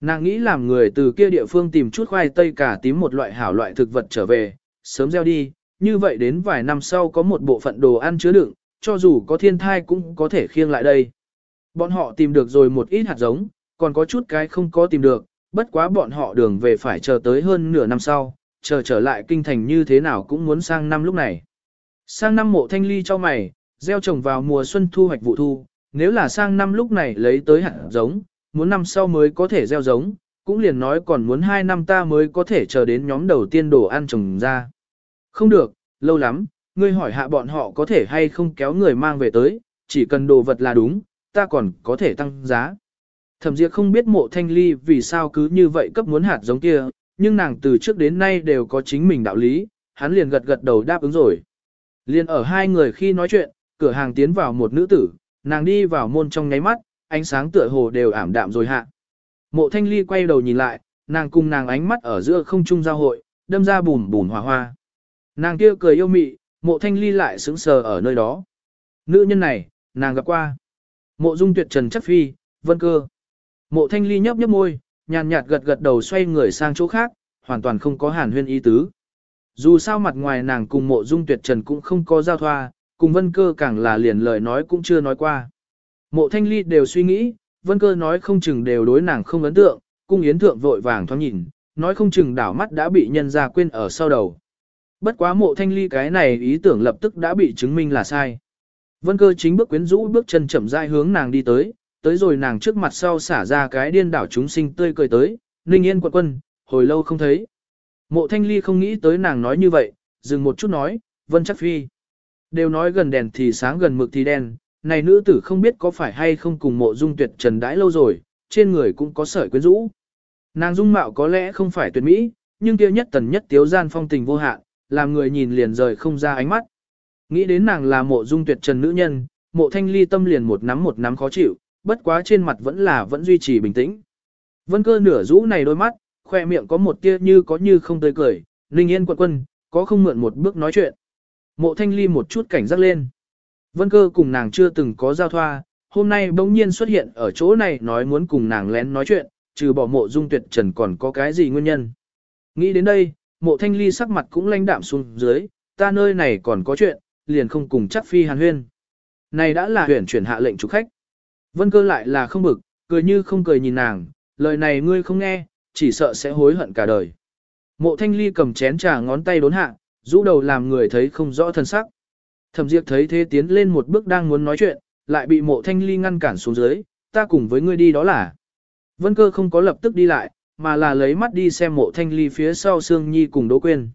Nàng nghĩ làm người từ kia địa phương tìm chút khoai tây cả tím một loại hảo loại thực vật trở về, sớm gieo đi, như vậy đến vài năm sau có một bộ phận đồ ăn chứa đựng, cho dù có thiên thai cũng có thể khiêng lại đây. Bọn họ tìm được rồi một ít hạt giống, còn có chút cái không có tìm được, bất quá bọn họ đường về phải chờ tới hơn nửa năm sau, chờ trở lại kinh thành như thế nào cũng muốn sang năm lúc này. Sang năm mộ thanh ly cho mày, gieo trồng vào mùa xuân thu hoạch vụ thu, nếu là sang năm lúc này lấy tới hạt giống, muốn năm sau mới có thể gieo giống, cũng liền nói còn muốn hai năm ta mới có thể chờ đến nhóm đầu tiên đồ ăn trồng ra. Không được, lâu lắm, ngươi hỏi hạ bọn họ có thể hay không kéo người mang về tới, chỉ cần đồ vật là đúng, ta còn có thể tăng giá. Thẩm Diệp không biết mộ thanh ly vì sao cứ như vậy cấp muốn hạt giống kia, nhưng nàng từ trước đến nay đều có chính mình đạo lý, hắn liền gật gật đầu đáp ứng rồi. Liền ở hai người khi nói chuyện, cửa hàng tiến vào một nữ tử, nàng đi vào môn trong nháy mắt, ánh sáng tựa hồ đều ảm đạm rồi hạ. Mộ thanh ly quay đầu nhìn lại, nàng cùng nàng ánh mắt ở giữa không trung giao hội, đâm ra bùn bùn hòa hoa. Nàng kia cười yêu mị, mộ thanh ly lại sững sờ ở nơi đó. Nữ nhân này, nàng gặp qua. Mộ dung tuyệt trần chắc phi, vân cơ. Mộ thanh ly nhấp nhấp môi, nhàn nhạt gật gật đầu xoay người sang chỗ khác, hoàn toàn không có hàn huyên ý tứ. Dù sao mặt ngoài nàng cùng mộ dung tuyệt trần cũng không có giao thoa, cùng vân cơ càng là liền lời nói cũng chưa nói qua. Mộ thanh ly đều suy nghĩ, vân cơ nói không chừng đều đối nàng không ấn tượng, cung yến thượng vội vàng thoáng nhìn, nói không chừng đảo mắt đã bị nhân ra quên ở sau đầu. Bất quá mộ thanh ly cái này ý tưởng lập tức đã bị chứng minh là sai. Vân cơ chính bước quyến rũ bước chân chậm rãi hướng nàng đi tới, tới rồi nàng trước mặt sau xả ra cái điên đảo chúng sinh tươi cười tới, ninh yên quận quân, hồi lâu không thấy. Mộ thanh ly không nghĩ tới nàng nói như vậy, dừng một chút nói, vân chắc phi. Đều nói gần đèn thì sáng gần mực thì đen, này nữ tử không biết có phải hay không cùng mộ dung tuyệt trần đãi lâu rồi, trên người cũng có sợi quyến rũ. Nàng dung mạo có lẽ không phải tuyệt mỹ, nhưng kia nhất tần nhất tiếu gian phong tình vô hạn, làm người nhìn liền rời không ra ánh mắt. Nghĩ đến nàng là mộ dung tuyệt trần nữ nhân, mộ thanh ly tâm liền một nắm một nắm khó chịu, bất quá trên mặt vẫn là vẫn duy trì bình tĩnh. Vân cơ nửa rũ này đôi mắt, khoe miệng có một tia như có như không tươi cười, linh yên quận quân, có không mượn một bước nói chuyện. Mộ thanh ly một chút cảnh giác lên. Vân cơ cùng nàng chưa từng có giao thoa, hôm nay bỗng nhiên xuất hiện ở chỗ này nói muốn cùng nàng lén nói chuyện, trừ bỏ mộ dung tuyệt trần còn có cái gì nguyên nhân. Nghĩ đến đây, mộ thanh ly sắc mặt cũng lãnh đạm xuống dưới, ta nơi này còn có chuyện, liền không cùng chắc phi hàn huyên. Này đã là huyển chuyển hạ lệnh chủ khách. Vân cơ lại là không bực, cười như không cười nhìn nàng, lời này ngươi không nghe, chỉ sợ sẽ hối hận cả đời. Mộ thanh ly cầm chén trà ngón tay đốn hạ, rũ đầu làm người thấy không rõ thân sắc. Thẩm diệt thấy thế tiến lên một bước đang muốn nói chuyện, lại bị mộ thanh ly ngăn cản xuống dưới, ta cùng với ngươi đi đó là. Vân cơ không có lập tức đi lại, mà là lấy mắt đi xem mộ thanh ly phía sau Sương Nhi cùng Đỗ Quyên.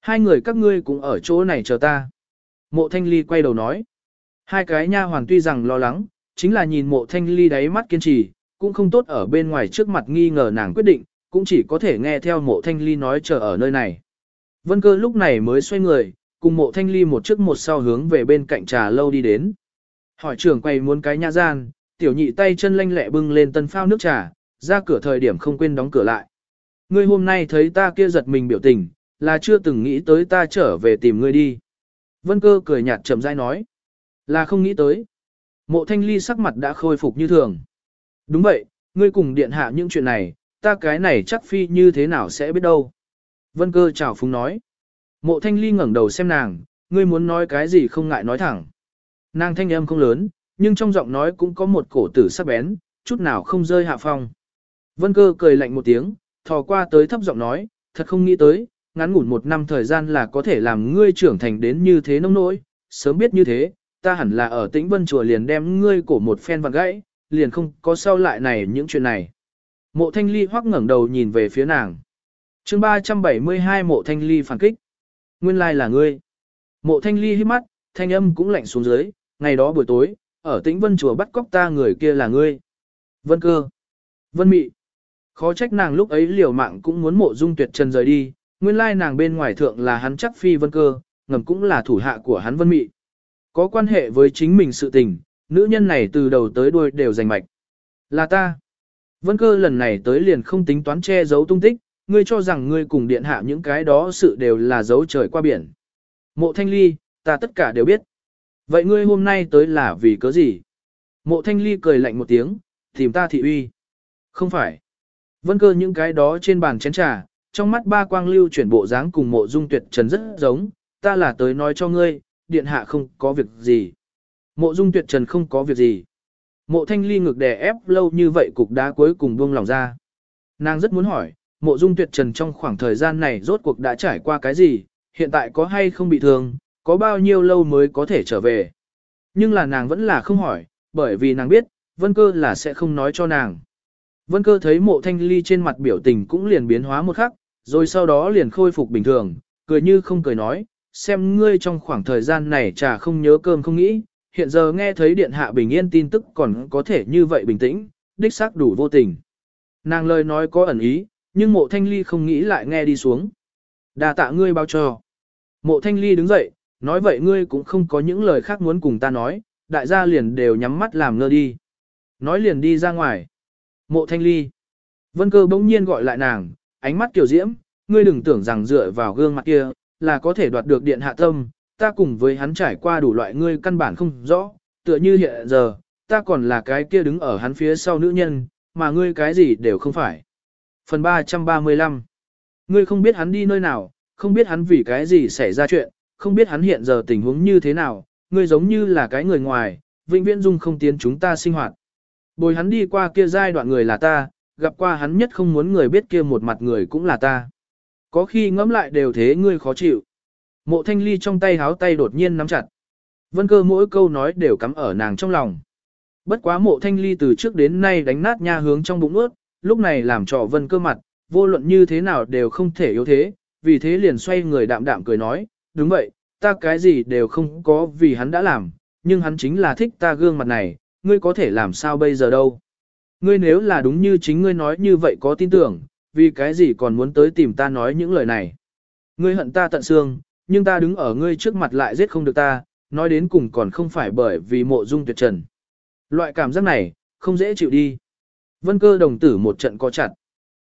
Hai người các ngươi cũng ở chỗ này chờ ta. Mộ thanh ly quay đầu nói. Hai cái nha hoàn tuy rằng lo lắng, chính là nhìn mộ thanh ly đáy mắt kiên trì, cũng không tốt ở bên ngoài trước mặt nghi ngờ nàng quyết định, cũng chỉ có thể nghe theo mộ thanh ly nói chờ ở nơi này. Vân cơ lúc này mới xoay người, cùng mộ thanh ly một trước một sau hướng về bên cạnh trà lâu đi đến. Hỏi trưởng quay muốn cái nhã gian, tiểu nhị tay chân lanh lẹ bưng lên tân phao nước trà, ra cửa thời điểm không quên đóng cửa lại. Ngươi hôm nay thấy ta kia giật mình biểu tình, là chưa từng nghĩ tới ta trở về tìm ngươi đi. Vân cơ cười nhạt chậm rãi nói. Là không nghĩ tới. Mộ thanh ly sắc mặt đã khôi phục như thường. Đúng vậy, ngươi cùng điện hạ những chuyện này, ta cái này chắc phi như thế nào sẽ biết đâu. Vân cơ chào phúng nói. Mộ thanh ly ngẩng đầu xem nàng, ngươi muốn nói cái gì không ngại nói thẳng. Nàng thanh âm không lớn, nhưng trong giọng nói cũng có một cổ tử sắc bén, chút nào không rơi hạ phong. Vân cơ cười lạnh một tiếng, thò qua tới thấp giọng nói, thật không nghĩ tới, ngắn ngủn một năm thời gian là có thể làm ngươi trưởng thành đến như thế nông nỗi, sớm biết như thế, ta hẳn là ở tĩnh vân chùa liền đem ngươi cổ một phen vặn gãy, liền không có sau lại này những chuyện này. Mộ thanh ly hoắc ngẩng đầu nhìn về phía nàng. chương 372 mộ thanh ly phản kích. Nguyên lai là ngươi. Mộ thanh ly hít mắt, thanh âm cũng lạnh xuống dưới, ngày đó buổi tối, ở tĩnh vân chùa bắt cóc ta người kia là ngươi. Vân cơ. Vân mị. Khó trách nàng lúc ấy liều mạng cũng muốn mộ dung tuyệt trần rời đi, nguyên lai nàng bên ngoài thượng là hắn chắc phi vân cơ, ngầm cũng là thủ hạ của hắn vân mị. Có quan hệ với chính mình sự tình, nữ nhân này từ đầu tới đuôi đều giành mạch. Là ta. Vân cơ lần này tới liền không tính toán che giấu tung tích, ngươi cho rằng ngươi cùng điện hạ những cái đó sự đều là dấu trời qua biển. Mộ thanh ly, ta tất cả đều biết. Vậy ngươi hôm nay tới là vì cớ gì? Mộ thanh ly cười lạnh một tiếng, tìm ta thị uy. Không phải. Vân cơ những cái đó trên bàn chén trà, trong mắt ba quang lưu chuyển bộ dáng cùng mộ dung tuyệt trần rất giống, ta là tới nói cho ngươi, điện hạ không có việc gì. Mộ dung tuyệt trần không có việc gì. Mộ thanh ly ngực đè ép lâu như vậy cục đá cuối cùng buông lòng ra. Nàng rất muốn hỏi, mộ dung tuyệt trần trong khoảng thời gian này rốt cuộc đã trải qua cái gì, hiện tại có hay không bị thương, có bao nhiêu lâu mới có thể trở về. Nhưng là nàng vẫn là không hỏi, bởi vì nàng biết, vân cơ là sẽ không nói cho nàng. Vân cơ thấy mộ thanh ly trên mặt biểu tình cũng liền biến hóa một khắc, rồi sau đó liền khôi phục bình thường, cười như không cười nói, xem ngươi trong khoảng thời gian này chả không nhớ cơm không nghĩ, hiện giờ nghe thấy điện hạ bình yên tin tức còn có thể như vậy bình tĩnh, đích xác đủ vô tình. Nàng lời nói có ẩn ý, nhưng mộ thanh ly không nghĩ lại nghe đi xuống. đà tạ ngươi bao cho. Mộ thanh ly đứng dậy, nói vậy ngươi cũng không có những lời khác muốn cùng ta nói, đại gia liền đều nhắm mắt làm ngơ đi. Nói liền đi ra ngoài. Mộ thanh ly. Vân cơ bỗng nhiên gọi lại nàng, ánh mắt kiểu diễm, ngươi đừng tưởng rằng dựa vào gương mặt kia, là có thể đoạt được điện hạ tâm, ta cùng với hắn trải qua đủ loại ngươi căn bản không rõ, tựa như hiện giờ, ta còn là cái kia đứng ở hắn phía sau nữ nhân, mà ngươi cái gì đều không phải. Phần 335 Ngươi không biết hắn đi nơi nào, không biết hắn vì cái gì xảy ra chuyện, không biết hắn hiện giờ tình huống như thế nào, ngươi giống như là cái người ngoài, vĩnh viễn dung không tiến chúng ta sinh hoạt. Bồi hắn đi qua kia giai đoạn người là ta, gặp qua hắn nhất không muốn người biết kia một mặt người cũng là ta. Có khi ngẫm lại đều thế ngươi khó chịu. Mộ thanh ly trong tay háo tay đột nhiên nắm chặt. Vân cơ mỗi câu nói đều cắm ở nàng trong lòng. Bất quá mộ thanh ly từ trước đến nay đánh nát nha hướng trong bụng ướt, lúc này làm trò vân cơ mặt, vô luận như thế nào đều không thể yếu thế, vì thế liền xoay người đạm đạm cười nói, đúng vậy, ta cái gì đều không có vì hắn đã làm, nhưng hắn chính là thích ta gương mặt này, ngươi có thể làm sao bây giờ đâu. Ngươi nếu là đúng như chính ngươi nói như vậy có tin tưởng, vì cái gì còn muốn tới tìm ta nói những lời này. Ngươi hận ta tận xương, nhưng ta đứng ở ngươi trước mặt lại giết không được ta, nói đến cùng còn không phải bởi vì mộ dung tuyệt trần. Loại cảm giác này, không dễ chịu đi. Vân cơ đồng tử một trận có chặt.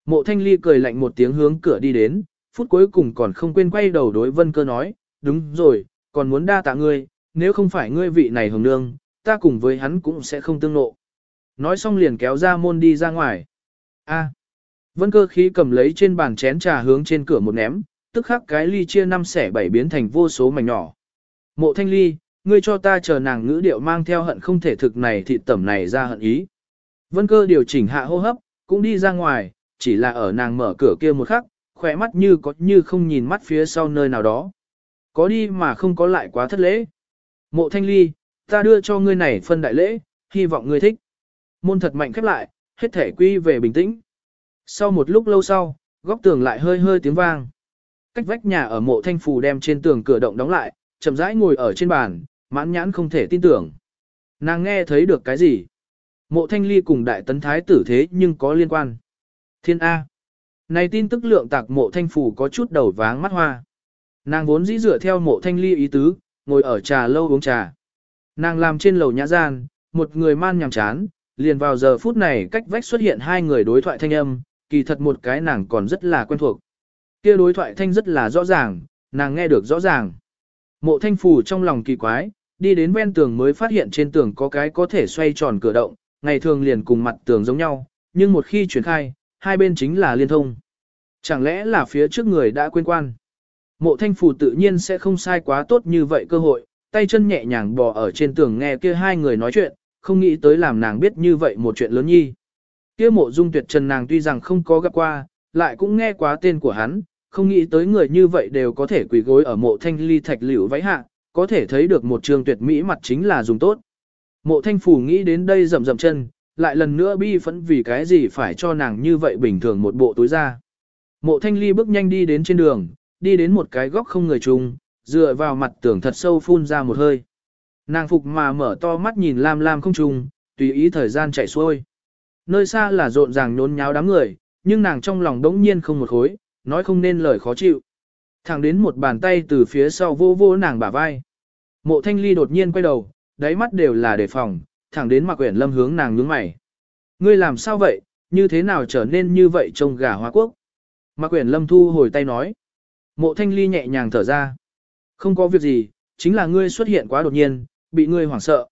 Mộ thanh ly cười lạnh một tiếng hướng cửa đi đến, phút cuối cùng còn không quên quay đầu đối vân cơ nói, đúng rồi, còn muốn đa tạ ngươi, nếu không phải ngươi vị này hồng nương, ta cùng với hắn cũng sẽ không tương nộ. Nói xong liền kéo ra môn đi ra ngoài. A. Vân cơ khí cầm lấy trên bàn chén trà hướng trên cửa một ném, tức khắc cái ly chia năm xẻ bảy biến thành vô số mảnh nhỏ. Mộ thanh ly, ngươi cho ta chờ nàng ngữ điệu mang theo hận không thể thực này thì tẩm này ra hận ý. Vân cơ điều chỉnh hạ hô hấp, cũng đi ra ngoài, chỉ là ở nàng mở cửa kia một khắc, khỏe mắt như có như không nhìn mắt phía sau nơi nào đó. Có đi mà không có lại quá thất lễ. Mộ thanh ly, ta đưa cho ngươi này phân đại lễ, hy vọng ngươi thích. Môn thật mạnh khép lại, hết thể quy về bình tĩnh. Sau một lúc lâu sau, góc tường lại hơi hơi tiếng vang. Cách vách nhà ở mộ thanh phù đem trên tường cửa động đóng lại, chậm rãi ngồi ở trên bàn, mãn nhãn không thể tin tưởng. Nàng nghe thấy được cái gì? Mộ thanh ly cùng đại tấn thái tử thế nhưng có liên quan. Thiên A. Này tin tức lượng tạc mộ thanh phù có chút đầu váng mắt hoa. Nàng vốn dĩ dựa theo mộ thanh ly ý tứ, ngồi ở trà lâu uống trà. Nàng làm trên lầu nhã gian, một người man nhằm chán, liền vào giờ phút này cách vách xuất hiện hai người đối thoại thanh âm, kỳ thật một cái nàng còn rất là quen thuộc. Kia đối thoại thanh rất là rõ ràng, nàng nghe được rõ ràng. Mộ thanh phù trong lòng kỳ quái, đi đến ven tường mới phát hiện trên tường có cái có thể xoay tròn cửa động, ngày thường liền cùng mặt tường giống nhau, nhưng một khi chuyển khai, hai bên chính là liên thông. Chẳng lẽ là phía trước người đã quên quan? Mộ thanh phù tự nhiên sẽ không sai quá tốt như vậy cơ hội, tay chân nhẹ nhàng bò ở trên tường nghe kia hai người nói chuyện, không nghĩ tới làm nàng biết như vậy một chuyện lớn nhi. Kia mộ dung tuyệt trần nàng tuy rằng không có gặp qua, lại cũng nghe quá tên của hắn, không nghĩ tới người như vậy đều có thể quỳ gối ở mộ thanh ly thạch liễu váy hạ, có thể thấy được một trường tuyệt mỹ mặt chính là dùng tốt. Mộ thanh phủ nghĩ đến đây rầm rầm chân, lại lần nữa bi phẫn vì cái gì phải cho nàng như vậy bình thường một bộ túi ra. Mộ thanh ly bước nhanh đi đến trên đường, đi đến một cái góc không người chung, dựa vào mặt tường thật sâu phun ra một hơi. Nàng phục mà mở to mắt nhìn lam lam không trùng, tùy ý thời gian chạy xuôi. Nơi xa là rộn ràng nhốn nháo đám người, nhưng nàng trong lòng đống nhiên không một khối, nói không nên lời khó chịu. Thẳng đến một bàn tay từ phía sau vô vô nàng bả vai. Mộ thanh ly đột nhiên quay đầu, đáy mắt đều là đề phòng, thẳng đến mặc quyển lâm hướng nàng nhướng mày. Ngươi làm sao vậy, như thế nào trở nên như vậy trông gà hoa quốc? Mạc quyển lâm thu hồi tay nói. Mộ thanh ly nhẹ nhàng thở ra. Không có việc gì, chính là ngươi xuất hiện quá đột nhiên, bị ngươi hoảng sợ.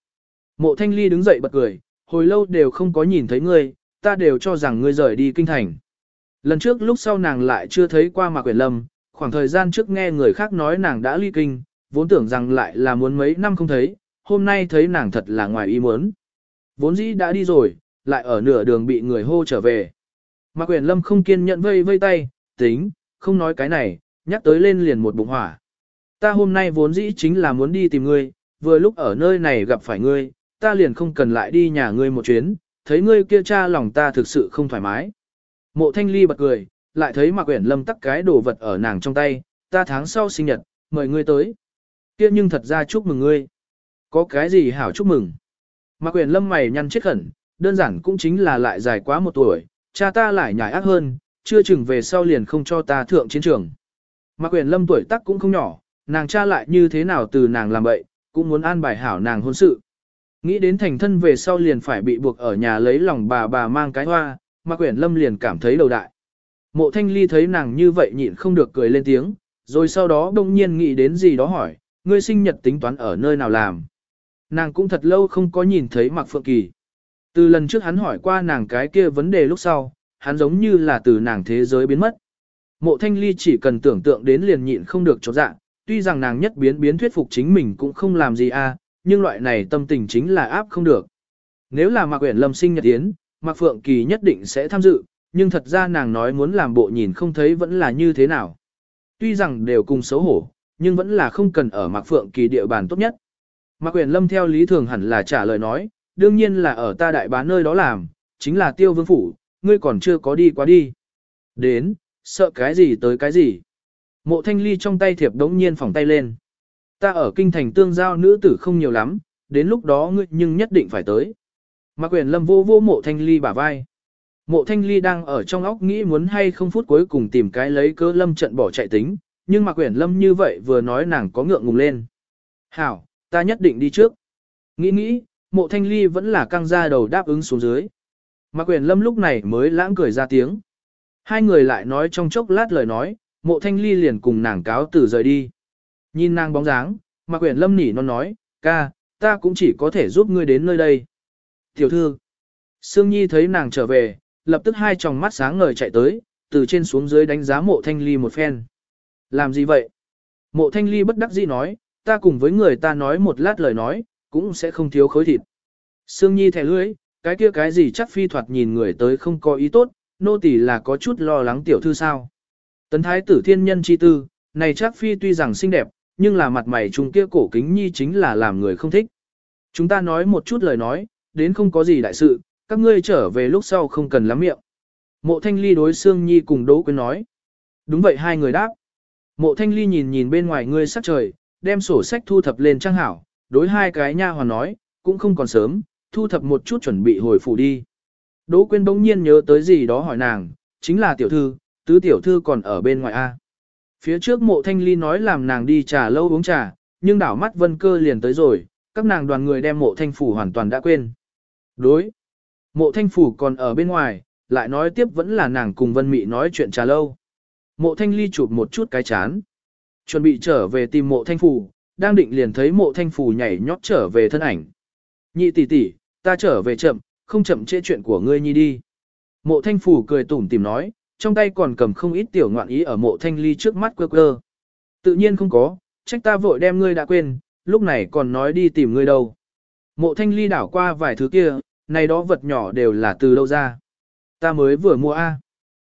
Mộ thanh ly đứng dậy bật cười, hồi lâu đều không có nhìn thấy ngươi, ta đều cho rằng ngươi rời đi kinh thành. Lần trước lúc sau nàng lại chưa thấy qua Mạc Quyển Lâm, khoảng thời gian trước nghe người khác nói nàng đã ly kinh, vốn tưởng rằng lại là muốn mấy năm không thấy, hôm nay thấy nàng thật là ngoài ý muốn. Vốn dĩ đã đi rồi, lại ở nửa đường bị người hô trở về. Mạc Quyển Lâm không kiên nhẫn vây vây tay, tính, không nói cái này, nhắc tới lên liền một bụng hỏa. Ta hôm nay vốn dĩ chính là muốn đi tìm ngươi, vừa lúc ở nơi này gặp phải ngươi, ta liền không cần lại đi nhà ngươi một chuyến, thấy ngươi kia cha lòng ta thực sự không thoải mái. Mộ thanh ly bật cười, lại thấy Mạc Quyển Lâm tắc cái đồ vật ở nàng trong tay, ta tháng sau sinh nhật, mời ngươi tới. Kia nhưng thật ra chúc mừng ngươi. Có cái gì hảo chúc mừng. Mạc Quyển Lâm mày nhăn chết khẩn, đơn giản cũng chính là lại dài quá một tuổi, cha ta lại nhảy ác hơn, chưa chừng về sau liền không cho ta thượng chiến trường. Mạc Quyển Lâm tuổi tác cũng không nhỏ, nàng cha lại như thế nào từ nàng làm vậy, cũng muốn an bài hảo nàng hôn sự. Nghĩ đến thành thân về sau liền phải bị buộc ở nhà lấy lòng bà bà mang cái hoa, Mạc Quyển Lâm liền cảm thấy đầu đại. Mộ Thanh Ly thấy nàng như vậy nhịn không được cười lên tiếng, rồi sau đó đông nhiên nghĩ đến gì đó hỏi, ngươi sinh nhật tính toán ở nơi nào làm. Nàng cũng thật lâu không có nhìn thấy Mạc Phượng Kỳ. Từ lần trước hắn hỏi qua nàng cái kia vấn đề lúc sau, hắn giống như là từ nàng thế giới biến mất. Mộ Thanh Ly chỉ cần tưởng tượng đến liền nhịn không được chột dạ, tuy rằng nàng nhất biến biến thuyết phục chính mình cũng không làm gì a, à, nhưng loại này tâm tình chính là áp không được. Nếu là Mạc Uyển Lâm sinh nhật yến, Mạc Phượng Kỳ nhất định sẽ tham dự, nhưng thật ra nàng nói muốn làm bộ nhìn không thấy vẫn là như thế nào. Tuy rằng đều cùng xấu hổ, nhưng vẫn là không cần ở Mạc Phượng Kỳ địa bàn tốt nhất. Mạc Uyển Lâm theo lý thường hẳn là trả lời nói, đương nhiên là ở ta đại bá nơi đó làm, chính là tiêu vương phủ, ngươi còn chưa có đi qua đi. Đến, sợ cái gì tới cái gì. Mộ thanh ly trong tay thiệp đống nhiên phỏng tay lên. Ta ở kinh thành tương giao nữ tử không nhiều lắm, đến lúc đó ngươi nhưng nhất định phải tới. Mạc quyền lâm vô vô mộ thanh ly bả vai. Mộ thanh ly đang ở trong óc nghĩ muốn hay không phút cuối cùng tìm cái lấy cớ lâm trận bỏ chạy tính, nhưng Mạc quyền lâm như vậy vừa nói nàng có ngượng ngùng lên. Hảo, ta nhất định đi trước. Nghĩ nghĩ, mộ thanh ly vẫn là căng ra đầu đáp ứng xuống dưới. Mạc quyền lâm lúc này mới lãng cười ra tiếng. Hai người lại nói trong chốc lát lời nói, mộ thanh ly liền cùng nàng cáo từ rời đi. Nhìn nàng bóng dáng, Mạc quyền lâm nỉ non nói, ca, ta cũng chỉ có thể giúp ngươi đến nơi đây. Tiểu thư, Sương Nhi thấy nàng trở về, lập tức hai tròng mắt sáng ngời chạy tới, từ trên xuống dưới đánh giá mộ thanh ly một phen. Làm gì vậy? Mộ thanh ly bất đắc dĩ nói, ta cùng với người ta nói một lát lời nói, cũng sẽ không thiếu khối thịt. Sương Nhi thẻ lưới, cái kia cái gì chắc phi thoạt nhìn người tới không có ý tốt, nô tỳ là có chút lo lắng tiểu thư sao. Tấn thái tử thiên nhân chi tư, này chắc phi tuy rằng xinh đẹp, nhưng là mặt mày trung kia cổ kính nhi chính là làm người không thích. Chúng ta nói một chút lời nói, đến không có gì đại sự, các ngươi trở về lúc sau không cần lắm miệng. Mộ thanh ly đối Sương Nhi cùng Đỗ Quyên nói. Đúng vậy hai người đáp. Mộ thanh ly nhìn nhìn bên ngoài ngươi sắc trời, đem sổ sách thu thập lên trang hảo, đối hai cái nha hoàn nói, cũng không còn sớm, thu thập một chút chuẩn bị hồi phủ đi. Đỗ Quyên bỗng nhiên nhớ tới gì đó hỏi nàng, chính là tiểu thư, tứ tiểu thư còn ở bên ngoài A. Phía trước mộ thanh ly nói làm nàng đi trà lâu uống trà, nhưng đảo mắt vân cơ liền tới rồi, các nàng đoàn người đem mộ thanh phủ hoàn toàn đã quên. Đối. Mộ thanh phủ còn ở bên ngoài, lại nói tiếp vẫn là nàng cùng vân mị nói chuyện trà lâu. Mộ thanh ly chụp một chút cái chán. Chuẩn bị trở về tìm mộ thanh phủ, đang định liền thấy mộ thanh phủ nhảy nhót trở về thân ảnh. Nhị tỷ tỷ, ta trở về chậm, không chậm trễ chuyện của ngươi nhi đi. Mộ thanh phủ cười tủm tìm nói, trong tay còn cầm không ít tiểu ngoạn ý ở mộ thanh ly trước mắt quơ quơ. Tự nhiên không có, trách ta vội đem ngươi đã quên, lúc này còn nói đi tìm ngươi đâu. Mộ thanh ly đảo qua vài thứ kia, này đó vật nhỏ đều là từ đâu ra. Ta mới vừa mua A.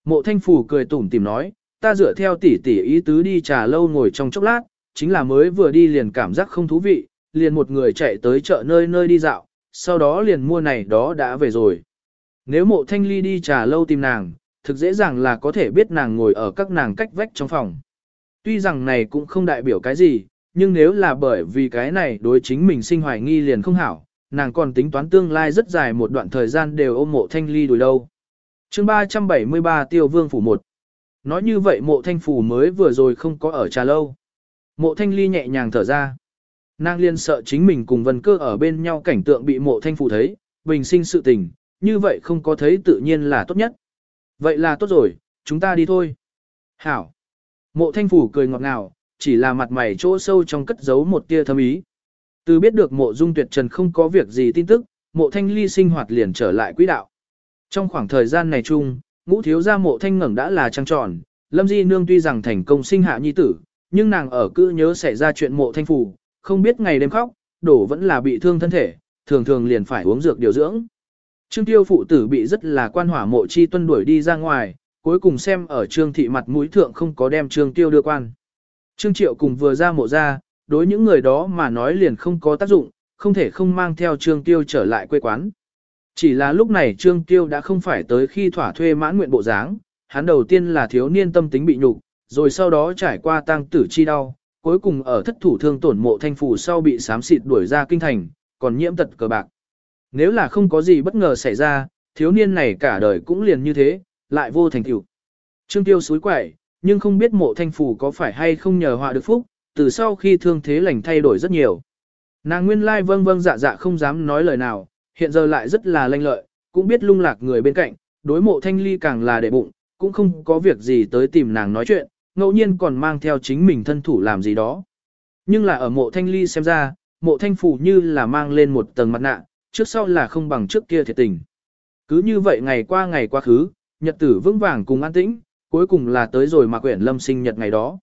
Mộ thanh phủ cười tủm tìm nói, ta dựa theo tỷ tỷ ý tứ đi trà lâu ngồi trong chốc lát, chính là mới vừa đi liền cảm giác không thú vị, liền một người chạy tới chợ nơi nơi đi dạo, sau đó liền mua này đó đã về rồi. Nếu mộ thanh ly đi trà lâu tìm nàng, thực dễ dàng là có thể biết nàng ngồi ở các nàng cách vách trong phòng. Tuy rằng này cũng không đại biểu cái gì, nhưng nếu là bởi vì cái này đối chính mình sinh hoài nghi liền không hảo, nàng còn tính toán tương lai rất dài một đoạn thời gian đều ôm mộ thanh ly đuổi đâu. chương 373 Tiêu Vương Phủ 1 Nói như vậy mộ thanh phủ mới vừa rồi không có ở trà lâu. Mộ thanh ly nhẹ nhàng thở ra. Nàng liên sợ chính mình cùng vân cơ ở bên nhau cảnh tượng bị mộ thanh phủ thấy, bình sinh sự tình, như vậy không có thấy tự nhiên là tốt nhất. Vậy là tốt rồi, chúng ta đi thôi. Hảo. Mộ thanh phủ cười ngọt ngào, chỉ là mặt mày chỗ sâu trong cất giấu một tia thâm ý. Từ biết được mộ dung tuyệt trần không có việc gì tin tức, mộ thanh ly sinh hoạt liền trở lại quỹ đạo. Trong khoảng thời gian này chung, ngũ thiếu gia mộ thanh ngẩng đã là trăng tròn, lâm di nương tuy rằng thành công sinh hạ nhi tử, nhưng nàng ở cứ nhớ xảy ra chuyện mộ thanh phủ, không biết ngày đêm khóc, đổ vẫn là bị thương thân thể, thường thường liền phải uống dược điều dưỡng. Trương tiêu phụ tử bị rất là quan hỏa mộ chi tuân đuổi đi ra ngoài, cuối cùng xem ở trương thị mặt mũi thượng không có đem trương tiêu đưa quan. Trương triệu cùng vừa ra mộ ra, đối những người đó mà nói liền không có tác dụng, không thể không mang theo trương tiêu trở lại quê quán. Chỉ là lúc này trương tiêu đã không phải tới khi thỏa thuê mãn nguyện bộ dáng, hắn đầu tiên là thiếu niên tâm tính bị nhục, rồi sau đó trải qua tang tử chi đau, cuối cùng ở thất thủ thương tổn mộ thanh phủ sau bị sám xịt đuổi ra kinh thành, còn nhiễm tật cờ bạc. Nếu là không có gì bất ngờ xảy ra, thiếu niên này cả đời cũng liền như thế, lại vô thành tựu. Trương Tiêu suối quẩy, nhưng không biết mộ thanh phủ có phải hay không nhờ họa được phúc, từ sau khi thương thế lành thay đổi rất nhiều. Nàng nguyên lai vâng vâng dạ dạ không dám nói lời nào, hiện giờ lại rất là lanh lợi, cũng biết lung lạc người bên cạnh, đối mộ thanh ly càng là để bụng, cũng không có việc gì tới tìm nàng nói chuyện, ngẫu nhiên còn mang theo chính mình thân thủ làm gì đó. Nhưng là ở mộ thanh ly xem ra, mộ thanh phủ như là mang lên một tầng mặt nạ, trước sau là không bằng trước kia thiệt tình. Cứ như vậy ngày qua ngày quá khứ, nhật tử vững vàng cùng an tĩnh, cuối cùng là tới rồi mà quyển lâm sinh nhật ngày đó.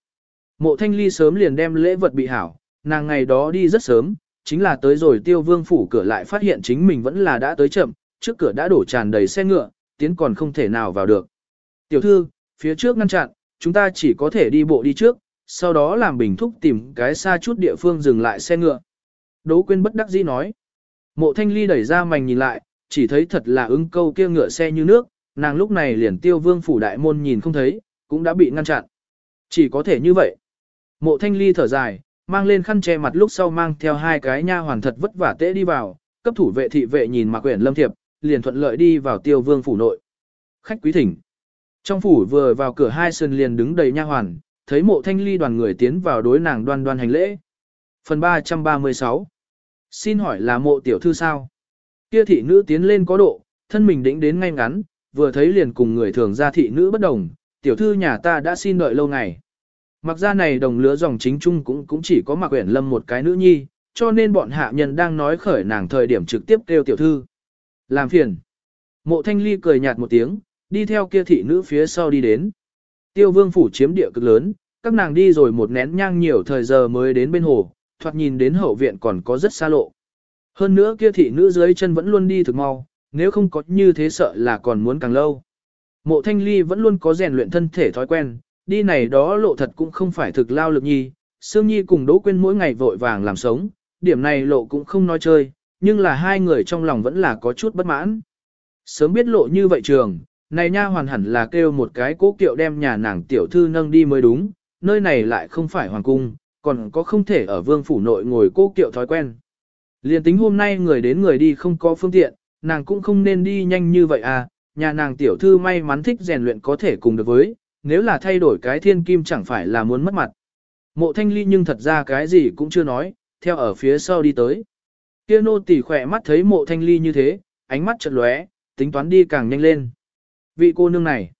Mộ thanh ly sớm liền đem lễ vật bị hảo, nàng ngày đó đi rất sớm, chính là tới rồi tiêu vương phủ cửa lại phát hiện chính mình vẫn là đã tới chậm, trước cửa đã đổ tràn đầy xe ngựa, tiến còn không thể nào vào được. Tiểu thư, phía trước ngăn chặn, chúng ta chỉ có thể đi bộ đi trước, sau đó làm bình thúc tìm cái xa chút địa phương dừng lại xe ngựa. Đỗ quyên bất đắc dĩ nói. Mộ thanh ly đẩy ra mảnh nhìn lại, chỉ thấy thật là ứng câu kia ngựa xe như nước, nàng lúc này liền tiêu vương phủ đại môn nhìn không thấy, cũng đã bị ngăn chặn. Chỉ có thể như vậy. Mộ thanh ly thở dài, mang lên khăn che mặt lúc sau mang theo hai cái nha hoàn thật vất vả tễ đi vào, cấp thủ vệ thị vệ nhìn mà quyển lâm thiệp, liền thuận lợi đi vào tiêu vương phủ nội. Khách quý thỉnh. Trong phủ vừa vào cửa hai sân liền đứng đầy nha hoàn, thấy mộ thanh ly đoàn người tiến vào đối nàng đoan đoan hành lễ. Phần 336 Xin hỏi là mộ tiểu thư sao? Kia thị nữ tiến lên có độ, thân mình đĩnh đến ngay ngắn, vừa thấy liền cùng người thường ra thị nữ bất đồng, tiểu thư nhà ta đã xin đợi lâu ngày. Mặc ra này đồng lứa dòng chính trung cũng cũng chỉ có mặc quyển lâm một cái nữ nhi, cho nên bọn hạ nhân đang nói khởi nàng thời điểm trực tiếp kêu tiểu thư. Làm phiền. Mộ thanh ly cười nhạt một tiếng, đi theo kia thị nữ phía sau đi đến. Tiêu vương phủ chiếm địa cực lớn, các nàng đi rồi một nén nhang nhiều thời giờ mới đến bên hồ, thoạt nhìn đến hậu viện còn có rất xa lộ. Hơn nữa kia thị nữ dưới chân vẫn luôn đi thực mau, nếu không có như thế sợ là còn muốn càng lâu. Mộ thanh ly vẫn luôn có rèn luyện thân thể thói quen, đi này đó lộ thật cũng không phải thực lao lực nhi, Sương Nhi cùng Đỗ Quyên mỗi ngày vội vàng làm sống, điểm này lộ cũng không nói chơi, nhưng là hai người trong lòng vẫn là có chút bất mãn. Sớm biết lộ như vậy trường, này nha hoàn hẳn là kêu một cái cố kiệu đem nhà nàng tiểu thư nâng đi mới đúng, nơi này lại không phải hoàng cung, còn có không thể ở vương phủ nội ngồi cố kiệu thói quen. Liên tính hôm nay người đến người đi không có phương tiện, nàng cũng không nên đi nhanh như vậy à, nhà nàng tiểu thư may mắn thích rèn luyện có thể cùng được với, nếu là thay đổi cái thiên kim chẳng phải là muốn mất mặt. Mộ thanh ly nhưng thật ra cái gì cũng chưa nói, theo ở phía sau đi tới. Kia nô tỉ khỏe mắt thấy mộ thanh ly như thế, ánh mắt chợt lóe, tính toán đi càng nhanh lên. Vị cô nương này.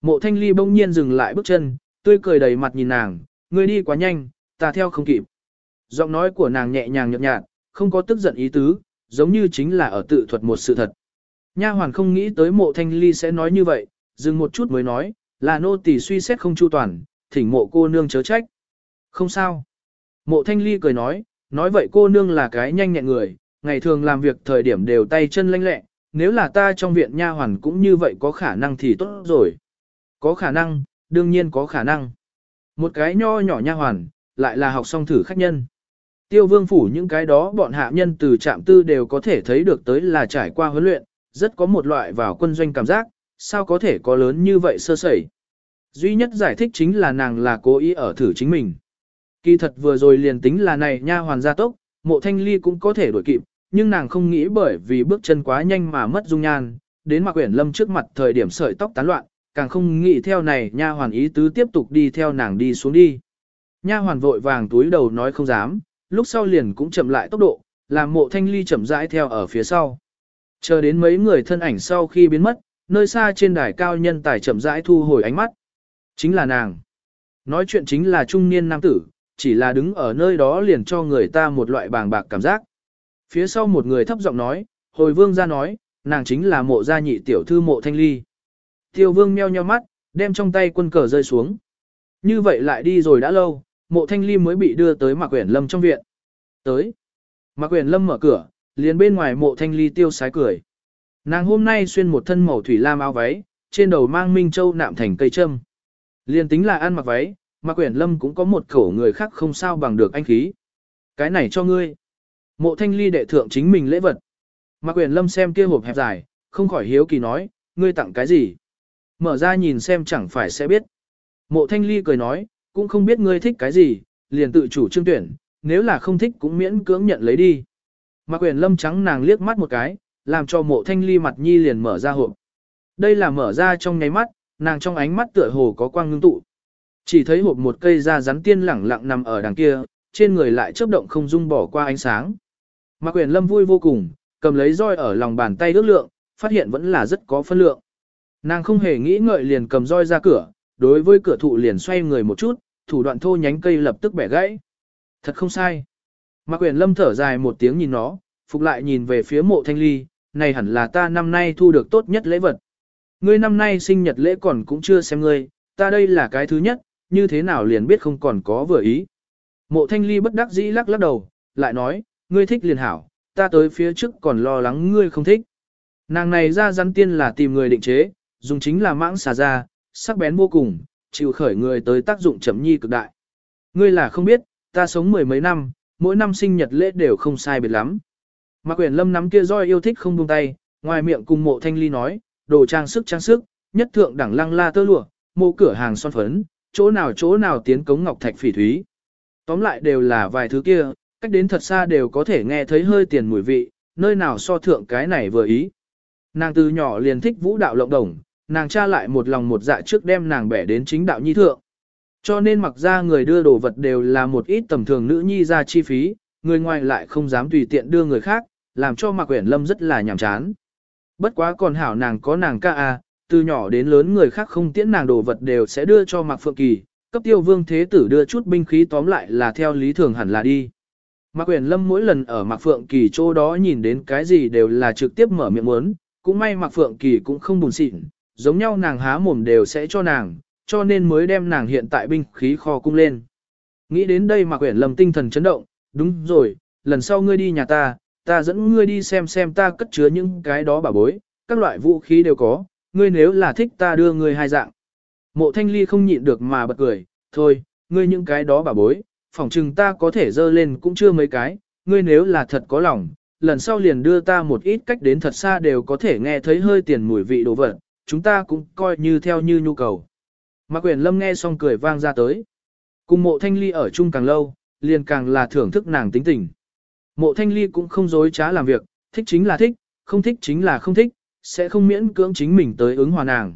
Mộ thanh ly bỗng nhiên dừng lại bước chân, tươi cười đầy mặt nhìn nàng, người đi quá nhanh, ta theo không kịp. Giọng nói của nàng nhẹ nhàng nhợt nhạt, không có tức giận ý tứ, giống như chính là ở tự thuật một sự thật. Nha hoàn không nghĩ tới mộ thanh ly sẽ nói như vậy, dừng một chút mới nói, là nô tỳ suy xét không chu toàn, thỉnh mộ cô nương chớ trách. Không sao. Mộ thanh ly cười nói, nói vậy cô nương là cái nhanh nhẹn người, ngày thường làm việc thời điểm đều tay chân lanh lẹ, nếu là ta trong viện nha hoàn cũng như vậy có khả năng thì tốt rồi. Có khả năng, đương nhiên có khả năng. Một cái nho nhỏ nha hoàn, lại là học xong thử khách nhân. Tiêu vương phủ những cái đó bọn hạ nhân từ trạm tư đều có thể thấy được tới là trải qua huấn luyện, rất có một loại vào quân doanh cảm giác, sao có thể có lớn như vậy sơ sẩy. Duy nhất giải thích chính là nàng là cố ý ở thử chính mình. Kỳ thật vừa rồi liền tính là này nha hoàn gia tốc, mộ thanh ly cũng có thể đuổi kịp, nhưng nàng không nghĩ bởi vì bước chân quá nhanh mà mất dung nhan, đến mặc quyển lâm trước mặt thời điểm sợi tóc tán loạn, càng không nghĩ theo này nha hoàn ý tứ tiếp tục đi theo nàng đi xuống đi. Nha hoàn vội vàng túi đầu nói không dám, lúc sau liền cũng chậm lại tốc độ, làm mộ thanh ly chậm rãi theo ở phía sau. Chờ đến mấy người thân ảnh sau khi biến mất, nơi xa trên đài cao nhân tài chậm rãi thu hồi ánh mắt. Chính là nàng. Nói chuyện chính là trung niên nam tử, chỉ là đứng ở nơi đó liền cho người ta một loại bàng bạc cảm giác. Phía sau một người thấp giọng nói, hồi vương ra nói, nàng chính là mộ gia nhị tiểu thư mộ thanh ly. Tiêu vương meo nheo mắt, đem trong tay quân cờ rơi xuống. Như vậy lại đi rồi đã lâu, mộ thanh ly mới bị đưa tới mạc quyển lâm trong viện. Tới. Mạc quyển lâm mở cửa, liền bên ngoài mộ thanh ly tiêu sái cười. Nàng hôm nay xuyên một thân màu thủy lam áo váy, trên đầu mang minh châu nạm thành cây trâm. Liền tính là ăn mặc váy, Mạc Quyển Lâm cũng có một khẩu người khác không sao bằng được anh khí. Cái này cho ngươi. Mộ Thanh Ly đệ thượng chính mình lễ vật. Mạc Quyển Lâm xem kia hộp hẹp dài, không khỏi hiếu kỳ nói, ngươi tặng cái gì? Mở ra nhìn xem chẳng phải sẽ biết. Mộ Thanh Ly cười nói, cũng không biết ngươi thích cái gì, liền tự chủ trương tuyển, nếu là không thích cũng miễn cưỡng nhận lấy đi. Mạc quyền Lâm trắng nàng liếc mắt một cái, làm cho mộ Thanh Ly mặt nhi liền mở ra hộp. Đây là mở ra trong nháy mắt, nàng trong ánh mắt tựa hồ có quang ngưng tụ. Chỉ thấy hộp một cây da rắn tiên lẳng lặng nằm ở đằng kia, trên người lại chớp động không dung bỏ qua ánh sáng. Mạc Quyền Lâm vui vô cùng, cầm lấy roi ở lòng bàn tay ước lượng, phát hiện vẫn là rất có phân lượng. Nàng không hề nghĩ ngợi liền cầm roi ra cửa, đối với cửa thụ liền xoay người một chút, thủ đoạn thô nhánh cây lập tức bẻ gãy. Thật không sai. Mạc Quyền Lâm thở dài một tiếng nhìn nó, phục lại nhìn về phía mộ thanh ly, này hẳn là ta năm nay thu được tốt nhất lễ vật. Ngươi năm nay sinh nhật lễ còn cũng chưa xem ngươi, ta đây là cái thứ nhất, như thế nào liền biết không còn có vừa ý. Mộ thanh ly bất đắc dĩ lắc lắc đầu, lại nói, ngươi thích liền hảo, ta tới phía trước còn lo lắng ngươi không thích. Nàng này ra rắn tiên là tìm người định chế, dùng chính là mãng xà ra, sắc bén vô cùng, chịu khởi người tới tác dụng chậm nhi cực đại. Ngươi là không biết, ta sống mười mấy năm, mỗi năm sinh nhật lễ đều không sai biệt lắm. Mạc Quyền Lâm nắm kia roi yêu thích không buông tay, ngoài miệng cùng Mộ Thanh Ly nói, đồ trang sức trang sức, nhất thượng đẳng lăng la tơ lụa, mô cửa hàng son phấn, chỗ nào chỗ nào tiến cống ngọc thạch phỉ thúy. Tóm lại đều là vài thứ kia, cách đến thật xa đều có thể nghe thấy hơi tiền mùi vị, nơi nào so thượng cái này vừa ý. Nàng từ nhỏ liền thích vũ đạo lộng đồng, nàng cha lại một lòng một dạ trước đem nàng bẻ đến chính đạo nhi thượng. Cho nên mặc ra người đưa đồ vật đều là một ít tầm thường nữ nhi ra chi phí, người ngoài lại không dám tùy tiện đưa người khác, làm cho Mạc Uyển Lâm rất là nhàm chán. Bất quá còn hảo nàng có nàng ca a, từ nhỏ đến lớn người khác không tiễn nàng đồ vật đều sẽ đưa cho Mạc Phượng Kỳ, cấp tiêu vương thế tử đưa chút binh khí tóm lại là theo lý thường hẳn là đi. Mạc uyển Lâm mỗi lần ở Mạc Phượng Kỳ chỗ đó nhìn đến cái gì đều là trực tiếp mở miệng muốn, cũng may Mạc Phượng Kỳ cũng không buồn xịn, giống nhau nàng há mồm đều sẽ cho nàng, cho nên mới đem nàng hiện tại binh khí kho cung lên. Nghĩ đến đây mà Quyển Lâm tinh thần chấn động, đúng rồi, lần sau ngươi đi nhà ta, ta dẫn ngươi đi xem xem ta cất chứa những cái đó bảo bối, các loại vũ khí đều có, ngươi nếu là thích ta đưa ngươi hai dạng. Mộ thanh ly không nhịn được mà bật cười, thôi, ngươi những cái đó bảo bối, phỏng chừng ta có thể dơ lên cũng chưa mấy cái, ngươi nếu là thật có lòng, lần sau liền đưa ta một ít cách đến thật xa đều có thể nghe thấy hơi tiền mùi vị đồ vật, chúng ta cũng coi như theo như nhu cầu. Mạc Quyền Lâm nghe xong cười vang ra tới. Cùng mộ thanh ly ở chung càng lâu, liền càng là thưởng thức nàng tính tình. Mộ thanh ly cũng không dối trá làm việc, thích chính là thích, không thích chính là không thích, sẽ không miễn cưỡng chính mình tới ứng hòa nàng.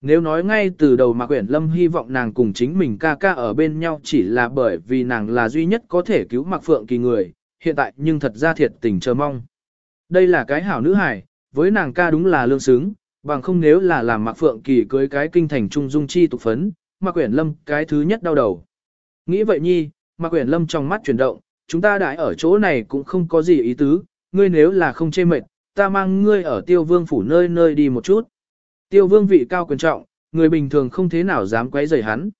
Nếu nói ngay từ đầu Mạc Uyển Lâm hy vọng nàng cùng chính mình ca ca ở bên nhau chỉ là bởi vì nàng là duy nhất có thể cứu Mạc Phượng Kỳ người, hiện tại nhưng thật ra thiệt tình chờ mong. Đây là cái hảo nữ hải, với nàng ca đúng là lương xứng, bằng không nếu là làm Mạc Phượng Kỳ cưới cái kinh thành trung dung chi tục phấn, Mạc Uyển Lâm cái thứ nhất đau đầu. Nghĩ vậy nhi, Mạc Uyển Lâm trong mắt chuyển động, chúng ta đãi ở chỗ này cũng không có gì ý tứ, ngươi nếu là không chê mệt, ta mang ngươi ở tiêu vương phủ nơi nơi đi một chút. Tiêu vương vị cao quyền trọng, người bình thường không thế nào dám quấy rầy hắn.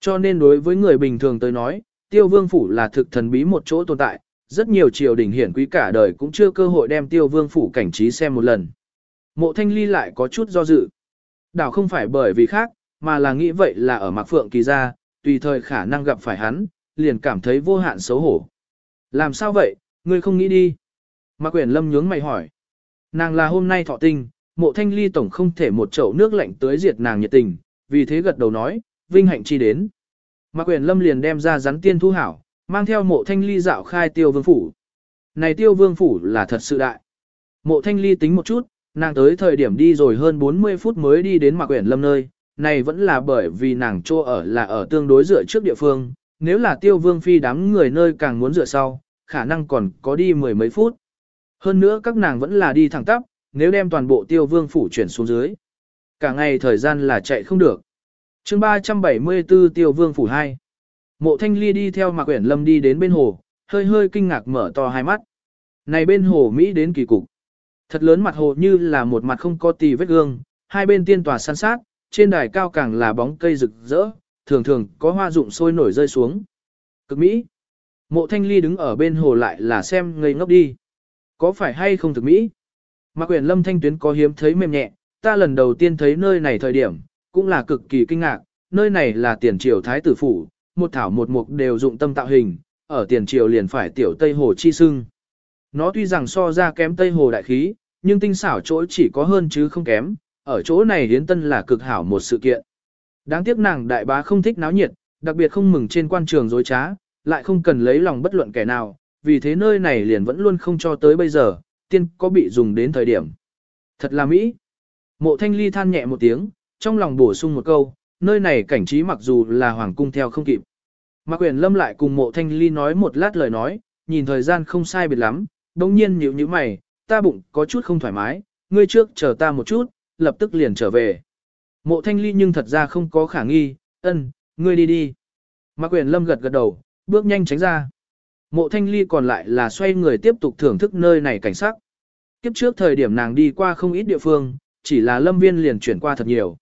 Cho nên đối với người bình thường tới nói, tiêu vương phủ là thực thần bí một chỗ tồn tại, rất nhiều triều đình hiển quý cả đời cũng chưa cơ hội đem tiêu vương phủ cảnh trí xem một lần. Mộ thanh ly lại có chút do dự. Đảo không phải bởi vì khác, mà là nghĩ vậy là ở Mạc Phượng Kỳ ra, tùy thời khả năng gặp phải hắn, liền cảm thấy vô hạn xấu hổ. Làm sao vậy, ngươi không nghĩ đi? Mạc Quyển Lâm nhướng mày hỏi. Nàng là hôm nay thọ tinh, mộ thanh ly tổng không thể một chậu nước lạnh tới diệt nàng nhiệt tình, vì thế gật đầu nói, vinh hạnh chi đến. Mạc Quyển Lâm liền đem ra rắn tiên thu hảo, mang theo mộ thanh ly dạo khai tiêu vương phủ. Này tiêu vương phủ là thật sự đại. Mộ thanh ly tính một chút, nàng tới thời điểm đi rồi hơn 40 phút mới đi đến Mạc Uyển Lâm nơi, này vẫn là bởi vì nàng chỗ ở là ở tương đối dựa trước địa phương, nếu là tiêu vương phi đám người nơi càng muốn dựa sau, khả năng còn có đi mười mấy phút. Hơn nữa các nàng vẫn là đi thẳng tắp, nếu đem toàn bộ tiêu vương phủ chuyển xuống dưới. Cả ngày thời gian là chạy không được. chương 374 tiêu vương phủ 2. Mộ thanh ly đi theo Mạc Uyển Lâm đi đến bên hồ, hơi hơi kinh ngạc mở to hai mắt. Này bên hồ Mỹ đến kỳ cục. Thật lớn mặt hồ như là một mặt không có tì vết gương, hai bên tiên tòa san sát, trên đài cao càng là bóng cây rực rỡ, thường thường có hoa rụng sôi nổi rơi xuống. Cực Mỹ. Mộ thanh ly đứng ở bên hồ lại là xem ngây ngốc đi. Có phải hay không thực Mỹ? Mạc quyền lâm thanh tuyến có hiếm thấy mềm nhẹ, ta lần đầu tiên thấy nơi này thời điểm, cũng là cực kỳ kinh ngạc, nơi này là tiền triều thái tử phủ, một thảo một mục đều dụng tâm tạo hình, ở tiền triều liền phải tiểu Tây Hồ chi sưng. Nó tuy rằng so ra kém Tây Hồ đại khí, nhưng tinh xảo chỗ chỉ có hơn chứ không kém, ở chỗ này Yến tân là cực hảo một sự kiện. Đáng tiếc nàng đại bá không thích náo nhiệt, đặc biệt không mừng trên quan trường dối trá, lại không cần lấy lòng bất luận kẻ nào, vì thế nơi này liền vẫn luôn không cho tới bây giờ, tiên có bị dùng đến thời điểm. Thật là Mỹ. Mộ thanh ly than nhẹ một tiếng, trong lòng bổ sung một câu, nơi này cảnh trí mặc dù là hoàng cung theo không kịp. Mạc quyền lâm lại cùng mộ thanh ly nói một lát lời nói, nhìn thời gian không sai biệt lắm, đồng nhiên nhíu như mày, ta bụng có chút không thoải mái, ngươi trước chờ ta một chút, lập tức liền trở về. Mộ thanh ly nhưng thật ra không có khả nghi, ân, ngươi đi đi. Mạc quyền lâm gật gật đầu, bước nhanh tránh ra. Mộ thanh ly còn lại là xoay người tiếp tục thưởng thức nơi này cảnh sắc. Kiếp trước thời điểm nàng đi qua không ít địa phương, chỉ là lâm viên liền chuyển qua thật nhiều.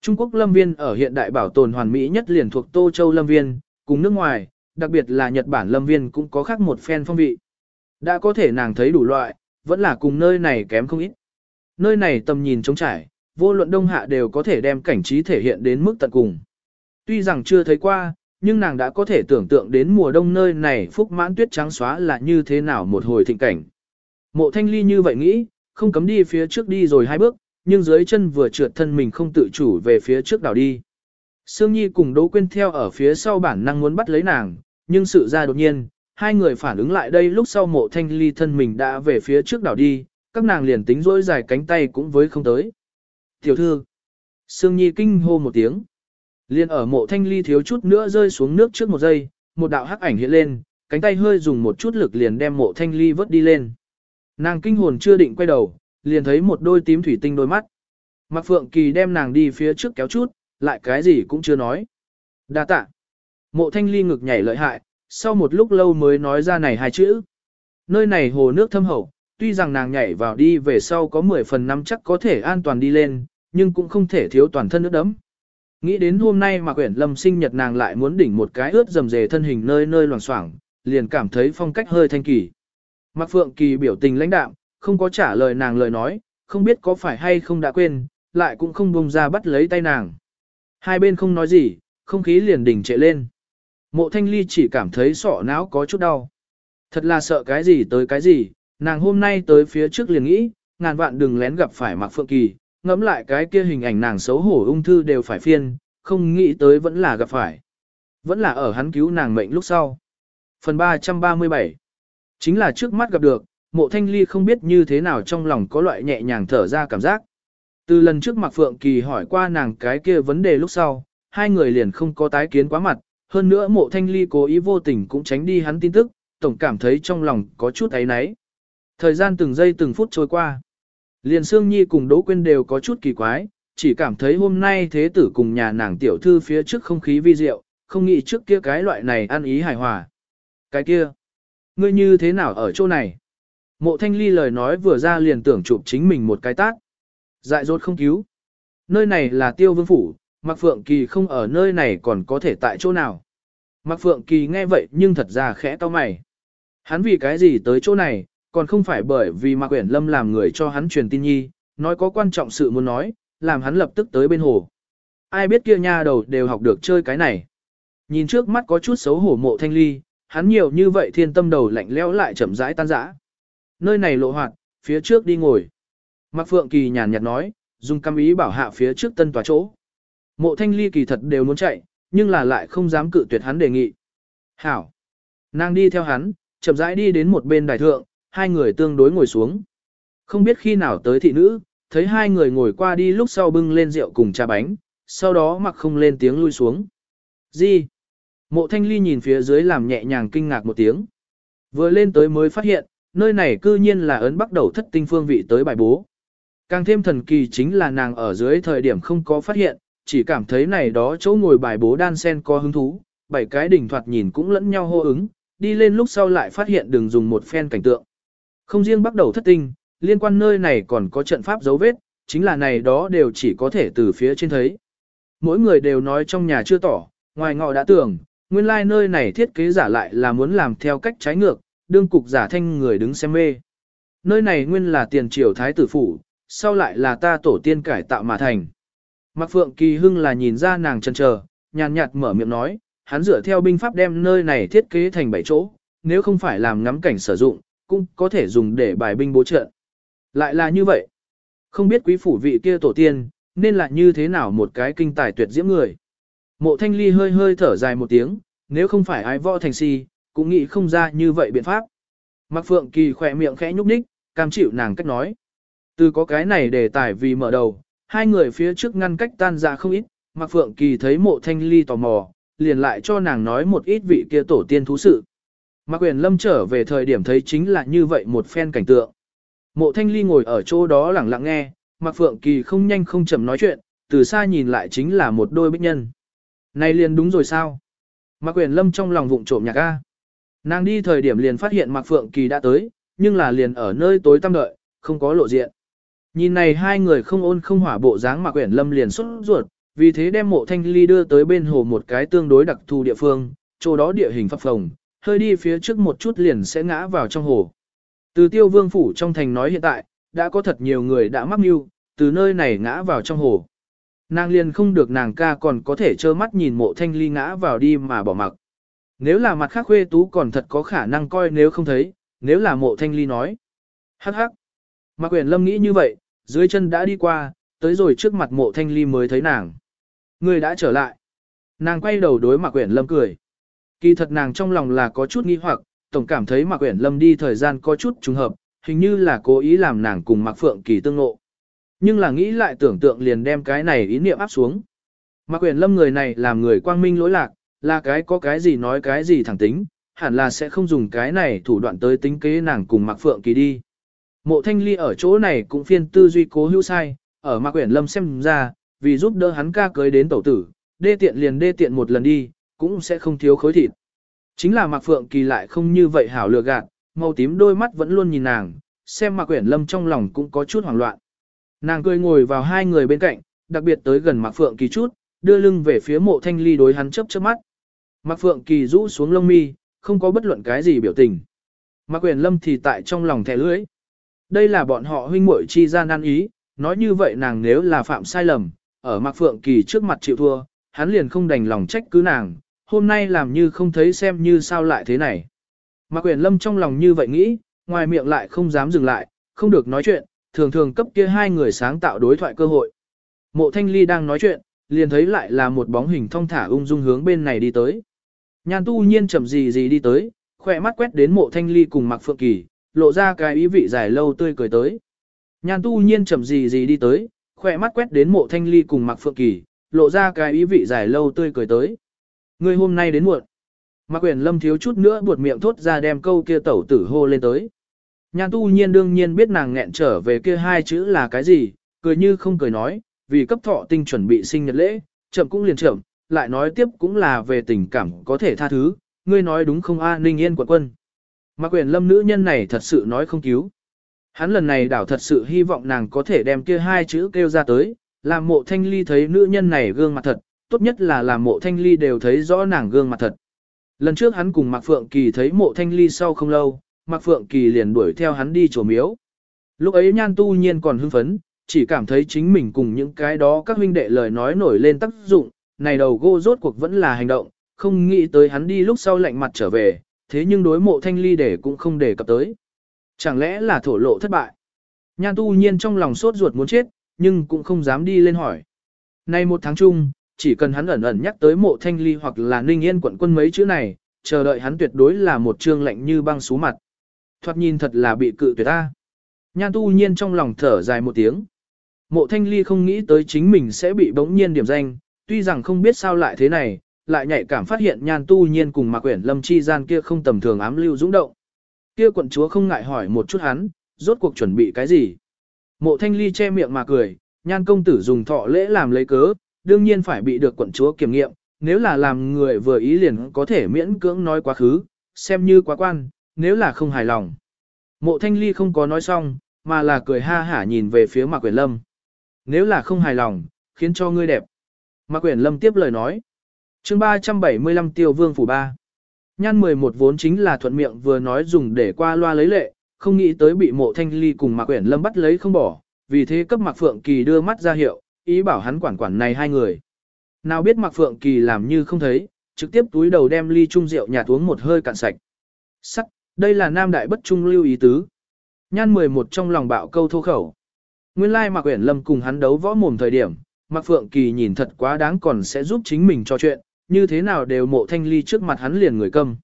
Trung Quốc lâm viên ở hiện đại bảo tồn hoàn mỹ nhất liền thuộc Tô Châu lâm viên, cùng nước ngoài, đặc biệt là Nhật Bản lâm viên cũng có khác một phen phong vị. Đã có thể nàng thấy đủ loại, vẫn là cùng nơi này kém không ít. Nơi này tầm nhìn trống trải, vô luận đông hạ đều có thể đem cảnh trí thể hiện đến mức tận cùng. Tuy rằng chưa thấy qua, nhưng nàng đã có thể tưởng tượng đến mùa đông nơi này phúc mãn tuyết trắng xóa là như thế nào một hồi thịnh cảnh. Mộ thanh ly như vậy nghĩ, không cấm đi phía trước đi rồi hai bước, nhưng dưới chân vừa trượt thân mình không tự chủ về phía trước đảo đi. Sương Nhi cùng Đỗ Quyên theo ở phía sau bản năng muốn bắt lấy nàng, nhưng sự ra đột nhiên, hai người phản ứng lại đây lúc sau mộ thanh ly thân mình đã về phía trước đảo đi, các nàng liền tính rỗi dài cánh tay cũng với không tới. Tiểu thư, Sương Nhi kinh hô một tiếng. Liên ở mộ thanh ly thiếu chút nữa rơi xuống nước trước một giây, một đạo hắc ảnh hiện lên, cánh tay hơi dùng một chút lực liền đem mộ thanh ly vớt đi lên. Nàng kinh hồn chưa định quay đầu, liền thấy một đôi tím thủy tinh đôi mắt. Mạc Phượng Kỳ đem nàng đi phía trước kéo chút, lại cái gì cũng chưa nói. Đa tạ. Mộ thanh ly ngực nhảy lợi hại, sau một lúc lâu mới nói ra này hai chữ. Nơi này hồ nước thâm hậu, tuy rằng nàng nhảy vào đi về sau có 10 phần năm chắc có thể an toàn đi lên, nhưng cũng không thể thiếu toàn thân nước đấm. Nghĩ đến hôm nay mà quyển lâm sinh nhật nàng lại muốn đỉnh một cái ướt dầm dề thân hình nơi nơi loảng xoảng, liền cảm thấy phong cách hơi thanh kỳ. Mạc Phượng Kỳ biểu tình lãnh đạm, không có trả lời nàng lời nói, không biết có phải hay không đã quên, lại cũng không bông ra bắt lấy tay nàng. Hai bên không nói gì, không khí liền đỉnh trệ lên. Mộ thanh ly chỉ cảm thấy sọ não có chút đau. Thật là sợ cái gì tới cái gì, nàng hôm nay tới phía trước liền nghĩ, ngàn vạn đừng lén gặp phải Mạc Phượng Kỳ, ngẫm lại cái kia hình ảnh nàng xấu hổ ung thư đều phải phiên, không nghĩ tới vẫn là gặp phải. Vẫn là ở hắn cứu nàng mệnh lúc sau. Phần 337 Chính là trước mắt gặp được, mộ thanh ly không biết như thế nào trong lòng có loại nhẹ nhàng thở ra cảm giác. Từ lần trước Mạc Phượng Kỳ hỏi qua nàng cái kia vấn đề lúc sau, hai người liền không có tái kiến quá mặt, hơn nữa mộ thanh ly cố ý vô tình cũng tránh đi hắn tin tức, tổng cảm thấy trong lòng có chút ấy náy. Thời gian từng giây từng phút trôi qua. Liền Sương Nhi cùng Đỗ Quyên đều có chút kỳ quái, chỉ cảm thấy hôm nay thế tử cùng nhà nàng tiểu thư phía trước không khí vi diệu, không nghĩ trước kia cái loại này ăn ý hài hòa. Cái kia, ngươi như thế nào ở chỗ này? Mộ thanh ly lời nói vừa ra liền tưởng chụp chính mình một cái tát. Dại dột không cứu. Nơi này là tiêu vương phủ, Mạc Phượng Kỳ không ở nơi này còn có thể tại chỗ nào. Mạc Phượng Kỳ nghe vậy nhưng thật ra khẽ to mày. Hắn vì cái gì tới chỗ này, còn không phải bởi vì Mạc Quyển Lâm làm người cho hắn truyền tin nhi, nói có quan trọng sự muốn nói, làm hắn lập tức tới bên hồ. Ai biết kia nha đầu đều học được chơi cái này. Nhìn trước mắt có chút xấu hổ mộ thanh ly, hắn nhiều như vậy thiên tâm đầu lạnh lẽo lại chậm rãi tan rã. Nơi này lộ hoạt, phía trước đi ngồi. Mạc Phượng Kỳ nhàn nhạt nói, dùng cam ý bảo hạ phía trước tân tòa chỗ. Mộ thanh ly kỳ thật đều muốn chạy, nhưng là lại không dám cự tuyệt hắn đề nghị. Hảo! Nàng đi theo hắn, chậm rãi đi đến một bên đài thượng, hai người tương đối ngồi xuống. Không biết khi nào tới thị nữ, thấy hai người ngồi qua đi lúc sau bưng lên rượu cùng trà bánh, sau đó mặc không lên tiếng lui xuống. Gì? Mộ thanh ly nhìn phía dưới làm nhẹ nhàng kinh ngạc một tiếng. Vừa lên tới mới phát hiện, nơi này cư nhiên là ấn bắt đầu thất tinh phương vị tới bài bố. Càng thêm thần kỳ chính là nàng ở dưới thời điểm không có phát hiện, chỉ cảm thấy này đó chỗ ngồi bài bố đan sen có hứng thú, bảy cái đỉnh thoạt nhìn cũng lẫn nhau hô ứng, đi lên lúc sau lại phát hiện đừng dùng một phen cảnh tượng. Không riêng bắt đầu thất tinh, liên quan nơi này còn có trận pháp dấu vết, chính là này đó đều chỉ có thể từ phía trên thấy. Mỗi người đều nói trong nhà chưa tỏ, ngoài ngọ đã tưởng, nguyên lai like nơi này thiết kế giả lại là muốn làm theo cách trái ngược, đương cục giả thanh người đứng xem mê. Nơi này nguyên là tiền triều thái tử phủ, sau lại là ta tổ tiên cải tạo mà thành. Mạc Phượng Kỳ Hưng là nhìn ra nàng chần chờ, nhàn nhạt mở miệng nói, hắn dựa theo binh pháp đem nơi này thiết kế thành bảy chỗ, nếu không phải làm ngắm cảnh sử dụng, cũng có thể dùng để bài binh bố trận. Lại là như vậy. Không biết quý phủ vị kia tổ tiên, nên là như thế nào một cái kinh tài tuyệt diễm người. Mộ thanh ly hơi hơi thở dài một tiếng, nếu không phải ai võ thành si, cũng nghĩ không ra như vậy biện pháp. Mạc Phượng Kỳ khỏe miệng khẽ nhúc nhích, cam chịu nàng cách nói. Từ có cái này để tải vì mở đầu, hai người phía trước ngăn cách tan ra không ít, Mạc Phượng Kỳ thấy mộ thanh ly tò mò, liền lại cho nàng nói một ít vị kia tổ tiên thú sự. Mạc Quyền Lâm trở về thời điểm thấy chính là như vậy một phen cảnh tượng. Mộ thanh ly ngồi ở chỗ đó lặng lặng nghe, Mạc Phượng Kỳ không nhanh không chậm nói chuyện, từ xa nhìn lại chính là một đôi bích nhân. Này liền đúng rồi sao? Mạc Quyền Lâm trong lòng vụng trộm nhạc A. Nàng đi thời điểm liền phát hiện Mạc Phượng Kỳ đã tới, nhưng là liền ở nơi tối tăm đợi, không có lộ diện. Nhìn này hai người không ôn không hỏa bộ dáng mà Quyển Lâm liền xuất ruột, vì thế đem mộ thanh ly đưa tới bên hồ một cái tương đối đặc thù địa phương, chỗ đó địa hình phập phồng, hơi đi phía trước một chút liền sẽ ngã vào trong hồ. Từ tiêu vương phủ trong thành nói hiện tại, đã có thật nhiều người đã mắc mưu, từ nơi này ngã vào trong hồ. Nàng liền không được nàng ca còn có thể trơ mắt nhìn mộ thanh ly ngã vào đi mà bỏ mặc. Nếu là mặt khác khuê tú còn thật có khả năng coi nếu không thấy, nếu là mộ thanh ly nói. Hắc hắc. Mạc quyền lâm nghĩ như vậy, dưới chân đã đi qua, tới rồi trước mặt mộ thanh ly mới thấy nàng. Người đã trở lại. Nàng quay đầu đối Mạc Quyển lâm cười. Kỳ thật nàng trong lòng là có chút nghi hoặc, tổng cảm thấy Mạc Uyển Lâm đi thời gian có chút trùng hợp, hình như là cố ý làm nàng cùng Mạc Phượng Kỳ tương ngộ. Nhưng là nghĩ lại tưởng tượng liền đem cái này ý niệm áp xuống. Mạc Uyển Lâm người này làm người quang minh lỗi lạc, là cái có cái gì nói cái gì thẳng tính, hẳn là sẽ không dùng cái này thủ đoạn tới tính kế nàng cùng Mạc Phượng Kỳ đi. Mộ Thanh Ly ở chỗ này cũng phiên tư duy cố hữu sai, ở Mạc Quyển Lâm xem ra, vì giúp đỡ hắn ca cưới đến tẩu tử, đê tiện liền đê tiện một lần đi, cũng sẽ không thiếu khối thịt. Chính là Mạc Phượng Kỳ lại không như vậy hảo lừa gạt, màu tím đôi mắt vẫn luôn nhìn nàng, xem Mạc Quyển Lâm trong lòng cũng có chút hoảng loạn. Nàng cười ngồi vào hai người bên cạnh, đặc biệt tới gần Mạc Phượng Kỳ chút, đưa lưng về phía mộ thanh ly đối hắn chớp chớp mắt. Mạc Phượng Kỳ rũ xuống lông mi, không có bất luận cái gì biểu tình. Mạc Quyển Lâm thì tại trong lòng thẻ lưỡi. Đây là bọn họ huynh muội chi gian nan ý, nói như vậy nàng nếu là phạm sai lầm, ở Mạc Phượng Kỳ trước mặt chịu thua, hắn liền không đành lòng trách cứ nàng, hôm nay làm như không thấy xem như sao lại thế này. Mạc Quyền Lâm trong lòng như vậy nghĩ, ngoài miệng lại không dám dừng lại, không được nói chuyện, thường thường cấp kia hai người sáng tạo đối thoại cơ hội. Mộ Thanh Ly đang nói chuyện, liền thấy lại là một bóng hình thong thả ung dung hướng bên này đi tới. Nhan tu nhiên chậm gì gì đi tới, khỏe mắt quét đến mộ Thanh Ly cùng Mạc Phượng Kỳ, lộ ra cái ý vị dài lâu tươi cười tới. Nhan tu nhiên chậm gì gì đi tới, khỏe mắt quét đến mộ Thanh Ly cùng mặc Phượng Kỳ, lộ ra cái ý vị dài lâu tươi cười tới. người hôm nay đến muộn. Mạc Quyền Lâm thiếu chút nữa buột miệng thốt ra đem câu kia tẩu tử hô lên tới. Nhan tu nhiên đương nhiên biết nàng nghẹn trở về kia hai chữ là cái gì, cười như không cười nói, vì cấp thọ tinh chuẩn bị sinh nhật lễ, chậm cũng liền chậm, lại nói tiếp cũng là về tình cảm có thể tha thứ, ngươi nói đúng không a ninh yên quận quân. Mạc Quyền Lâm nữ nhân này thật sự nói không cứu. Hắn lần này đảo thật sự hy vọng nàng có thể đem kia hai chữ kêu ra tới, làm mộ thanh ly thấy nữ nhân này gương mặt thật, tốt nhất là làm mộ thanh ly đều thấy rõ nàng gương mặt thật. Lần trước hắn cùng Mạc Phượng Kỳ thấy mộ thanh ly sau không lâu, Mạc Phượng Kỳ liền đuổi theo hắn đi chùa miếu. Lúc ấy nhan tu nhiên còn hưng phấn, chỉ cảm thấy chính mình cùng những cái đó các huynh đệ lời nói nổi lên tác dụng, này đầu gô rốt cuộc vẫn là hành động, không nghĩ tới hắn đi lúc sau lạnh mặt trở về, thế nhưng đối mộ thanh ly để cũng không để cập tới. Chẳng lẽ là thổ lộ thất bại? Nhan tu nhiên trong lòng sốt ruột muốn chết, nhưng cũng không dám đi lên hỏi. Nay một tháng chung, chỉ cần hắn ẩn ẩn nhắc tới mộ thanh ly hoặc là ninh yên quận quân mấy chữ này, chờ đợi hắn tuyệt đối là một trương lạnh như băng sú mặt. Thoạt nhìn thật là bị cự tuyệt ta. Nhan tu nhiên trong lòng thở dài một tiếng. Mộ thanh ly không nghĩ tới chính mình sẽ bị bỗng nhiên điểm danh, tuy rằng không biết sao lại thế này, lại nhạy cảm phát hiện nhan tu nhiên cùng mạc quyển lâm chi gian kia không tầm thường ám lưu dũng động. Kia quận chúa không ngại hỏi một chút hắn, rốt cuộc chuẩn bị cái gì. Mộ thanh ly che miệng mà cười, nhan công tử dùng thọ lễ làm lấy cớ, đương nhiên phải bị được quận chúa kiểm nghiệm, nếu là làm người vừa ý liền có thể miễn cưỡng nói quá khứ, xem như quá quan, nếu là không hài lòng. Mộ thanh ly không có nói xong, mà là cười ha hả nhìn về phía Mạc Quyển Lâm. Nếu là không hài lòng, khiến cho ngươi đẹp. Mạc Quyển Lâm tiếp lời nói chương 375 tiêu vương phủ ba. Nhan 11 vốn chính là thuận miệng vừa nói dùng để qua loa lấy lệ, không nghĩ tới bị mộ thanh ly cùng Mạc Quyển Lâm bắt lấy không bỏ, vì thế cấp Mạc Phượng Kỳ đưa mắt ra hiệu, ý bảo hắn quản quản này hai người. Nào biết Mạc Phượng Kỳ làm như không thấy, trực tiếp túi đầu đem ly chung rượu nhà uống một hơi cạn sạch. Sắc, đây là nam đại bất trung lưu ý tứ. Nhan 11 trong lòng bạo câu thô khẩu. Nguyên lai Mạc Uyển Lâm cùng hắn đấu võ mồm thời điểm, Mạc Phượng Kỳ nhìn thật quá đáng còn sẽ giúp chính mình cho chuyện, như thế nào đều mộ thanh ly trước mặt hắn liền người câm.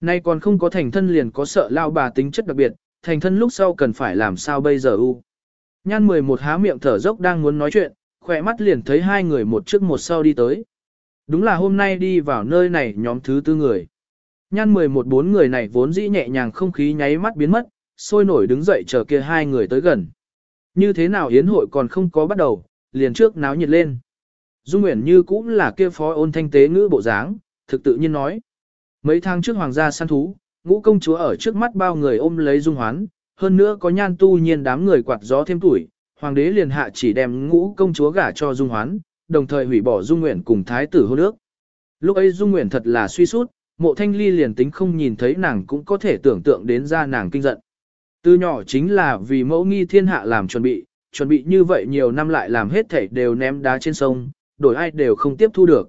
Nay còn không có thành thân liền có sợ lao bà tính chất đặc biệt, thành thân lúc sau cần phải làm sao bây giờ u. Nhan 11 há miệng thở dốc đang muốn nói chuyện, khỏe mắt liền thấy hai người một trước một sau đi tới. Đúng là hôm nay đi vào nơi này nhóm thứ tư người. Nhan 11 bốn người này vốn dĩ nhẹ nhàng không khí nháy mắt biến mất, sôi nổi đứng dậy chờ kia hai người tới gần. Như thế nào yến hội còn không có bắt đầu, liền trước náo nhiệt lên. Dung Nguyễn như cũng là kia phó ôn thanh tế ngữ bộ dáng, thực tự nhiên nói. Mấy tháng trước hoàng gia săn thú, ngũ công chúa ở trước mắt bao người ôm lấy dung hoán, hơn nữa có nhan tu nhiên đám người quạt gió thêm tuổi, hoàng đế liền hạ chỉ đem ngũ công chúa gả cho dung hoán, đồng thời hủy bỏ dung nguyện cùng thái tử hôn ước. Lúc ấy dung nguyện thật là suy sút, mộ thanh ly liền tính không nhìn thấy nàng cũng có thể tưởng tượng đến ra nàng kinh giận. Từ nhỏ chính là vì mẫu nghi thiên hạ làm chuẩn bị, chuẩn bị như vậy nhiều năm lại làm hết thảy đều ném đá trên sông, đổi ai đều không tiếp thu được.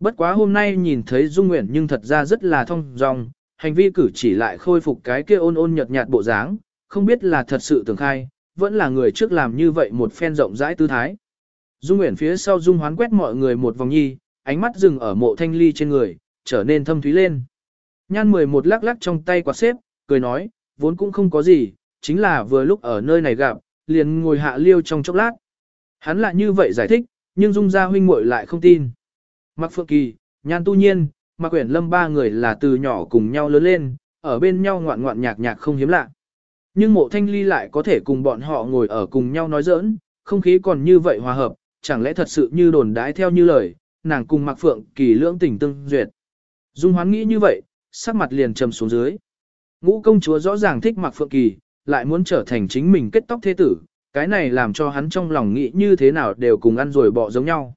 Bất quá hôm nay nhìn thấy Dung Nguyễn nhưng thật ra rất là thông dong, hành vi cử chỉ lại khôi phục cái kia ôn ôn nhợt nhạt bộ dáng, không biết là thật sự tưởng khai, vẫn là người trước làm như vậy một phen rộng rãi tư thái. Dung Nguyễn phía sau Dung hoán quét mọi người một vòng nhi, ánh mắt dừng ở mộ thanh ly trên người, trở nên thâm thúy lên. Nhan 11 lắc lắc trong tay quạt xếp, cười nói, vốn cũng không có gì, chính là vừa lúc ở nơi này gặp, liền ngồi hạ liêu trong chốc lát. Hắn lại như vậy giải thích, nhưng Dung gia huynh muội lại không tin. Mạc Phượng Kỳ, Nhan Tu Nhiên, Mạc Quyển Lâm ba người là từ nhỏ cùng nhau lớn lên, ở bên nhau ngoạn ngoạn nhạc nhạc không hiếm lạ. Nhưng mộ thanh ly lại có thể cùng bọn họ ngồi ở cùng nhau nói giỡn, không khí còn như vậy hòa hợp, chẳng lẽ thật sự như đồn đãi theo như lời, nàng cùng Mạc Phượng Kỳ lưỡng tình tương duyệt. Dung hoán nghĩ như vậy, sắc mặt liền trầm xuống dưới. Ngũ công chúa rõ ràng thích Mạc Phượng Kỳ, lại muốn trở thành chính mình kết tóc thế tử, cái này làm cho hắn trong lòng nghĩ như thế nào đều cùng ăn rồi bỏ giống nhau.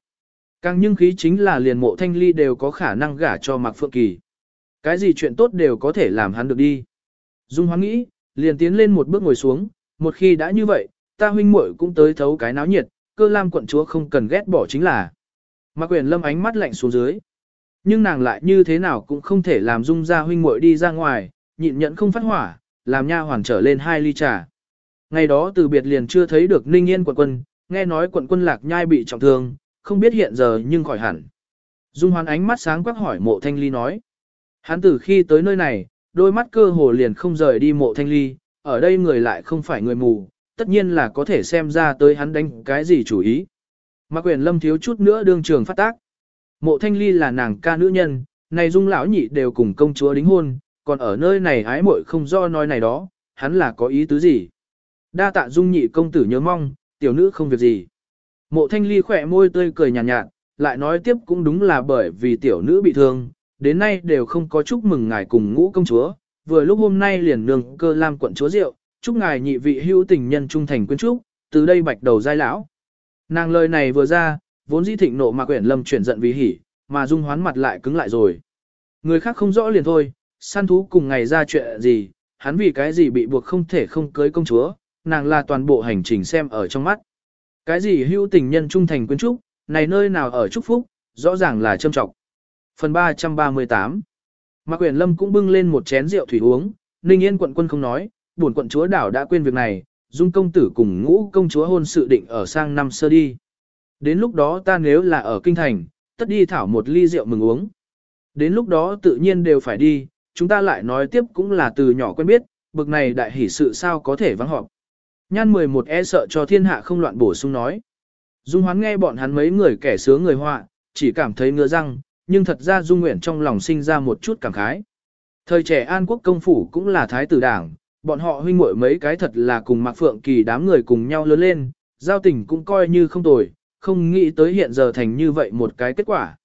Càng nhưng khí chính là liền mộ thanh ly đều có khả năng gả cho Mạc Phượng Kỳ. Cái gì chuyện tốt đều có thể làm hắn được đi. Dung hoán nghĩ, liền tiến lên một bước ngồi xuống, một khi đã như vậy, ta huynh muội cũng tới thấu cái náo nhiệt, cơ lam quận chúa không cần ghét bỏ chính là. Mạc quyền lâm ánh mắt lạnh xuống dưới. Nhưng nàng lại như thế nào cũng không thể làm dung ra huynh muội đi ra ngoài, nhịn nhẫn không phát hỏa, làm nha hoàn trở lên hai ly trà. Ngày đó từ biệt liền chưa thấy được ninh yên quận quân, nghe nói quận quân lạc nhai bị trọng thương, không biết hiện giờ nhưng khỏi hẳn. Dung hoán ánh mắt sáng quắc hỏi mộ thanh ly nói. Hắn từ khi tới nơi này, đôi mắt cơ hồ liền không rời đi mộ thanh ly, ở đây người lại không phải người mù, tất nhiên là có thể xem ra tới hắn đánh cái gì chủ ý. Mạc quyền lâm thiếu chút nữa đương trường phát tác. Mộ thanh ly là nàng ca nữ nhân, này dung lão nhị đều cùng công chúa đính hôn, còn ở nơi này ái muội không do nói này đó, hắn là có ý tứ gì. Đa tạ dung nhị công tử nhớ mong, tiểu nữ không việc gì. Mộ thanh ly khỏe môi tươi cười nhàn nhạt, nhạt, lại nói tiếp cũng đúng là bởi vì tiểu nữ bị thương, đến nay đều không có chúc mừng ngài cùng ngũ công chúa, vừa lúc hôm nay liền nương cơ lam quận chúa rượu, chúc ngài nhị vị hữu tình nhân trung thành quyến trúc, từ đây bạch đầu giai lão. Nàng lời này vừa ra, vốn dĩ thịnh nộ mà quyển lâm chuyển giận vì hỉ, mà dung hoán mặt lại cứng lại rồi. Người khác không rõ liền thôi, săn thú cùng ngày ra chuyện gì, hắn vì cái gì bị buộc không thể không cưới công chúa, nàng là toàn bộ hành trình xem ở trong mắt. Cái gì hữu tình nhân trung thành quyến trúc, này nơi nào ở chúc phúc, rõ ràng là châm trọng. Phần 338 Mạc Quyền Lâm cũng bưng lên một chén rượu thủy uống, Ninh Yên quận quân không nói, buồn quận chúa đảo đã quên việc này, dung công tử cùng ngũ công chúa hôn sự định ở sang năm sơ đi. Đến lúc đó ta nếu là ở kinh thành, tất đi thảo một ly rượu mừng uống. Đến lúc đó tự nhiên đều phải đi, chúng ta lại nói tiếp cũng là từ nhỏ quen biết, bực này đại hỷ sự sao có thể vắng họp. Nhan 11 e sợ cho thiên hạ không loạn bổ sung nói. Dung hoán nghe bọn hắn mấy người kẻ sướng người họa, chỉ cảm thấy ngứa răng, nhưng thật ra Dung Nguyện trong lòng sinh ra một chút cảm khái. Thời trẻ An Quốc công phủ cũng là thái tử đảng, bọn họ huynh muội mấy cái thật là cùng Mạc Phượng Kỳ đám người cùng nhau lớn lên, giao tình cũng coi như không tồi, không nghĩ tới hiện giờ thành như vậy một cái kết quả.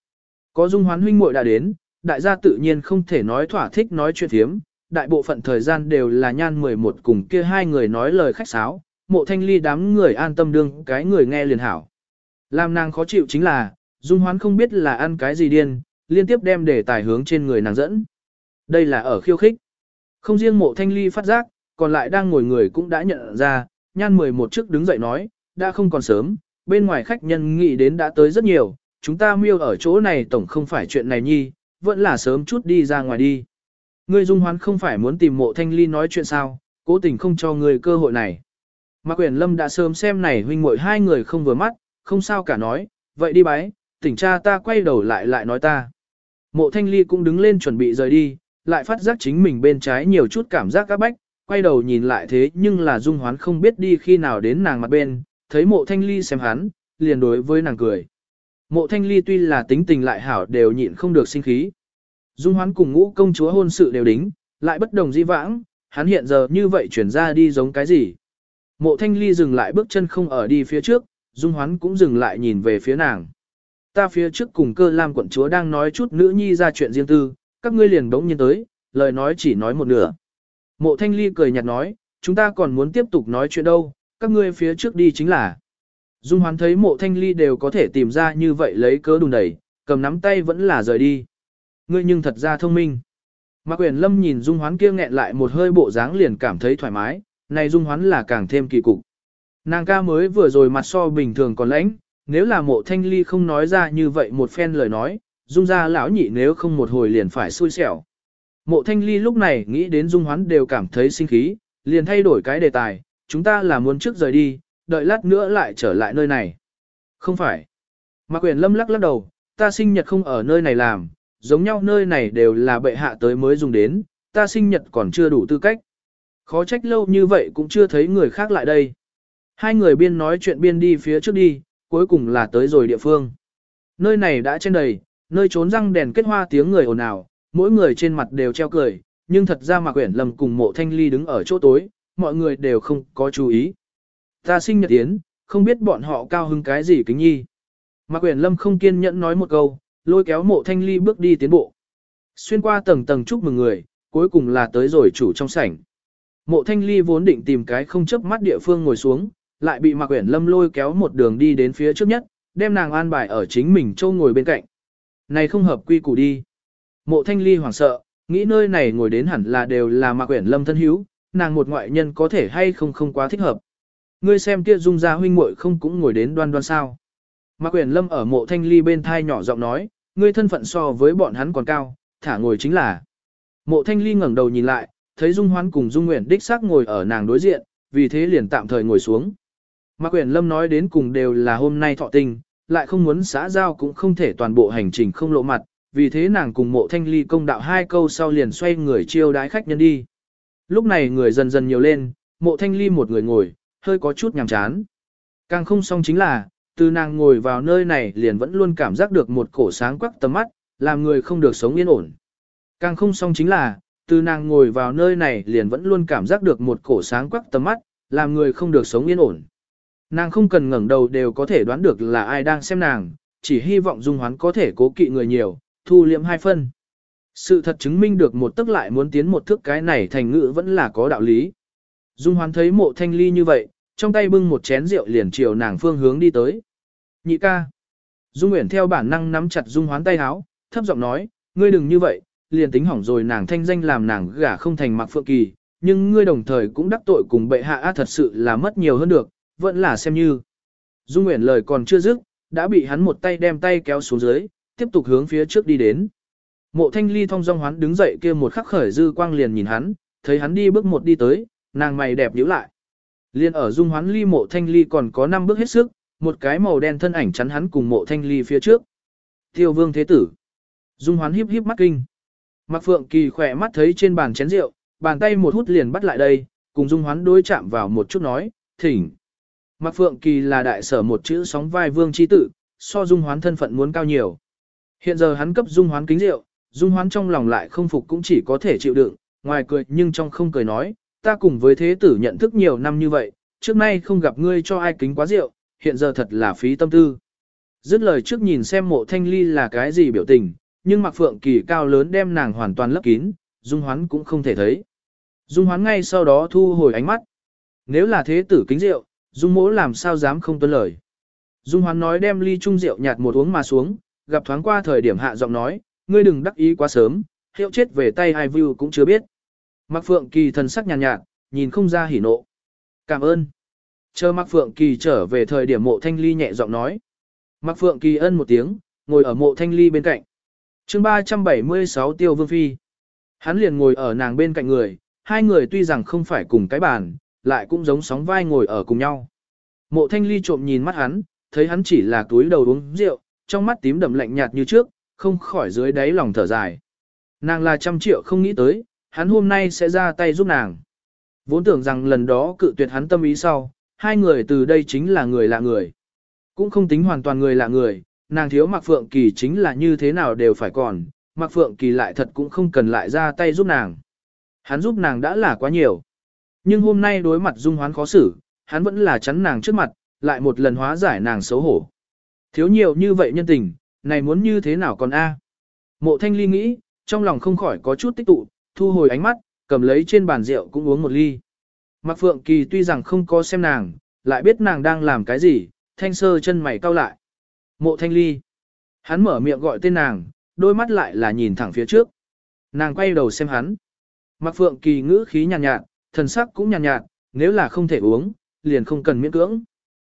Có Dung Hoán huynh muội đã đến, đại gia tự nhiên không thể nói thỏa thích nói chuyện thiếm, đại bộ phận thời gian đều là nhan 11 cùng kia hai người nói lời khách sáo, mộ thanh ly đám người an tâm đương cái người nghe liền hảo. Làm nàng khó chịu chính là, Dung Hoán không biết là ăn cái gì điên, liên tiếp đem để tài hướng trên người nàng dẫn. Đây là ở khiêu khích. Không riêng mộ thanh ly phát giác, còn lại đang ngồi người cũng đã nhận ra, nhan 11 trước đứng dậy nói, đã không còn sớm, bên ngoài khách nhân nghĩ đến đã tới rất nhiều, chúng ta miêu ở chỗ này tổng không phải chuyện này nhi, vẫn là sớm chút đi ra ngoài đi. Ngươi dung hoán không phải muốn tìm mộ thanh ly nói chuyện sao, cố tình không cho người cơ hội này. Mạc Quyền Lâm đã sớm xem này huynh muội hai người không vừa mắt, không sao cả nói, vậy đi bái, tỉnh cha ta quay đầu lại lại nói ta. Mộ thanh ly cũng đứng lên chuẩn bị rời đi, lại phát giác chính mình bên trái nhiều chút cảm giác các bách, quay đầu nhìn lại thế nhưng là dung hoán không biết đi khi nào đến nàng mặt bên, thấy mộ thanh ly xem hắn, liền đối với nàng cười. Mộ thanh ly tuy là tính tình lại hảo đều nhịn không được sinh khí. Dung hoán cùng ngũ công chúa hôn sự đều đính, lại bất đồng di vãng, hắn hiện giờ như vậy chuyển ra đi giống cái gì. Mộ thanh ly dừng lại bước chân không ở đi phía trước, dung hoán cũng dừng lại nhìn về phía nàng. Ta phía trước cùng cơ lam quận chúa đang nói chút nữ nhi ra chuyện riêng tư, các ngươi liền đống nhiên tới, lời nói chỉ nói một nửa. Mộ thanh ly cười nhạt nói, chúng ta còn muốn tiếp tục nói chuyện đâu, các ngươi phía trước đi chính là. Dung hoán thấy mộ thanh ly đều có thể tìm ra như vậy lấy cớ đùn đẩy, cầm nắm tay vẫn là rời đi. Ngươi nhưng thật ra thông minh. Mạc quyền lâm nhìn dung hoán kia nghẹn lại một hơi bộ dáng liền cảm thấy thoải mái, này dung hoán là càng thêm kỳ cục. Nàng ca mới vừa rồi mặt so bình thường còn lãnh, nếu là mộ thanh ly không nói ra như vậy một phen lời nói, dung ra lão nhị nếu không một hồi liền phải xui xẻo. Mộ thanh ly lúc này nghĩ đến dung hoán đều cảm thấy sinh khí, liền thay đổi cái đề tài, chúng ta là muốn trước rời đi, đợi lát nữa lại trở lại nơi này. Không phải. Mạc quyền lâm lắc lắc đầu, ta sinh nhật không ở nơi này làm, giống nhau nơi này đều là bệ hạ tới mới dùng đến, ta sinh nhật còn chưa đủ tư cách. Khó trách lâu như vậy cũng chưa thấy người khác lại đây. Hai người biên nói chuyện biên đi phía trước đi, cuối cùng là tới rồi địa phương. Nơi này đã trên đầy, nơi trốn răng đèn kết hoa tiếng người ồn ào, mỗi người trên mặt đều treo cười, nhưng thật ra mà quyển Lâm cùng mộ thanh ly đứng ở chỗ tối, mọi người đều không có chú ý. Ta sinh nhật tiến, không biết bọn họ cao hứng cái gì kính nhi. Mạc Quyển Lâm không kiên nhẫn nói một câu, lôi kéo mộ thanh ly bước đi tiến bộ. Xuyên qua tầng tầng chúc mừng người, cuối cùng là tới rồi chủ trong sảnh. Mộ thanh ly vốn định tìm cái không chấp mắt địa phương ngồi xuống, lại bị Mạc Quyển Lâm lôi kéo một đường đi đến phía trước nhất, đem nàng an bài ở chính mình châu ngồi bên cạnh. Này không hợp quy củ đi. Mộ thanh ly hoảng sợ, nghĩ nơi này ngồi đến hẳn là đều là Mạc Quyển Lâm thân hữu, nàng một ngoại nhân có thể hay không không quá thích hợp. Ngươi xem kia dung gia huynh muội không cũng ngồi đến đoan đoan sao. Mạc Quyền Lâm ở mộ thanh ly bên thai nhỏ giọng nói, ngươi thân phận so với bọn hắn còn cao, thả ngồi chính là. Mộ thanh ly ngẩng đầu nhìn lại, thấy Dung Hoán cùng Dung Nguyễn đích xác ngồi ở nàng đối diện, vì thế liền tạm thời ngồi xuống. Mạc Quyền Lâm nói đến cùng đều là hôm nay thọ tình, lại không muốn xã giao cũng không thể toàn bộ hành trình không lộ mặt, vì thế nàng cùng mộ thanh ly công đạo hai câu sau liền xoay người chiêu đái khách nhân đi. Lúc này người dần dần nhiều lên, mộ thanh ly một người ngồi, hơi có chút nhàm chán. Càng không xong chính là, từ nàng ngồi vào nơi này liền vẫn luôn cảm giác được một cổ sáng quắc tầm mắt, làm người không được sống yên ổn. Càng không xong chính là, từ nàng ngồi vào nơi này liền vẫn luôn cảm giác được một cổ sáng quắc tầm mắt, làm người không được sống yên ổn. Nàng không cần ngẩng đầu đều có thể đoán được là ai đang xem nàng, chỉ hy vọng dung hoán có thể cố kỵ người nhiều, thu liệm hai phân. Sự thật chứng minh được một tức lại muốn tiến một thước cái này thành ngữ vẫn là có đạo lý. Dung hoán thấy mộ thanh ly như vậy, trong tay bưng một chén rượu liền chiều nàng phương hướng đi tới. Nhị ca. Dung Nguyễn theo bản năng nắm chặt Dung hoán tay háo, thấp giọng nói, ngươi đừng như vậy, liền tính hỏng rồi nàng thanh danh làm nàng gả không thành mặc phượng kỳ, nhưng ngươi đồng thời cũng đắc tội cùng bệ hạ á thật sự là mất nhiều hơn được, vẫn là xem như. Dung Nguyễn lời còn chưa dứt, đã bị hắn một tay đem tay kéo xuống dưới, tiếp tục hướng phía trước đi đến. Mộ thanh ly thong dong hoán đứng dậy kia một khắc khởi dư quang liền nhìn hắn, thấy hắn đi bước một đi tới, nàng mày đẹp nhíu lại. Liên ở dung hoán ly mộ thanh ly còn có 5 bước hết sức, một cái màu đen thân ảnh chắn hắn cùng mộ thanh ly phía trước. Tiêu vương thế tử. Dung hoán híp híp mắt kinh. Mạc Phượng Kỳ khỏe mắt thấy trên bàn chén rượu, bàn tay một hút liền bắt lại đây, cùng Dung hoán đối chạm vào một chút nói, thỉnh. Mạc Phượng Kỳ là đại sở một chữ sóng vai vương chi tử, so Dung hoán thân phận muốn cao nhiều. Hiện giờ hắn cấp Dung hoán kính rượu, Dung hoán trong lòng lại không phục cũng chỉ có thể chịu đựng, ngoài cười nhưng trong không cười nói, ta cùng với thế tử nhận thức nhiều năm như vậy, trước nay không gặp ngươi cho ai kính quá rượu, hiện giờ thật là phí tâm tư. Dứt lời trước nhìn xem mộ thanh ly là cái gì biểu tình, nhưng mặc phượng kỳ cao lớn đem nàng hoàn toàn lấp kín, dung hoán cũng không thể thấy. Dung hoán ngay sau đó thu hồi ánh mắt. Nếu là thế tử kính rượu, dung mỗ làm sao dám không tuân lời. Dung hoán nói đem ly chung rượu nhạt một uống mà xuống, gặp thoáng qua thời điểm hạ giọng nói, ngươi đừng đắc ý quá sớm, hiệu chết về tay ai view cũng chưa biết. Mạc Phượng Kỳ thần sắc nhàn nhạt, nhạt, nhìn không ra hỉ nộ. Cảm ơn. Chờ Mạc Phượng Kỳ trở về thời điểm mộ thanh ly nhẹ giọng nói. Mạc Phượng Kỳ ân một tiếng, ngồi ở mộ thanh ly bên cạnh. chương 376 Tiêu Vương Phi. Hắn liền ngồi ở nàng bên cạnh người, hai người tuy rằng không phải cùng cái bàn, lại cũng giống sóng vai ngồi ở cùng nhau. Mộ thanh ly trộm nhìn mắt hắn, thấy hắn chỉ là túi đầu uống rượu, trong mắt tím đậm lạnh nhạt như trước, không khỏi dưới đáy lòng thở dài. Nàng là trăm triệu không nghĩ tới, hắn hôm nay sẽ ra tay giúp nàng. Vốn tưởng rằng lần đó cự tuyệt hắn tâm ý sau, hai người từ đây chính là người lạ người. Cũng không tính hoàn toàn người lạ người, nàng thiếu Mạc Phượng Kỳ chính là như thế nào đều phải còn, Mạc Phượng Kỳ lại thật cũng không cần lại ra tay giúp nàng. Hắn giúp nàng đã là quá nhiều. Nhưng hôm nay đối mặt dung hoán khó xử, hắn vẫn là chắn nàng trước mặt, lại một lần hóa giải nàng xấu hổ. Thiếu nhiều như vậy nhân tình, này muốn như thế nào còn a? Mộ thanh ly nghĩ, trong lòng không khỏi có chút tích tụ, thu hồi ánh mắt, cầm lấy trên bàn rượu cũng uống một ly. Mạc Phượng Kỳ tuy rằng không có xem nàng, lại biết nàng đang làm cái gì, thanh sơ chân mày cau lại. Mộ thanh ly. Hắn mở miệng gọi tên nàng, đôi mắt lại là nhìn thẳng phía trước. Nàng quay đầu xem hắn. Mạc Phượng Kỳ ngữ khí nhàn nhạt, nhạt, thần sắc cũng nhàn nhạt, nhạt, nếu là không thể uống, liền không cần miễn cưỡng.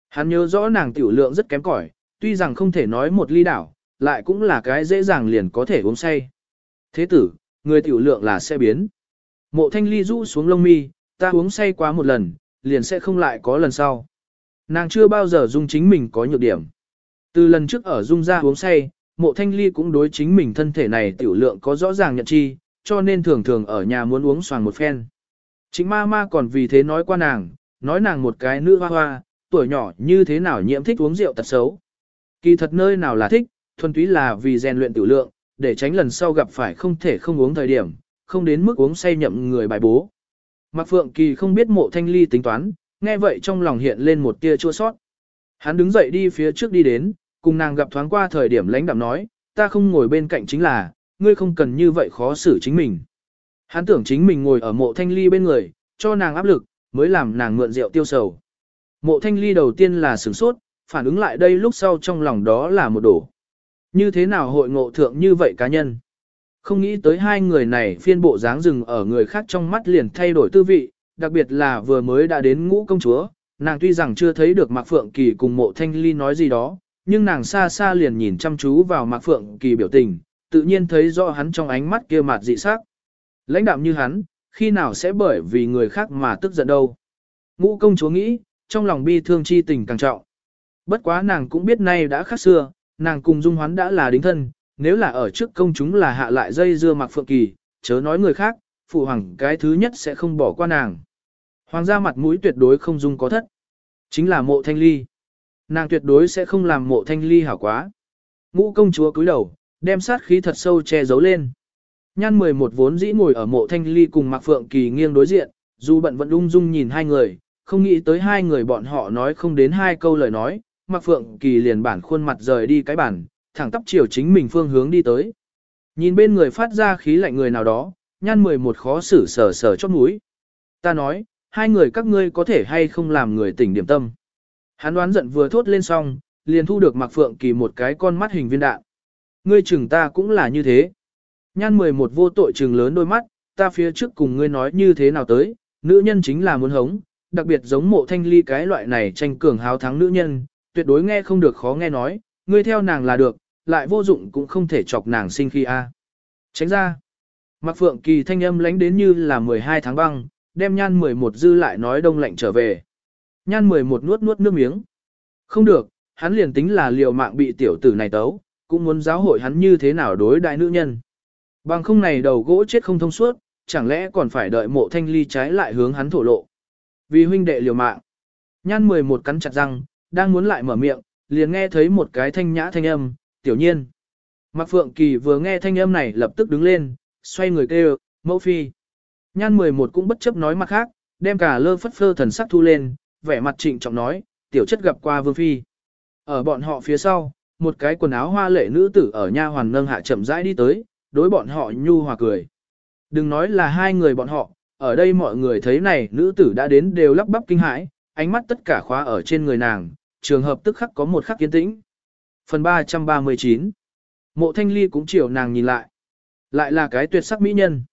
Hắn nhớ rõ nàng tiểu lượng rất kém cỏi, tuy rằng không thể nói một ly đảo, lại cũng là cái dễ dàng liền có thể uống say. Thế tử, người tiểu lượng là sẽ biến. Mộ thanh ly rũ xuống lông mi, ta uống say quá một lần, liền sẽ không lại có lần sau. Nàng chưa bao giờ dung chính mình có nhược điểm. Từ lần trước ở dung ra uống say, mộ thanh ly cũng đối chính mình thân thể này tiểu lượng có rõ ràng nhận chi, cho nên thường thường ở nhà muốn uống xoàng một phen. Chính ma ma còn vì thế nói qua nàng, nói nàng một cái nữ hoa hoa, tuổi nhỏ như thế nào nhiễm thích uống rượu tật xấu. Kỳ thật nơi nào là thích, thuần túy là vì rèn luyện tiểu lượng, để tránh lần sau gặp phải không thể không uống thời điểm, không đến mức uống say nhậm người bài bố. Mạc Phượng Kỳ không biết mộ thanh ly tính toán, nghe vậy trong lòng hiện lên một tia chua sót. Hắn đứng dậy đi phía trước đi đến, cùng nàng gặp thoáng qua thời điểm lãnh đạm nói, ta không ngồi bên cạnh chính là, ngươi không cần như vậy khó xử chính mình. Hắn tưởng chính mình ngồi ở mộ thanh ly bên người, cho nàng áp lực, mới làm nàng mượn rượu tiêu sầu. Mộ thanh ly đầu tiên là sửng sốt, phản ứng lại đây lúc sau trong lòng đó là một đổ. Như thế nào hội ngộ thượng như vậy cá nhân? Không nghĩ tới hai người này phiên bộ dáng rừng ở người khác trong mắt liền thay đổi tư vị, đặc biệt là vừa mới đã đến ngũ công chúa, nàng tuy rằng chưa thấy được Mạc Phượng Kỳ cùng mộ thanh ly nói gì đó, nhưng nàng xa xa liền nhìn chăm chú vào Mạc Phượng Kỳ biểu tình, tự nhiên thấy rõ hắn trong ánh mắt kia mặt dị sắc. Lãnh đạm như hắn, khi nào sẽ bởi vì người khác mà tức giận đâu. Ngũ công chúa nghĩ, trong lòng bi thương chi tình càng trọng. Bất quá nàng cũng biết nay đã khác xưa, nàng cùng Dung Hoán đã là đính thân, nếu là ở trước công chúng là hạ lại dây dưa mặc Phượng Kỳ, chớ nói người khác, phụ hoàng cái thứ nhất sẽ không bỏ qua nàng. Hoàng gia mặt mũi tuyệt đối không dung có thất. Chính là mộ thanh ly. Nàng tuyệt đối sẽ không làm mộ thanh ly hảo quá. Ngũ công chúa cúi đầu, đem sát khí thật sâu che giấu lên. Nhan 11 vốn dĩ ngồi ở mộ thanh ly cùng Mạc Phượng Kỳ nghiêng đối diện, dù bận vẫn ung dung nhìn hai người, không nghĩ tới hai người bọn họ nói không đến hai câu lời nói, Mạc Phượng Kỳ liền bản khuôn mặt rời đi cái bản, thẳng tắp chiều chính mình phương hướng đi tới. Nhìn bên người phát ra khí lạnh người nào đó, nhan 11 khó xử sờ sờ chót mũi. Ta nói, hai người các ngươi có thể hay không làm người tỉnh điểm tâm. Hắn đoán giận vừa thốt lên xong, liền thu được Mạc Phượng Kỳ một cái con mắt hình viên đạn. Ngươi chừng ta cũng là như thế. Nhan 11 vô tội chừng lớn đôi mắt, ta phía trước cùng ngươi nói như thế nào tới, nữ nhân chính là muốn hống, đặc biệt giống mộ thanh ly cái loại này tranh cường háo thắng nữ nhân, tuyệt đối nghe không được khó nghe nói, ngươi theo nàng là được, lại vô dụng cũng không thể chọc nàng sinh khi a. Tránh ra. Mạc Phượng Kỳ thanh âm lánh đến như là 12 tháng băng, đem nhan 11 dư lại nói đông lạnh trở về. Nhan 11 nuốt nuốt nước miếng. Không được, hắn liền tính là liều mạng bị tiểu tử này tấu, cũng muốn giáo hội hắn như thế nào đối đại nữ nhân. Bằng không này đầu gỗ chết không thông suốt, chẳng lẽ còn phải đợi mộ thanh ly trái lại hướng hắn thổ lộ. Vì huynh đệ liều mạng. Nhan 11 cắn chặt răng, đang muốn lại mở miệng, liền nghe thấy một cái thanh nhã thanh âm, tiểu nhiên. Mạc Phượng Kỳ vừa nghe thanh âm này lập tức đứng lên, xoay người kêu, mẫu phi. Nhan 11 cũng bất chấp nói mặt khác, đem cả lơ phất phơ thần sắc thu lên, vẻ mặt trịnh trọng nói, tiểu chất gặp qua vương phi. Ở bọn họ phía sau, một cái quần áo hoa lệ nữ tử ở nha hoàn nâng hạ chậm rãi đi tới, đối bọn họ nhu hòa cười. Đừng nói là hai người bọn họ, ở đây mọi người thấy này nữ tử đã đến đều lắp bắp kinh hãi, ánh mắt tất cả khóa ở trên người nàng, trường hợp tức khắc có một khắc kiến tĩnh. Phần 339 Mộ thanh ly cũng chiều nàng nhìn lại. Lại là cái tuyệt sắc mỹ nhân.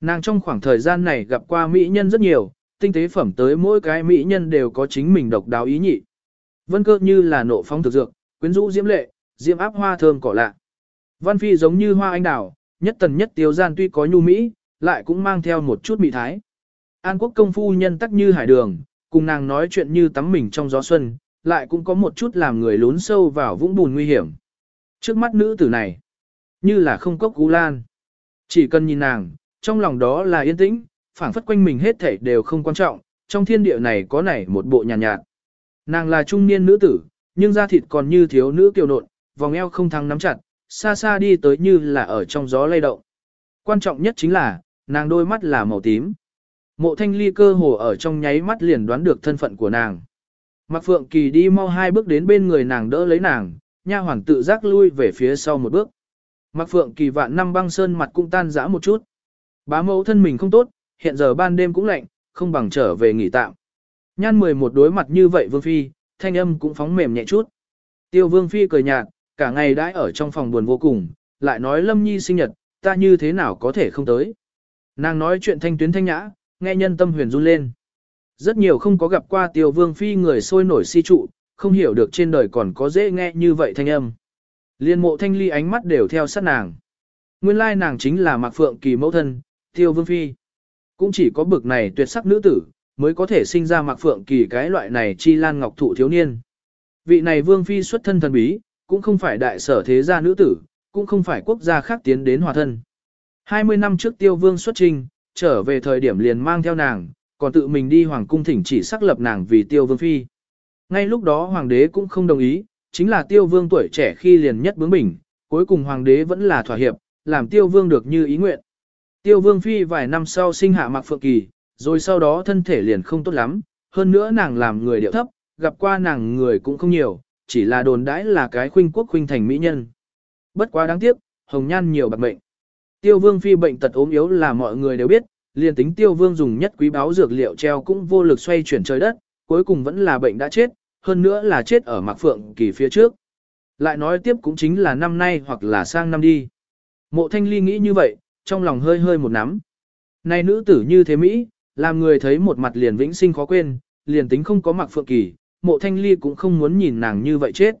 Nàng trong khoảng thời gian này gặp qua mỹ nhân rất nhiều, tinh tế phẩm tới mỗi cái mỹ nhân đều có chính mình độc đáo ý nhị. Vân cơ như là nộ phong thực dược, quyến rũ diễm lệ, diễm áp hoa thơm cỏ lạ. Văn phi giống như hoa anh đào, nhất tần nhất tiêu gian tuy có nhu mỹ, lại cũng mang theo một chút mỹ thái. An quốc công phu nhân tắc như hải đường, cùng nàng nói chuyện như tắm mình trong gió xuân, lại cũng có một chút làm người lún sâu vào vũng bùn nguy hiểm. Trước mắt nữ tử này, như là không cốc cú lan. Chỉ cần nhìn nàng, trong lòng đó là yên tĩnh, phảng phất quanh mình hết thảy đều không quan trọng, trong thiên địa này có nảy một bộ nhàn nhạt, nhạt. Nàng là trung niên nữ tử, nhưng da thịt còn như thiếu nữ kiều nộn, vòng eo không thăng nắm chặt, xa xa đi tới như là ở trong gió lay động. Quan trọng nhất chính là, nàng đôi mắt là màu tím. Mộ thanh ly cơ hồ ở trong nháy mắt liền đoán được thân phận của nàng. Mạc Phượng Kỳ đi mau hai bước đến bên người nàng đỡ lấy nàng, nha hoàng tự giác lui về phía sau một bước. Mạc Phượng Kỳ vạn năm băng sơn mặt cũng tan rã một chút. Bá mẫu thân mình không tốt, hiện giờ ban đêm cũng lạnh, không bằng trở về nghỉ tạm. Nhan 11 đối mặt như vậy Vương Phi, thanh âm cũng phóng mềm nhẹ chút. Tiêu Vương Phi cười nhạt, cả ngày đãi ở trong phòng buồn vô cùng, lại nói Lâm Nhi sinh nhật, ta như thế nào có thể không tới. Nàng nói chuyện thanh tuyến thanh nhã, nghe nhân tâm huyền run lên. Rất nhiều không có gặp qua Tiêu Vương Phi người sôi nổi si trụ, không hiểu được trên đời còn có dễ nghe như vậy thanh âm. Liên mộ thanh ly ánh mắt đều theo sát nàng. Nguyên lai nàng chính là Mạc Phượng Kỳ mẫu thân, Tiêu Vương Phi. Cũng chỉ có bực này tuyệt sắc nữ tử, mới có thể sinh ra Mạc Phượng Kỳ cái loại này chi lan ngọc thụ thiếu niên. Vị này Vương Phi xuất thân thần bí, cũng không phải đại sở thế gia nữ tử, cũng không phải quốc gia khác tiến đến hòa thân. 20 năm trước Tiêu Vương xuất trình, trở về thời điểm liền mang theo nàng, còn tự mình đi hoàng cung thỉnh chỉ xác lập nàng vì Tiêu Vương Phi. Ngay lúc đó hoàng đế cũng không đồng ý, chính là Tiêu Vương tuổi trẻ khi liền nhất bướng bỉnh, cuối cùng hoàng đế vẫn là thỏa hiệp, làm Tiêu Vương được như ý nguyện. Tiêu Vương Phi vài năm sau sinh hạ Mạc Phượng Kỳ, rồi sau đó thân thể liền không tốt lắm, hơn nữa nàng làm người điệu thấp, gặp qua nàng người cũng không nhiều, chỉ là đồn đãi là cái khuynh quốc khuynh thành mỹ nhân. Bất quá đáng tiếc, hồng nhan nhiều bạc bệnh. Tiêu Vương Phi bệnh tật ốm yếu là mọi người đều biết, liền tính Tiêu Vương dùng nhất quý báo dược liệu treo cũng vô lực xoay chuyển trời đất, cuối cùng vẫn là bệnh đã chết, hơn nữa là chết ở Mạc Phượng Kỳ phía trước. Lại nói tiếp cũng chính là năm nay hoặc là sang năm đi. Mộ Thanh Ly nghĩ như vậy, trong lòng hơi hơi một nắm. Này nữ tử như thế Mỹ, làm người thấy một mặt liền vĩnh sinh khó quên, liền tính không có mặc phượng kỳ, mộ thanh ly cũng không muốn nhìn nàng như vậy chết.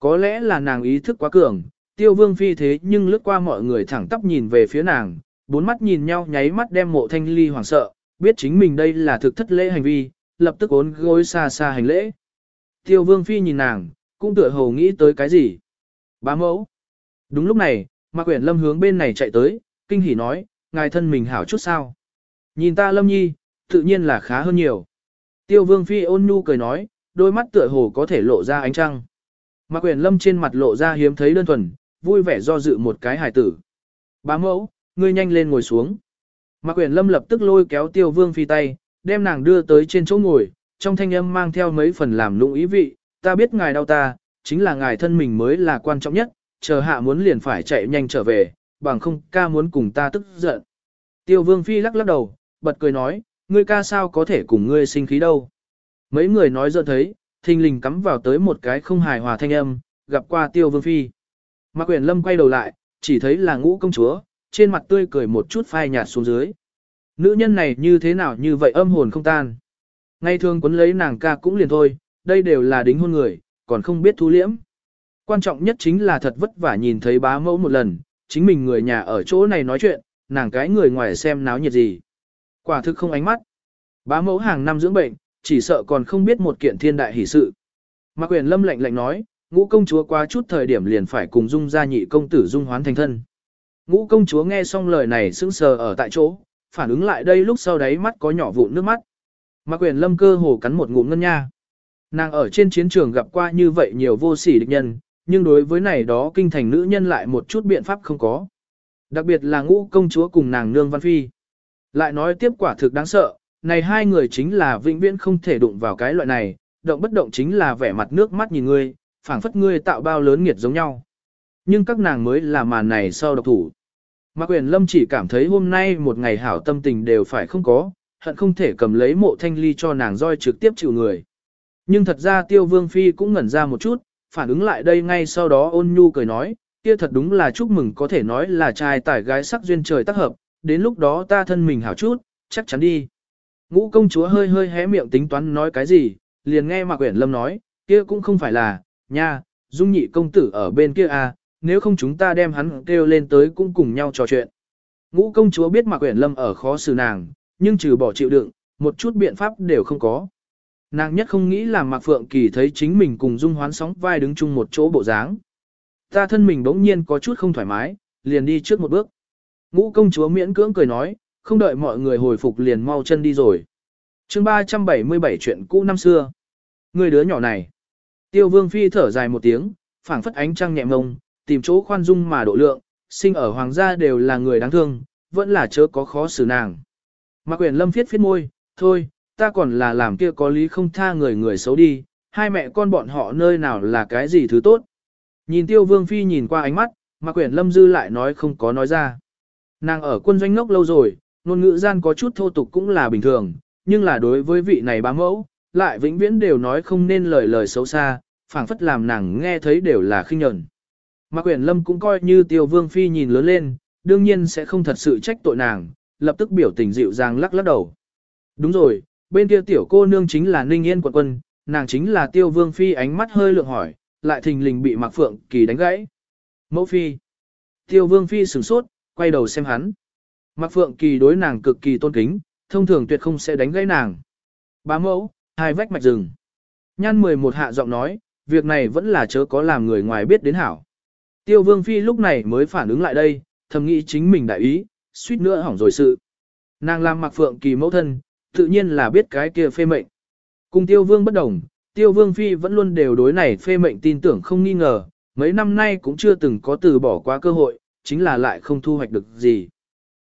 Có lẽ là nàng ý thức quá cường, tiêu vương phi thế nhưng lướt qua mọi người thẳng tắp nhìn về phía nàng, bốn mắt nhìn nhau nháy mắt đem mộ thanh ly hoảng sợ, biết chính mình đây là thực thất lễ hành vi, lập tức ốn gối xa xa hành lễ. Tiêu vương phi nhìn nàng, cũng tựa hồ nghĩ tới cái gì. Bá mẫu. Đúng lúc này, mà Quyển Lâm hướng bên này chạy tới, kinh hỉ nói, ngài thân mình hảo chút sao. Nhìn ta Lâm Nhi, tự nhiên là khá hơn nhiều. Tiêu Vương Phi ôn nhu cười nói, đôi mắt tựa hồ có thể lộ ra ánh trăng. Mạc Quyền Lâm trên mặt lộ ra hiếm thấy đơn thuần, vui vẻ do dự một cái hài tử. Bá mẫu, ngươi nhanh lên ngồi xuống. Mạc Quyền Lâm lập tức lôi kéo Tiêu Vương Phi tay, đem nàng đưa tới trên chỗ ngồi, trong thanh âm mang theo mấy phần làm lụng ý vị, ta biết ngài đau ta, chính là ngài thân mình mới là quan trọng nhất, chờ hạ muốn liền phải chạy nhanh trở về, bằng không ca muốn cùng ta tức giận. Tiêu Vương Phi lắc lắc đầu, bật cười nói, ngươi ca sao có thể cùng ngươi sinh khí đâu. Mấy người nói dợn thấy, thình lình cắm vào tới một cái không hài hòa thanh âm, gặp qua tiêu vương phi. Mạc Quyền Lâm quay đầu lại, chỉ thấy là ngũ công chúa, trên mặt tươi cười một chút phai nhạt xuống dưới. Nữ nhân này như thế nào như vậy âm hồn không tan. Ngay thường quấn lấy nàng ca cũng liền thôi, đây đều là đính hôn người, còn không biết thu liễm. Quan trọng nhất chính là thật vất vả nhìn thấy bá mẫu một lần, chính mình người nhà ở chỗ này nói chuyện, nàng cái người ngoài xem náo nhiệt gì. Quả thực không ánh mắt. Bá mẫu hàng năm dưỡng bệnh, chỉ sợ còn không biết một kiện thiên đại hỷ sự. Mạc quyền lâm lạnh lạnh nói, ngũ công chúa qua chút thời điểm liền phải cùng dung gia nhị công tử dung hoán thành thân. Ngũ công chúa nghe xong lời này sững sờ ở tại chỗ, phản ứng lại đây lúc sau đấy mắt có nhỏ vụn nước mắt. Mạc quyền lâm cơ hồ cắn một ngụm ngân nha. Nàng ở trên chiến trường gặp qua như vậy nhiều vô sỉ địch nhân, nhưng đối với này đó kinh thành nữ nhân lại một chút biện pháp không có. Đặc biệt là ngũ công chúa cùng nàng nương văn phi. Lại nói tiếp quả thực đáng sợ, này hai người chính là vĩnh viễn không thể đụng vào cái loại này, động bất động chính là vẻ mặt nước mắt nhìn ngươi, phảng phất ngươi tạo bao lớn nghiệt giống nhau. Nhưng các nàng mới là màn này sau độc thủ. Mạc Quyền Lâm chỉ cảm thấy hôm nay một ngày hảo tâm tình đều phải không có, hận không thể cầm lấy mộ thanh ly cho nàng roi trực tiếp chịu người. Nhưng thật ra Tiêu Vương Phi cũng ngẩn ra một chút, phản ứng lại đây ngay sau đó ôn nhu cười nói, kia thật đúng là chúc mừng có thể nói là trai tải gái sắc duyên trời tác hợp, đến lúc đó ta thân mình hảo chút, chắc chắn đi. Ngũ công chúa hơi hơi hé miệng tính toán nói cái gì, liền nghe Mạc Uyển Lâm nói, kia cũng không phải là, nha, dung nhị công tử ở bên kia à, nếu không chúng ta đem hắn kêu lên tới cũng cùng nhau trò chuyện. Ngũ công chúa biết Mạc Uyển Lâm ở khó xử nàng, nhưng trừ bỏ chịu đựng, một chút biện pháp đều không có. Nàng nhất không nghĩ là Mạc Phượng Kỳ thấy chính mình cùng Dung Hoán sóng vai đứng chung một chỗ bộ dáng. Ta thân mình bỗng nhiên có chút không thoải mái, liền đi trước một bước. Ngũ công chúa miễn cưỡng cười nói, không đợi mọi người hồi phục liền mau chân đi rồi. chương 377 chuyện cũ năm xưa. Người đứa nhỏ này. Tiêu vương phi thở dài một tiếng, phảng phất ánh trăng nhẹ mông, tìm chỗ khoan dung mà độ lượng, sinh ở hoàng gia đều là người đáng thương, vẫn là chớ có khó xử nàng. Mạc quyền lâm phiết phiết môi, thôi, ta còn là làm kia có lý không tha người người xấu đi, hai mẹ con bọn họ nơi nào là cái gì thứ tốt. Nhìn tiêu vương phi nhìn qua ánh mắt, Mạc quyền lâm dư lại nói không có nói ra. Nàng ở quân doanh ngốc lâu rồi, ngôn ngữ gian có chút thô tục cũng là bình thường, nhưng là đối với vị này bá mẫu, lại vĩnh viễn đều nói không nên lời lời xấu xa, phảng phất làm nàng nghe thấy đều là khinh nhẫn. Mạc Quyển Lâm cũng coi như Tiêu Vương Phi nhìn lớn lên, đương nhiên sẽ không thật sự trách tội nàng, lập tức biểu tình dịu dàng lắc lắc đầu. Đúng rồi, bên kia tiểu cô nương chính là Ninh Yên quận quân, nàng chính là Tiêu Vương Phi ánh mắt hơi lượng hỏi, lại thình lình bị Mạc Phượng Kỳ đánh gãy. Mẫu Phi. Tiêu Vương Phi sửng sốt, quay đầu xem hắn. Mạc Phượng Kỳ đối nàng cực kỳ tôn kính, thông thường tuyệt không sẽ đánh gãy nàng. Bá mẫu, hai vách mạch rừng. Nhan 11 hạ giọng nói, việc này vẫn là chớ có làm người ngoài biết đến hảo. Tiêu Vương Phi lúc này mới phản ứng lại đây, thầm nghĩ chính mình đại ý, suýt nữa hỏng rồi sự. Nàng làm Mặc Phượng Kỳ mẫu thân, tự nhiên là biết cái kia phê mệnh. Cùng Tiêu Vương bất đồng, Tiêu Vương Phi vẫn luôn đều đối này phê mệnh tin tưởng không nghi ngờ, mấy năm nay cũng chưa từng có từ bỏ qua cơ hội, chính là lại không thu hoạch được gì.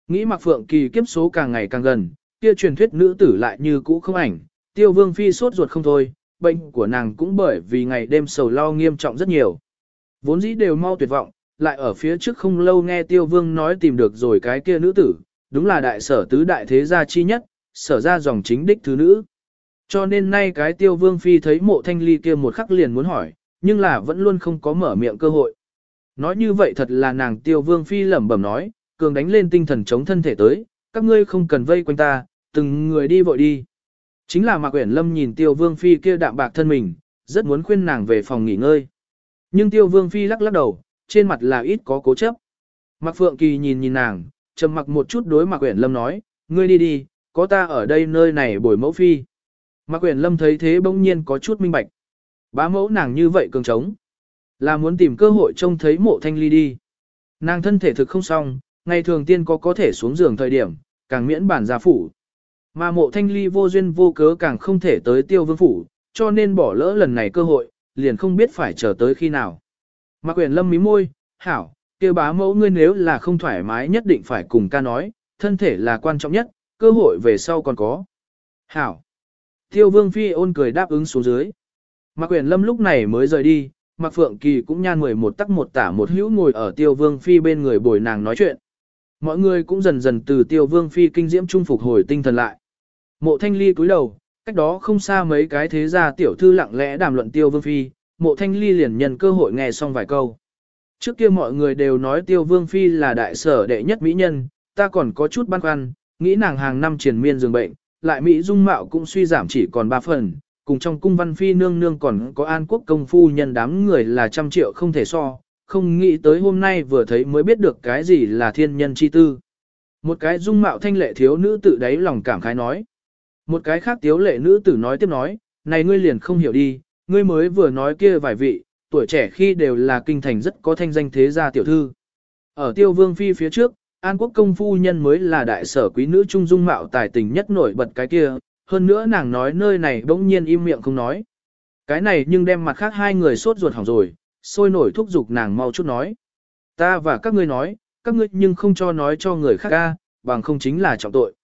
Nghĩ Mặc Phượng Kỳ kiếp số càng ngày càng gần, kia truyền thuyết nữ tử lại như cũ không ảnh, Tiêu Vương Phi sốt ruột không thôi, bệnh của nàng cũng bởi vì ngày đêm sầu lo nghiêm trọng rất nhiều. Vốn dĩ đều mau tuyệt vọng, lại ở phía trước không lâu nghe Tiêu Vương nói tìm được rồi cái kia nữ tử, đúng là đại sở tứ đại thế gia chi nhất, sở ra dòng chính đích thứ nữ. Cho nên nay cái Tiêu Vương Phi thấy mộ thanh ly kia một khắc liền muốn hỏi, nhưng là vẫn luôn không có mở miệng cơ hội. Nói như vậy thật là nàng Tiêu Vương Phi lẩm bẩm nói, cường đánh lên tinh thần chống thân thể tới, các ngươi không cần vây quanh ta, từng người đi vội đi. Chính là Mạc Uyển Lâm nhìn Tiêu Vương Phi kia đạm bạc thân mình, rất muốn khuyên nàng về phòng nghỉ ngơi. Nhưng Tiêu Vương Phi lắc lắc đầu, trên mặt là ít có cố chấp. Mạc Phượng Kỳ nhìn nhìn nàng, trầm mặc một chút đối Mạc quyển Lâm nói, ngươi đi đi, có ta ở đây nơi này bồi mẫu phi. Mạc quyển Lâm thấy thế bỗng nhiên có chút minh bạch. Bá mẫu nàng như vậy cường trống. Là muốn tìm cơ hội trông thấy mộ thanh ly đi. Nàng thân thể thực không xong, ngày thường tiên có có thể xuống giường thời điểm, càng miễn bản gia phủ. Mà mộ thanh ly vô duyên vô cớ càng không thể tới tiêu vương phủ, cho nên bỏ lỡ lần này cơ hội, liền không biết phải chờ tới khi nào. Mạc quyền lâm mí môi, hảo, kia bá mẫu ngươi nếu là không thoải mái nhất định phải cùng ca nói, thân thể là quan trọng nhất, cơ hội về sau còn có. Hảo. Tiêu vương phi ôn cười đáp ứng xuống dưới. Mạc quyền lâm lúc này mới rời đi, Mạc Phượng Kỳ cũng nhan mười một tắc một tả một hữu ngồi ở tiêu vương phi bên người bồi nàng nói chuyện. Mọi người cũng dần dần từ tiêu vương phi kinh diễm trung phục hồi tinh thần lại. Mộ thanh ly cúi đầu, cách đó không xa mấy cái thế gia tiểu thư lặng lẽ đàm luận tiêu vương phi, mộ thanh ly liền nhân cơ hội nghe xong vài câu. Trước kia mọi người đều nói tiêu vương phi là đại sở đệ nhất mỹ nhân, ta còn có chút băn khoăn, nghĩ nàng hàng năm triển miên dường bệnh, lại Mỹ dung mạo cũng suy giảm chỉ còn ba phần, cùng trong cung văn phi nương nương còn có an quốc công phu nhân đám người là trăm triệu không thể so, không nghĩ tới hôm nay vừa thấy mới biết được cái gì là thiên nhân chi tư. Một cái dung mạo thanh lệ thiếu nữ tự đáy lòng cảm khái nói. Một cái khác tiếu lệ nữ tử nói tiếp nói, này ngươi liền không hiểu đi, ngươi mới vừa nói kia vài vị, tuổi trẻ khi đều là kinh thành rất có thanh danh thế gia tiểu thư. Ở tiêu vương phi phía trước, An quốc công phu nhân mới là đại sở quý nữ trung dung mạo tài tình nhất nổi bật cái kia, hơn nữa nàng nói nơi này bỗng nhiên im miệng không nói. Cái này nhưng đem mặt khác hai người sốt ruột hỏng rồi, sôi nổi thúc giục nàng mau chút nói. Ta và các ngươi nói, các ngươi nhưng không cho nói cho người khác ca, bằng không chính là trọng tội.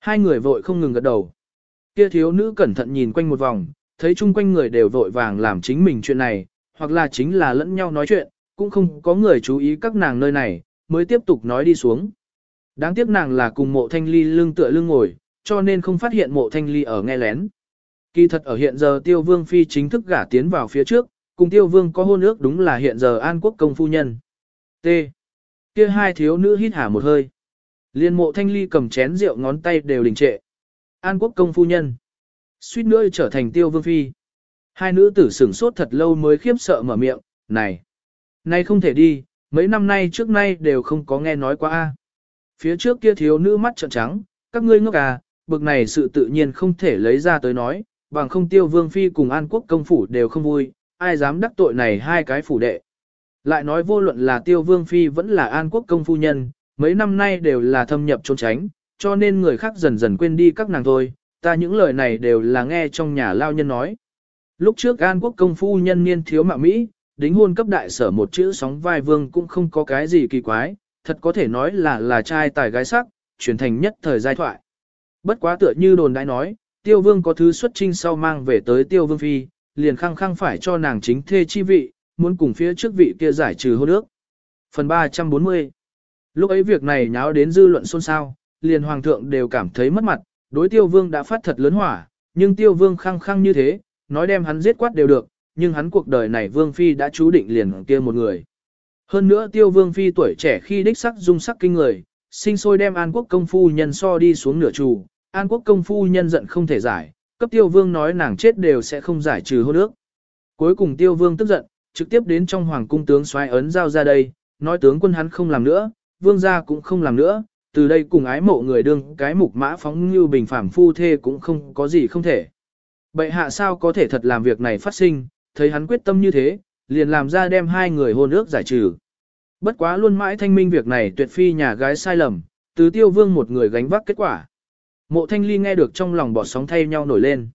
Hai người vội không ngừng gật đầu. Kia thiếu nữ cẩn thận nhìn quanh một vòng, thấy chung quanh người đều vội vàng làm chính mình chuyện này, hoặc là chính là lẫn nhau nói chuyện, cũng không có người chú ý các nàng nơi này, mới tiếp tục nói đi xuống. Đáng tiếc nàng là cùng mộ thanh ly lưng tựa lưng ngồi, cho nên không phát hiện mộ thanh ly ở nghe lén. Kỳ thật ở hiện giờ tiêu vương phi chính thức gả tiến vào phía trước, cùng tiêu vương có hôn ước đúng là hiện giờ an quốc công phu nhân. T. Kia hai thiếu nữ hít hả một hơi. Liên mộ thanh ly cầm chén rượu ngón tay đều đình trệ. An quốc công phu nhân. Suýt nữa trở thành tiêu vương phi. Hai nữ tử sửng sốt thật lâu mới khiếp sợ mở miệng, này. Này không thể đi, mấy năm nay trước nay đều không có nghe nói qua a. Phía trước kia thiếu nữ mắt trợn trắng, các ngươi ngốc à, bực này sự tự nhiên không thể lấy ra tới nói, bằng không tiêu vương phi cùng an quốc công phủ đều không vui, ai dám đắc tội này hai cái phủ đệ. Lại nói vô luận là tiêu vương phi vẫn là an quốc công phu nhân, mấy năm nay đều là thâm nhập trốn tránh, cho nên người khác dần dần quên đi các nàng thôi, ta những lời này đều là nghe trong nhà lao nhân nói. Lúc trước an quốc công phu nhân niên thiếu mạo Mỹ, đính hôn cấp đại sở một chữ sóng vai vương cũng không có cái gì kỳ quái, thật có thể nói là là trai tài gái sắc, truyền thành nhất thời giai thoại. Bất quá tựa như đồn đãi nói, tiêu vương có thứ xuất trinh sau mang về tới tiêu vương phi, liền khăng khăng phải cho nàng chính thê chi vị, muốn cùng phía trước vị kia giải trừ hôn ước. Phần 340 Lúc ấy việc này nháo đến dư luận xôn xao, liền hoàng thượng đều cảm thấy mất mặt, đối tiêu vương đã phát thật lớn hỏa, nhưng tiêu vương khăng khăng như thế, nói đem hắn giết quát đều được, nhưng hắn cuộc đời này vương phi đã chú định liền kia một người. Hơn nữa tiêu vương phi tuổi trẻ khi đích sắc dung sắc kinh người, sinh sôi đem an quốc công phu nhân so đi xuống nửa trù, an quốc công phu nhân giận không thể giải, cấp tiêu vương nói nàng chết đều sẽ không giải trừ hôn ước. Cuối cùng tiêu vương tức giận, trực tiếp đến trong hoàng cung tướng xoay ấn giao ra đây, nói tướng quân hắn không làm nữa, vương gia cũng không làm nữa, từ đây cùng ái mộ người đương cái mục mã phóng như bình phàm phu thê cũng không có gì không thể. Bệ hạ sao có thể thật làm việc này phát sinh, thấy hắn quyết tâm như thế, liền làm ra đem hai người hôn ước giải trừ. Bất quá luôn mãi thanh minh việc này tuyệt phi nhà gái sai lầm, từ tiêu vương một người gánh vác kết quả. Mộ thanh ly nghe được trong lòng bọt sóng thay nhau nổi lên.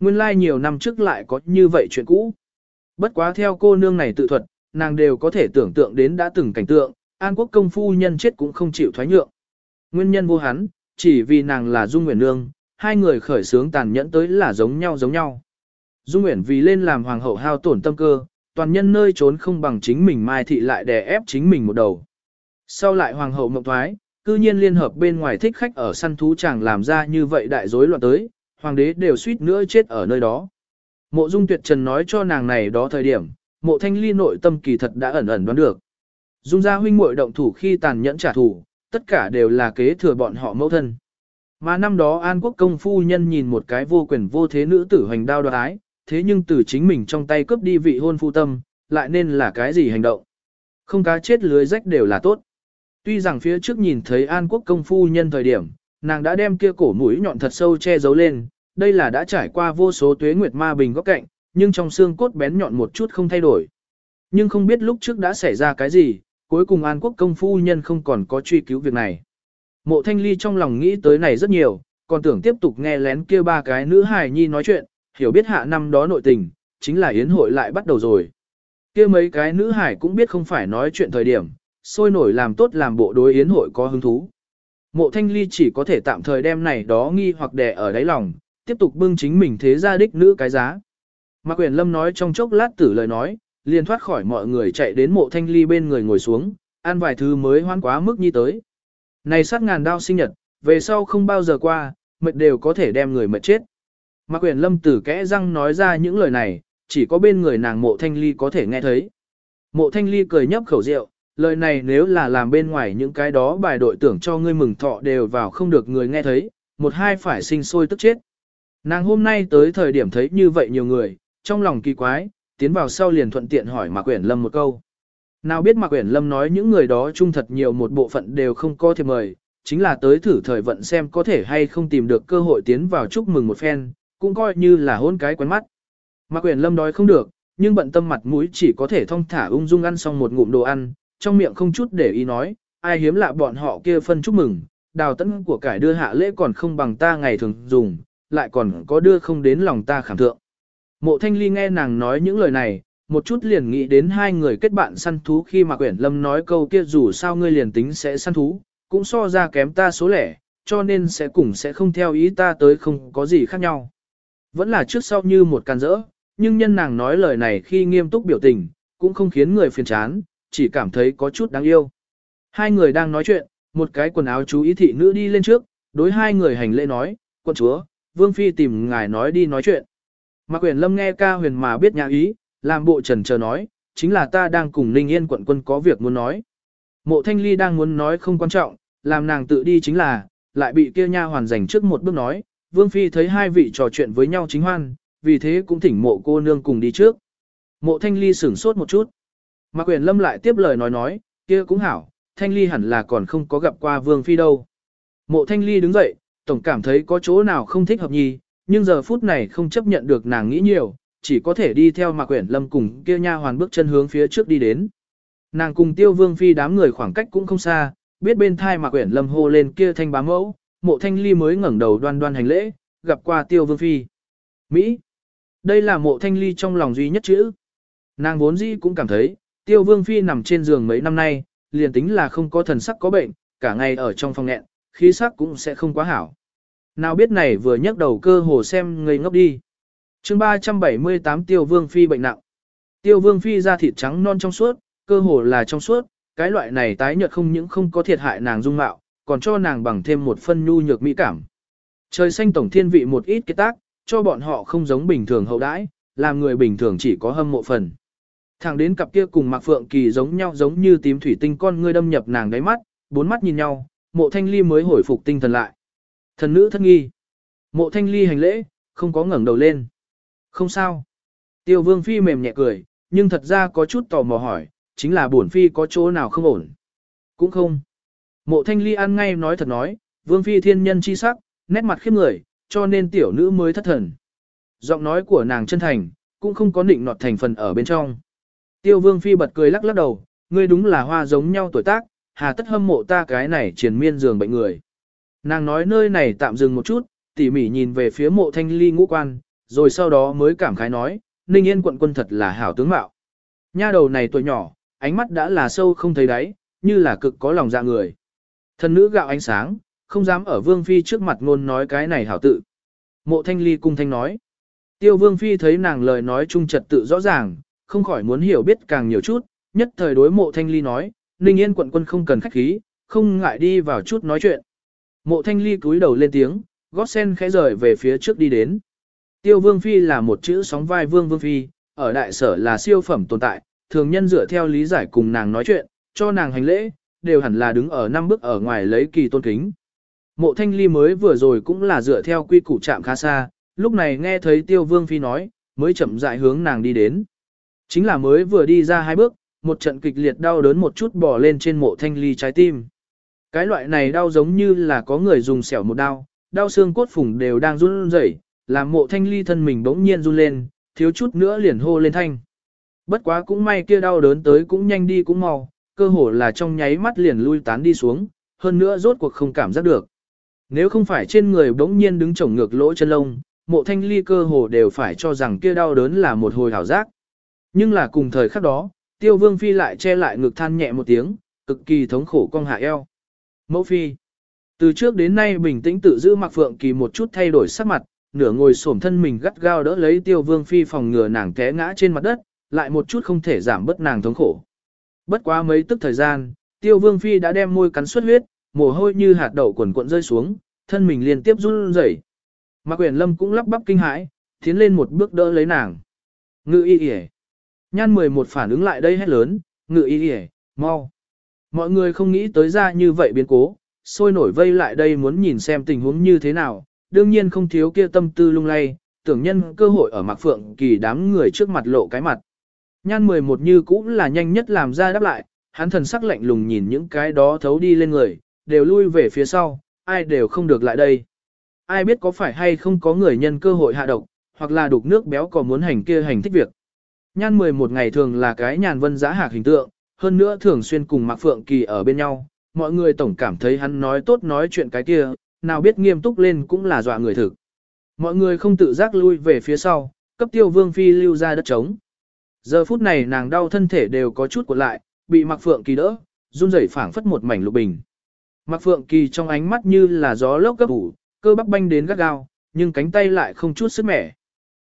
Nguyên lai like nhiều năm trước lại có như vậy chuyện cũ. Bất quá theo cô nương này tự thuật, nàng đều có thể tưởng tượng đến đã từng cảnh tượng, An Quốc công phu nhân chết cũng không chịu thoái nhượng. Nguyên nhân vô hắn, chỉ vì nàng là Dung Nguyễn Nương, hai người khởi sướng tàn nhẫn tới là giống nhau giống nhau. Dung Nguyễn vì lên làm hoàng hậu hao tổn tâm cơ, toàn nhân nơi trốn không bằng chính mình mai thị lại đè ép chính mình một đầu. Sau lại hoàng hậu mộng thoái, cư nhiên liên hợp bên ngoài thích khách ở săn thú chẳng làm ra như vậy đại rối loạn tới, hoàng đế đều suýt nữa chết ở nơi đó. Mộ Dung Tuyệt Trần nói cho nàng này đó thời điểm, mộ thanh ly nội tâm kỳ thật đã ẩn ẩn đoán được. Dung gia huynh muội động thủ khi tàn nhẫn trả thù, tất cả đều là kế thừa bọn họ mẫu thân. Mà năm đó An Quốc công phu nhân nhìn một cái vô quyền vô thế nữ tử hành đao đoái ái, thế nhưng từ chính mình trong tay cướp đi vị hôn phu tâm, lại nên là cái gì hành động. Không cá chết lưới rách đều là tốt. Tuy rằng phía trước nhìn thấy An Quốc công phu nhân thời điểm, nàng đã đem kia cổ mũi nhọn thật sâu che giấu lên, đây là đã trải qua vô số tuế nguyệt ma bình góc cạnh, nhưng trong xương cốt bén nhọn một chút không thay đổi. Nhưng không biết lúc trước đã xảy ra cái gì, cuối cùng An Quốc công phu nhân không còn có truy cứu việc này. Mộ Thanh Ly trong lòng nghĩ tới này rất nhiều, còn tưởng tiếp tục nghe lén kia ba cái nữ hài nhi nói chuyện, hiểu biết hạ năm đó nội tình, chính là yến hội lại bắt đầu rồi. Kia mấy cái nữ hải cũng biết không phải nói chuyện thời điểm, sôi nổi làm tốt làm bộ đối yến hội có hứng thú. Mộ thanh ly chỉ có thể tạm thời đem này đó nghi hoặc đè ở đáy lòng, tiếp tục bưng chính mình thế gia đích nữ cái giá. Mạc Quyền Lâm nói trong chốc lát tử lời nói, liền thoát khỏi mọi người chạy đến mộ thanh ly bên người ngồi xuống, ăn vài thứ mới hoan quá mức như tới. Này sát ngàn đao sinh nhật, về sau không bao giờ qua, mệt đều có thể đem người mệt chết. Mạc Quyền Lâm tử kẽ răng nói ra những lời này, chỉ có bên người nàng mộ thanh ly có thể nghe thấy. Mộ thanh ly cười nhấp khẩu rượu, lời này nếu là làm bên ngoài những cái đó bài đội tưởng cho ngươi mừng thọ đều vào không được người nghe thấy, một hai phải sinh sôi tức chết. Nàng hôm nay tới thời điểm thấy như vậy nhiều người, trong lòng kỳ quái, tiến vào sau liền thuận tiện hỏi Mạc Quyển Lâm một câu. Nào biết Mạc Quyển Lâm nói những người đó trung thật nhiều một bộ phận đều không có thiệp mời, chính là tới thử thời vận xem có thể hay không tìm được cơ hội tiến vào chúc mừng một phen, cũng coi như là hôn cái quen mắt. Mạc Quyển Lâm đói không được, nhưng bận tâm mặt mũi chỉ có thể thong thả ung dung ăn xong một ngụm đồ ăn, trong miệng không chút để ý nói, ai hiếm lạ bọn họ kia phân chúc mừng, đào tấn của cải đưa hạ lễ còn không bằng ta ngày thường dùng, lại còn có đưa không đến lòng ta khảm thượng. Mộ thanh ly nghe nàng nói những lời này, một chút liền nghĩ đến hai người kết bạn săn thú khi mà quyển lâm nói câu kia dù sao ngươi liền tính sẽ săn thú, cũng so ra kém ta số lẻ, cho nên sẽ cùng sẽ không theo ý ta tới không có gì khác nhau. Vẫn là trước sau như một can rỡ, nhưng nhân nàng nói lời này khi nghiêm túc biểu tình, cũng không khiến người phiền chán, chỉ cảm thấy có chút đáng yêu. Hai người đang nói chuyện, một cái quần áo chú ý thị nữ đi lên trước, đối hai người hành lễ nói, quân chúa, Vương Phi tìm ngài nói đi nói chuyện. Mạc Quyền Lâm nghe ca huyền mà biết nhà ý, làm bộ trần chờ nói, chính là ta đang cùng Ninh Yên quận quân có việc muốn nói. Mộ Thanh Ly đang muốn nói không quan trọng, làm nàng tự đi chính là, lại bị kia nha hoàn giành trước một bước nói, Vương Phi thấy hai vị trò chuyện với nhau chính hoan, vì thế cũng thỉnh mộ cô nương cùng đi trước. Mộ Thanh Ly sửng sốt một chút. Mạc Quyền Lâm lại tiếp lời nói nói, kia cũng hảo, Thanh Ly hẳn là còn không có gặp qua Vương Phi đâu. Mộ Thanh Ly đứng dậy, tổng cảm thấy có chỗ nào không thích hợp nhì, nhưng giờ phút này không chấp nhận được nàng nghĩ nhiều, chỉ có thể đi theo Mạc Quyển Lâm cùng kia nha hoàn bước chân hướng phía trước đi đến. Nàng cùng Tiêu Vương phi đám người khoảng cách cũng không xa, biết bên thai Mạc Quyển Lâm hô lên kia thanh bá mẫu, Mộ Thanh Ly mới ngẩng đầu đoan đoan hành lễ, gặp qua Tiêu Vương phi. Mỹ. Đây là Mộ Thanh Ly trong lòng duy nhất chữ. Nàng vốn dĩ cũng cảm thấy, Tiêu Vương phi nằm trên giường mấy năm nay, liền tính là không có thần sắc có bệnh, cả ngày ở trong phòng nghẹn, khí sắc cũng sẽ không quá hảo. Nào biết này vừa nhấc đầu cơ hồ xem ngây ngốc đi. chương 378 Tiêu Vương Phi bệnh nặng. Tiêu Vương Phi da thịt trắng non trong suốt, cơ hồ là trong suốt, cái loại này tái nhợt không những không có thiệt hại nàng dung mạo, còn cho nàng bằng thêm một phân nhu nhược mỹ cảm. Trời xanh tổng thiên vị một ít cái tác, cho bọn họ không giống bình thường hậu đãi, làm người bình thường chỉ có hâm mộ phần. Thẳng đến cặp kia cùng Mạc Phượng Kỳ giống nhau giống như tím thủy tinh con ngươi đâm nhập nàng đáy mắt, bốn mắt nhìn nhau, mộ thanh ly mới hồi phục tinh thần lại. Thần nữ thân nghi. Mộ thanh ly hành lễ, không có ngẩng đầu lên. Không sao. Tiêu vương phi mềm nhẹ cười, nhưng thật ra có chút tò mò hỏi, chính là bổn phi có chỗ nào không ổn. Cũng không. Mộ thanh ly ăn ngay nói thật nói, vương phi thiên nhân chi sắc, nét mặt khiếp người, cho nên tiểu nữ mới thất thần. Giọng nói của nàng chân thành, cũng không có định nọt thành phần ở bên trong. Tiêu vương phi bật cười lắc lắc đầu, ngươi đúng là hoa giống nhau tuổi tác, hà tất hâm mộ ta cái này triền miên giường bệnh người. Nàng nói nơi này tạm dừng một chút, tỉ mỉ nhìn về phía mộ thanh ly ngũ quan, rồi sau đó mới cảm khái nói, Ninh Yên quận quân thật là hảo tướng mạo. Nha đầu này tuổi nhỏ, ánh mắt đã là sâu không thấy đáy, như là cực có lòng dạ người. Thần nữ gạo ánh sáng, không dám ở Vương Phi trước mặt ngôn nói cái này hảo tự. Mộ thanh ly cung thanh nói. Tiêu Vương Phi thấy nàng lời nói trung trật tự rõ ràng, không khỏi muốn hiểu biết càng nhiều chút, nhất thời đối mộ thanh ly nói, Ninh Yên quận quân không cần khách khí, không ngại đi vào chút nói chuyện. Mộ thanh ly cúi đầu lên tiếng, gót sen khẽ rời về phía trước đi đến. Tiêu Vương Phi là một chữ sóng vai Vương Vương Phi, ở đại sở là siêu phẩm tồn tại, thường nhân dựa theo lý giải cùng nàng nói chuyện, cho nàng hành lễ, đều hẳn là đứng ở năm bước ở ngoài lấy kỳ tôn kính. Mộ thanh ly mới vừa rồi cũng là dựa theo quy củ chạm khá xa, lúc này nghe thấy Tiêu Vương Phi nói, mới chậm dại hướng nàng đi đến. Chính là mới vừa đi ra hai bước, một trận kịch liệt đau đớn một chút bò lên trên mộ thanh ly trái tim. Cái loại này đau giống như là có người dùng xẻo một đau, đau xương cốt phùng đều đang run rẩy, làm mộ thanh ly thân mình bỗng nhiên run lên, thiếu chút nữa liền hô lên thanh. Bất quá cũng may kia đau đớn tới cũng nhanh đi cũng mau, cơ hồ là trong nháy mắt liền lui tán đi xuống, hơn nữa rốt cuộc không cảm giác được. Nếu không phải trên người bỗng nhiên đứng chổng ngược lỗ chân lông, mộ thanh ly cơ hồ đều phải cho rằng kia đau đớn là một hồi hảo giác. Nhưng là cùng thời khắc đó, tiêu vương phi lại che lại ngực than nhẹ một tiếng, cực kỳ thống khổ cong hạ eo. Mẫu phi. Từ trước đến nay bình tĩnh tự giữ mặc phượng kỳ một chút thay đổi sắc mặt, nửa ngồi xổm thân mình gắt gao đỡ lấy tiêu vương phi phòng ngừa nàng té ngã trên mặt đất, lại một chút không thể giảm bớt nàng thống khổ. Bất quá mấy tức thời gian, tiêu vương phi đã đem môi cắn xuất huyết, mồ hôi như hạt đậu quần cuộn rơi xuống, thân mình liên tiếp run rẩy. Mạc Quyền Lâm cũng lắp bắp kinh hãi, tiến lên một bước đỡ lấy nàng. Ngự y y. Nhan 11 phản ứng lại đây hét lớn, ngự y y, mau. Mọi người không nghĩ tới ra như vậy biến cố, sôi nổi vây lại đây muốn nhìn xem tình huống như thế nào, đương nhiên không thiếu kia tâm tư lung lay, tưởng nhân cơ hội ở Mạc Phượng Kỳ đám người trước mặt lộ cái mặt. Nhan 11 như cũng là nhanh nhất làm ra đáp lại, hắn thần sắc lạnh lùng nhìn những cái đó thấu đi lên người, đều lui về phía sau, ai đều không được lại đây. Ai biết có phải hay không có người nhân cơ hội hạ độc, hoặc là đục nước béo có muốn hành kia hành thích việc. Nhan 11 ngày thường là cái nhàn vân giá hạc hình tượng, hơn nữa thường xuyên cùng Mạc Phượng Kỳ ở bên nhau, mọi người tổng cảm thấy hắn nói tốt nói chuyện cái kia, nào biết nghiêm túc lên cũng là dọa người thực. Mọi người không tự giác lui về phía sau, cấp tiêu vương phi lưu ra đất trống. Giờ phút này nàng đau thân thể đều có chút cuộn lại, bị Mạc Phượng Kỳ đỡ, run rẩy phảng phất một mảnh lục bình. Mạc Phượng Kỳ trong ánh mắt như là gió lốc gấp ủ, cơ bắp banh đến gắt gao, nhưng cánh tay lại không chút sức mẻ.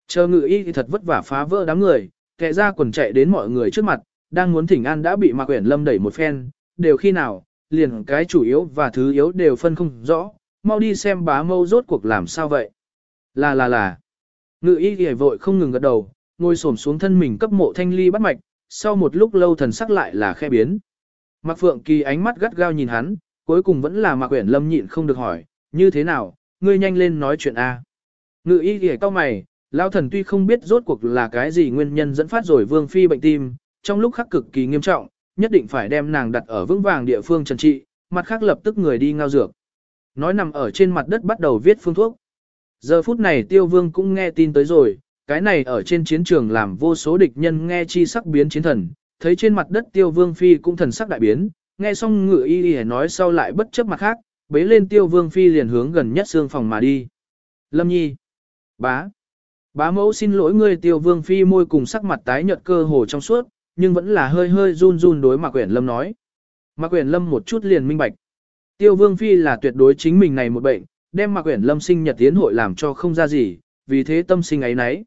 Chờ ngự y thì thật vất vả phá vỡ đám người, kẻ ra quần chạy đến mọi người trước mặt, đang muốn thỉnh an đã bị Mạc Uyển Lâm đẩy một phen, đều khi nào, liền cái chủ yếu và thứ yếu đều phân không rõ, mau đi xem bá mâu rốt cuộc làm sao vậy. Là là là. Ngự y ghề vội không ngừng gật đầu, ngồi xổm xuống thân mình cấp mộ thanh ly bắt mạch, sau một lúc lâu thần sắc lại là khe biến. Mạc Phượng Kỳ ánh mắt gắt gao nhìn hắn, cuối cùng vẫn là Mạc Uyển Lâm nhịn không được hỏi, như thế nào, ngươi nhanh lên nói chuyện a. Ngự y ghề cao mày, Lão thần tuy không biết rốt cuộc là cái gì nguyên nhân dẫn phát rồi vương phi bệnh tim, trong lúc khắc cực kỳ nghiêm trọng, nhất định phải đem nàng đặt ở vững vàng địa phương trần trị, mặt khác lập tức người đi ngao dược. Nói nằm ở trên mặt đất bắt đầu viết phương thuốc. Giờ phút này tiêu vương cũng nghe tin tới rồi, cái này ở trên chiến trường làm vô số địch nhân nghe chi sắc biến chiến thần, thấy trên mặt đất tiêu vương phi cũng thần sắc đại biến, nghe xong ngự y y nói sau lại bất chấp mặt khác, bế lên tiêu vương phi liền hướng gần nhất xương phòng mà đi. Lâm nhi, bá, bá mẫu xin lỗi ngươi tiêu vương phi môi cùng sắc mặt tái nhợt cơ hồ trong suốt, nhưng vẫn là hơi hơi run run đối Mạc Quyển Lâm nói. Mạc Quyển Lâm một chút liền minh bạch. Tiêu Vương Phi là tuyệt đối chính mình này một bệnh, đem Mạc Quyển Lâm sinh nhật tiến hội làm cho không ra gì, vì thế tâm sinh ấy nấy.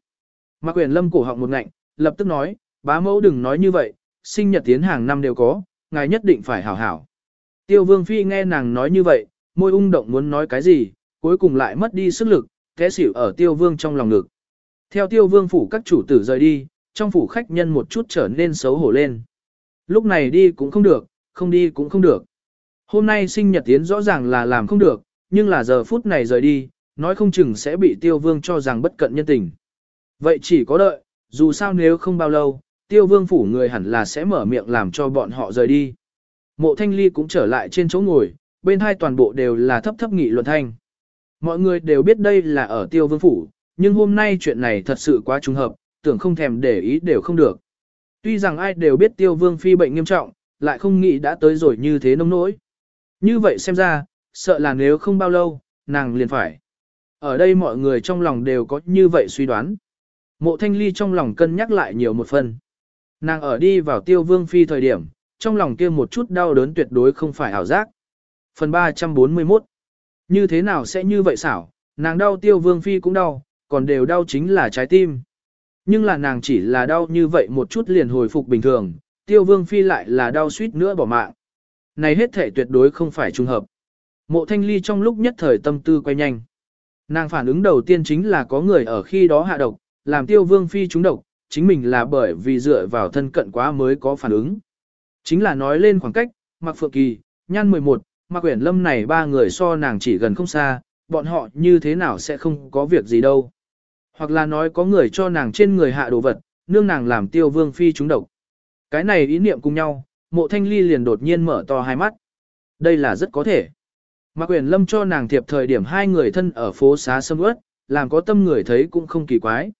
Mạc Quyển Lâm cổ họng một ngạnh, lập tức nói, bá mẫu đừng nói như vậy, sinh nhật tiến hàng năm đều có, ngài nhất định phải hảo hảo. Tiêu Vương Phi nghe nàng nói như vậy, môi ung động muốn nói cái gì, cuối cùng lại mất đi sức lực, té xỉu ở Tiêu Vương trong lòng ngực. Theo Tiêu Vương phủ các chủ tử rời đi, trong phủ khách nhân một chút trở nên xấu hổ lên. Lúc này đi cũng không được, không đi cũng không được. Hôm nay sinh nhật tiến rõ ràng là làm không được, nhưng là giờ phút này rời đi, nói không chừng sẽ bị tiêu vương cho rằng bất cận nhân tình. Vậy chỉ có đợi, dù sao nếu không bao lâu, tiêu vương phủ người hẳn là sẽ mở miệng làm cho bọn họ rời đi. Mộ thanh ly cũng trở lại trên chỗ ngồi, bên hai toàn bộ đều là thấp thấp nghị luận thanh. Mọi người đều biết đây là ở tiêu vương phủ, nhưng hôm nay chuyện này thật sự quá trùng hợp, tưởng không thèm để ý đều không được. Tuy rằng ai đều biết tiêu vương phi bệnh nghiêm trọng, lại không nghĩ đã tới rồi như thế nông nỗi. Như vậy xem ra, sợ là nếu không bao lâu, nàng liền phải. Ở đây mọi người trong lòng đều có như vậy suy đoán. Mộ thanh ly trong lòng cân nhắc lại nhiều một phần. Nàng ở đi vào tiêu vương phi thời điểm, trong lòng kia một chút đau đớn tuyệt đối không phải ảo giác. Phần 341 Như thế nào sẽ như vậy xảo, nàng đau tiêu vương phi cũng đau, còn đều đau chính là trái tim. Nhưng là nàng chỉ là đau như vậy một chút liền hồi phục bình thường, tiêu vương phi lại là đau suýt nữa bỏ mạng. Này hết thể tuyệt đối không phải trùng hợp. Mộ thanh ly trong lúc nhất thời tâm tư quay nhanh. Nàng phản ứng đầu tiên chính là có người ở khi đó hạ độc, làm tiêu vương phi trúng độc, chính mình là bởi vì dựa vào thân cận quá mới có phản ứng. Chính là nói lên khoảng cách, Mạc Phượng Kỳ, Nhan 11, Mạc Quyển Lâm này ba người so nàng chỉ gần không xa, bọn họ như thế nào sẽ không có việc gì đâu. Hoặc là nói có người cho nàng trên người hạ đồ vật, nương nàng làm tiêu vương phi trúng độc. Cái này ý niệm cùng nhau, mộ thanh ly liền đột nhiên mở to hai mắt. Đây là rất có thể. Mạc Quyền Lâm cho nàng thiệp thời điểm hai người thân ở phố xá sâm ướt, làm có tâm người thấy cũng không kỳ quái.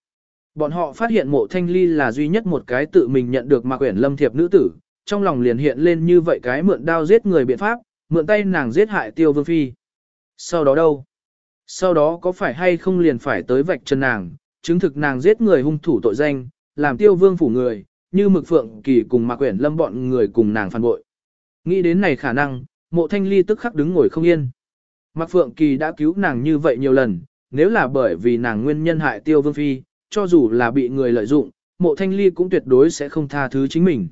Bọn họ phát hiện mộ thanh ly là duy nhất một cái tự mình nhận được Mạc Quyền Lâm thiệp nữ tử, trong lòng liền hiện lên như vậy cái mượn đao giết người biện pháp, mượn tay nàng giết hại tiêu vương phi. Sau đó đâu? Sau đó có phải hay không liền phải tới vạch chân nàng, chứng thực nàng giết người hung thủ tội danh, làm tiêu vương phủ người, như mực phượng kỳ cùng mạc quyển lâm bọn người cùng nàng phản bội. Nghĩ đến này khả năng, mộ thanh ly tức khắc đứng ngồi không yên. Mạc phượng kỳ đã cứu nàng như vậy nhiều lần, nếu là bởi vì nàng nguyên nhân hại tiêu vương phi, cho dù là bị người lợi dụng, mộ thanh ly cũng tuyệt đối sẽ không tha thứ chính mình.